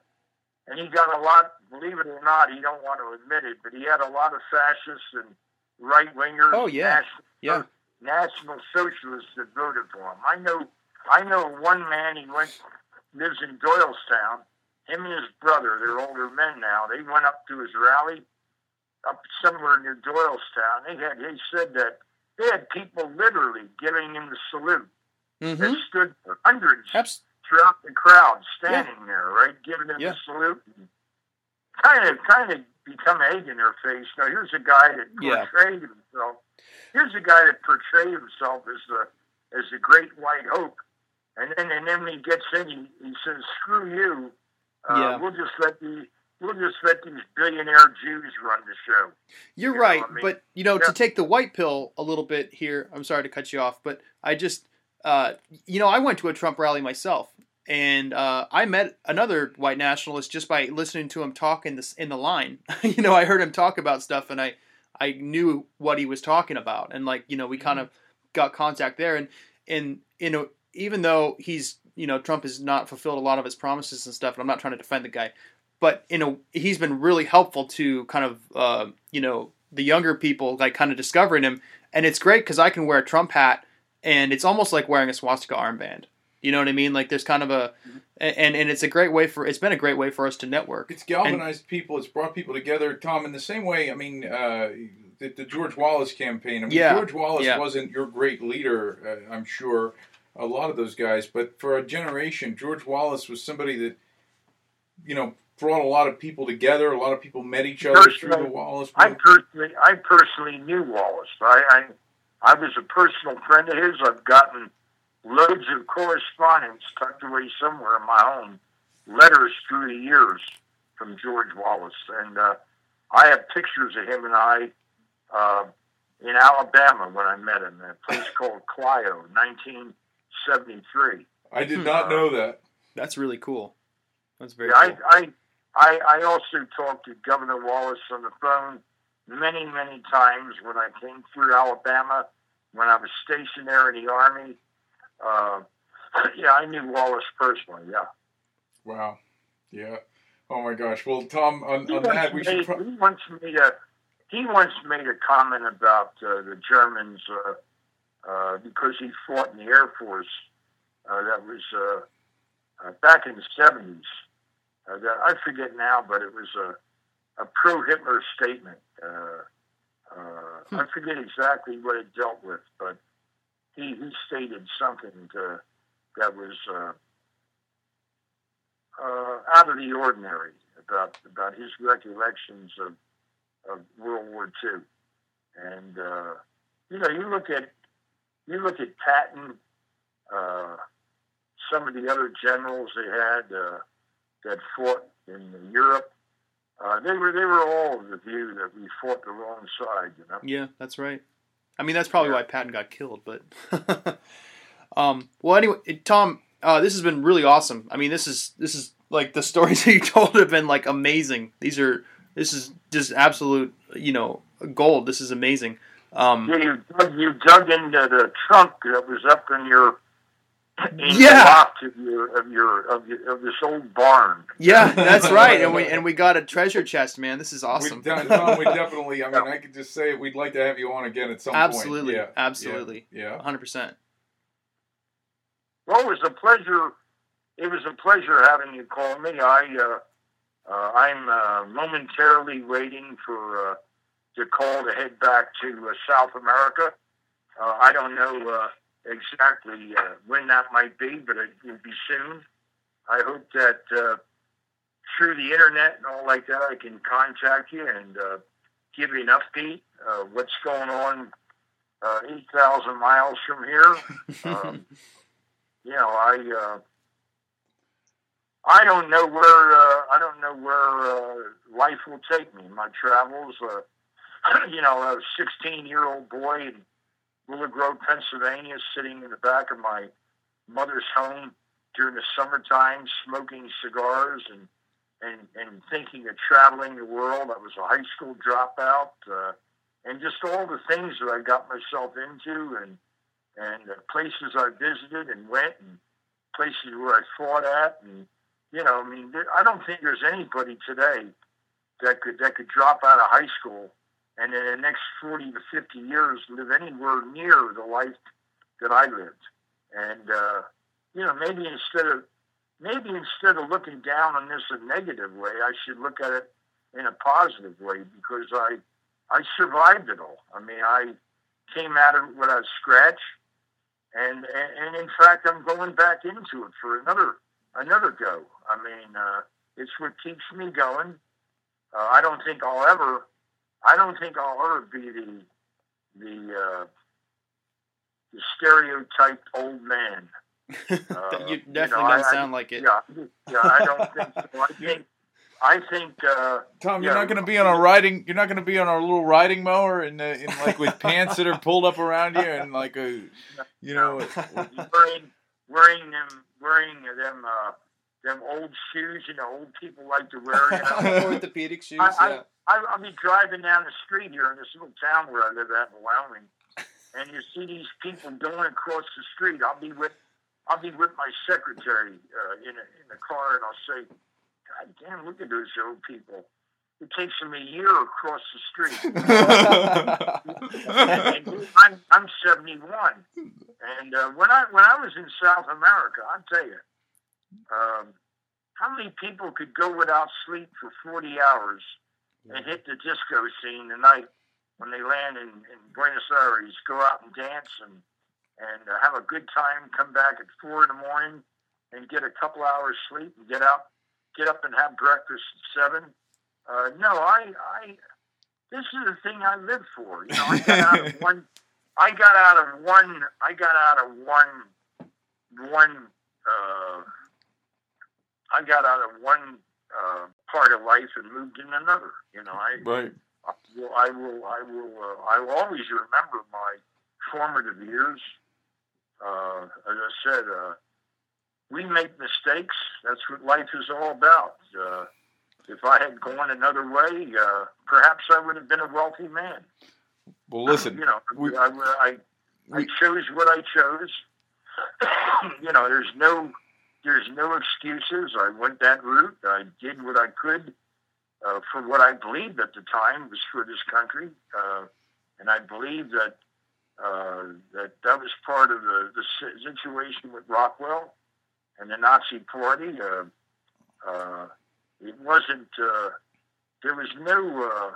and he got a lot. Believe it or not, he don't want to admit it, but he had a lot of fascists and right wingers.
Oh, yeah. Yeah.
national socialists that voted for him. I know. I know one man. He went lives in Doylestown. Him and his brother, they're older men now. They went up to his rally up somewhere near Doylestown. They had. They said that they had people literally giving him the salute.
Mm-hmm.
That stood for hundreds
Abs-
throughout the crowd, standing there, right, giving him
Yeah.
the salute. Kind of, kind of become egg in their face. Now here's a guy that
Yeah.
portrayed himself. Here's a guy that portrayed himself as the as the great white hope, and then and then when he gets in, he, he says, "Screw you. Uh,
Yeah.
We'll just let the we'll just let these billionaire Jews run the show."
You're
You
right,
I mean?
but you know,
Yeah.
to take the white pill a little bit here. I'm sorry to cut you off, but I just, uh, you know, I went to a Trump rally myself, and uh, I met another white nationalist just by listening to him talk in this in the line. you know, I heard him talk about stuff, and I I knew what he was talking about, and like you know, we kind of got contact there, and and you know, even though he's you know Trump has not fulfilled a lot of his promises and stuff, and I'm not trying to defend the guy, but you know he's been really helpful to kind of uh, you know the younger people like kind of discovering him, and it's great because I can wear a Trump hat, and it's almost like wearing a swastika armband. You know what I mean? Like there's kind of a, and and it's a great way for it's been a great way for us to network.
It's galvanized people. It's brought people together, Tom. In the same way, I mean, uh, the, the George Wallace campaign. I mean,
Yeah,
George Wallace
yeah.
wasn't your great leader, uh, I'm sure. A lot of those guys, but for a generation, George Wallace was somebody that, you know, brought a lot of people together. A lot of people met each other through the
Personally,
Wallace.
I personally, I personally knew Wallace. I, I, I was a personal friend of his. I've gotten loads of correspondence tucked away somewhere in my home, letters through the years from George Wallace, and uh, I have pictures of him and I uh, in Alabama when I met him, in a place called Clio, 1973.
I did not know that.
That's really cool. That's very
Yeah,
cool.
I, I, I, I also talked to Governor Wallace on the phone many, many times when I came through Alabama, when I was stationed there in the Army. Uh, yeah, I knew Wallace personally, yeah.
Wow. Yeah. Oh my gosh. Well, Tom, on,
He
on that, we should.
made,
Pro-
he once made a he once made a comment about uh, the Germans uh, uh, because he fought in the Air Force. Uh, that was uh, uh, back in the seventies. Uh, that I forget now, but it was a, a pro-Hitler statement. Uh, uh, I forget exactly what it dealt with, but he, he stated something to, that was uh, uh, out of the ordinary about about his recollections of of World War II. And uh, you know, you look at you look at Patton, uh, some of the other generals they had uh, that fought in Europe. Uh, they were they were all of the view that we fought the wrong side. You know.
Yeah, that's right. I mean, that's probably
Yeah.
why Patton got killed. But um, well, anyway, Tom, uh, this has been really awesome. I mean, this is this is like the stories that you told have been like amazing. These are this is just absolute, you know, gold. This is amazing. Um,
Yeah, you dug, you dug into the trunk that was up in your
Yeah.
loft of your of your of, your, of this old barn.
yeah, that's right. And we and we got a treasure chest, man. This is awesome.
We, Tom, we definitely. I mean, I could just say it. We'd like to have you on again at some
Absolutely,
point. Yeah,
absolutely.
Yeah.
100%.
Well, it was a pleasure. It was a pleasure having you call me. I uh, uh, I'm uh, momentarily waiting for uh, the call to head back to uh, South America. Uh, I don't know uh, exactly uh, when that might be, but it will be soon. I hope that uh, through the internet and all like that, I can contact you and uh, give you an update. Uh, what's going on uh, 8,000 miles from here? Um, you know, I uh, I don't know where uh, I don't know where uh, life will take me. My travels, uh, you know, a 16 year old boy in Willow Grove, Pennsylvania, sitting in the back of my mother's home during the summertime, smoking cigars and and and thinking of traveling the world. I was a high school dropout, uh, and just all the things that I got myself into, and and uh, places I visited and went, and places where I fought at, and you know, I mean, there, I don't think there's anybody today that could that could drop out of high school and in the next forty to fifty years live anywhere near the life that I lived. And uh, you know, maybe instead of maybe instead of looking down on this a negative way, I should look at it in a positive way because I I survived it all. I mean, I came out of it without scratch, and, and and in fact, I'm going back into it for another another go. I mean, uh, it's what keeps me going. Uh, I don't think I'll ever, I don't think I'll ever be the the uh, the stereotyped old man. Uh,
you
you
definitely
know,
don't
I- I-
sound like it.
Yeah, yeah, I don't think so. I think, I think, uh,
Tom, you're
Yeah.
not going to be on a riding. You're not going to be on our little riding mower and in like with pants that are pulled up around you and like a, you know,
wearing wearing them wearing them uh, them old shoes. You know, old people like to wear. You know,
Orthopedic shoes.
I, I,
yeah.
I, I'll be driving down the street here in this little town where I live at in Wyoming, and you see these people going across the street. I'll be with I'll be with my secretary uh, in a, in the car, and I'll say, "God damn, look at those old people." It takes them a year across the street. and I'm I'm 71, and uh, when I when I was in South America, I'll tell you, um, how many people could go without sleep for 40 hours and hit the disco scene the night when they land in, in Buenos Aires, go out and dance and and uh, have a good time, come back at four in the morning and get a couple hours sleep and get out, get up and have breakfast at seven. Uh, no, I, I, this is the thing I live for. You know, I got out of one, I got out of one, I got out of one, one, uh, I got out of one uh, part of life and moved in another. You know, I,
right.
I will, I will, I will, uh, I will always remember my formative years. Uh, as I said, uh, we make mistakes. That's what life is all about. Uh, if I had gone another way, uh, perhaps I would have been a wealthy man.
Well, listen,
you know,
we-
I, I, I chose what I chose. you know, there's no, there's no excuses. I went that route. I did what I could uh, for what I believed at the time was for this country, uh, and I believe that uh, that that was part of the, the situation with Rockwell and the Nazi Party. Uh, uh, it wasn't. Uh, there was no.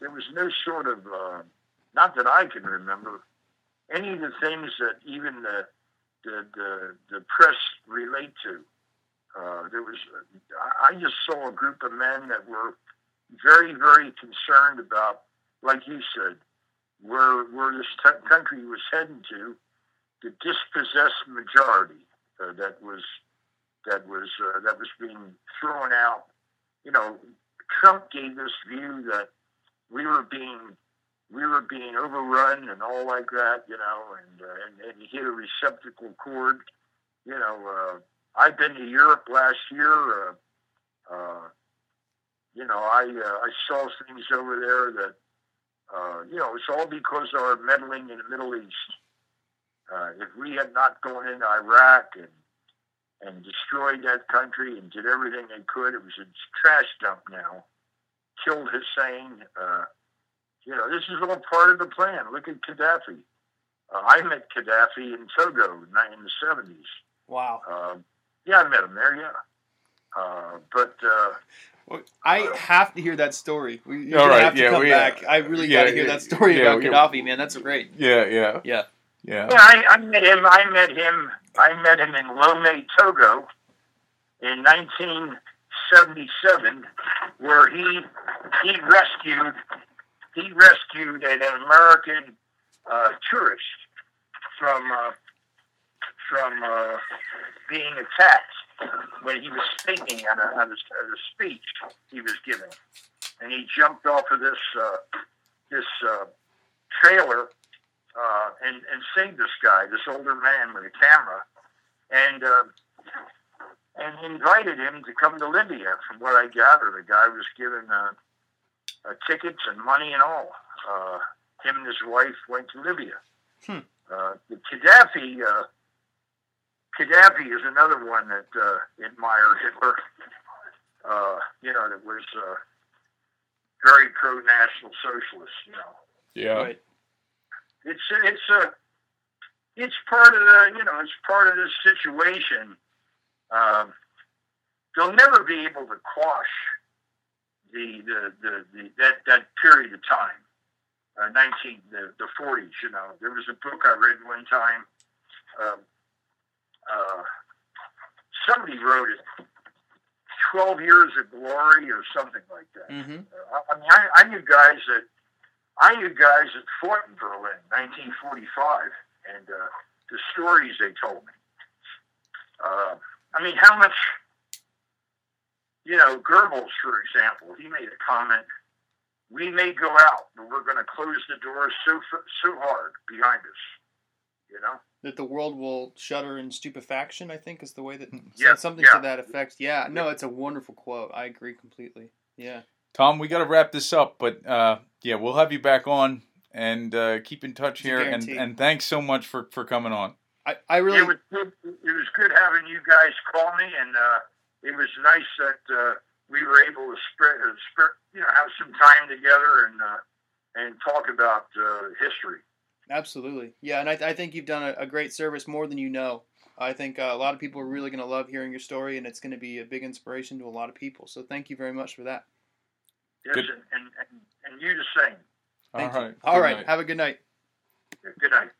There was no sort of. Not that I can remember any of the things that even the the the, the press relate to. Uh, there was. I just saw a group of men that were very, very concerned about, like you said, where where this t- country was heading to, the dispossessed majority uh, that was that was uh, that was being thrown out. You know, Trump gave this view that we were being we were being overrun and all like that. You know, and uh, and, and hit a receptacle cord. You know, uh, I've been to Europe last year. Uh, uh, you know, I uh, I saw things over there that uh, you know, it's all because of our meddling in the Middle East. Uh, if we had not gone into Iraq and and destroyed that country and did everything they could, it was a trash dump now. Killed Hussein. Uh, you know, this is all part of the plan. Look at Gaddafi. Uh, I met Gaddafi in Togo in the seventies.
Wow.
Uh, yeah, I met him there. Yeah, uh, but uh,
well, I have to hear that story. We
All right,
have to
yeah,
come
we-
back. I really
yeah,
got to hear
yeah,
that story
yeah,
about
yeah.
Gaddafi, man. That's great.
Yeah, yeah,
Yeah.
yeah.
Yeah, I, I met him. I met him. I met him in Lomé, Togo, in 1977, where he he rescued he rescued an American uh, tourist from uh, from uh, being attacked when he was speaking at a, a, a speech he was giving, and he jumped off of this uh, this uh, trailer uh, and, and saved this guy, this older man with a camera, and and invited him to come to Libya. From what I gather, the guy was given uh, uh, tickets and money and all. Uh, him and his wife went to Libya.
Hmm.
Uh, the Gaddafi, uh, Gaddafi is another one that uh, admired Hitler. Uh, you know, that was uh, very pro-national socialist. You know
Yeah.
Right.
it's it's a it's part of the you know it's part of this situation. Um, they'll never be able to quash the the, the, the that that period of time. Uh, Nineteen the the forties. You know, there was a book I read one time. Um, uh, somebody wrote it. Twelve years of glory, or something like that.
Mm-hmm.
Uh, I mean, I, I knew guys that I knew guys that fought in Berlin, 1945, and uh, the stories they told me. Uh, I mean, how much? You know, Goebbels, for example, he made a comment. We may go out, but we're going to close the doors so so hard behind us. You know.
That the world will shudder in stupefaction. I think is the way that
Yeah,
something
yeah.
to that effect. Yeah. No, it's a wonderful quote. I agree completely. Yeah.
Tom, we got to wrap this up, but uh, yeah, we'll have you back on and uh, keep in touch
It's
here. And, and thanks so much for, for coming on.
I, I really.
It was good. It was good having you guys call me, and uh, it was nice that uh, we were able to spread, uh, spread, you know, have some time together and uh, and talk about uh, history.
Absolutely. Yeah, and I, I think you've done a, a great service more than you know. I think uh, a lot of people are really going to love hearing your story, and it's going to be a big inspiration to a lot of people. So thank you very much for that.
Yes, and, and, and, and you the same.
Thank
All
you. All
Good
right.
night.
Have a good night.
Good night.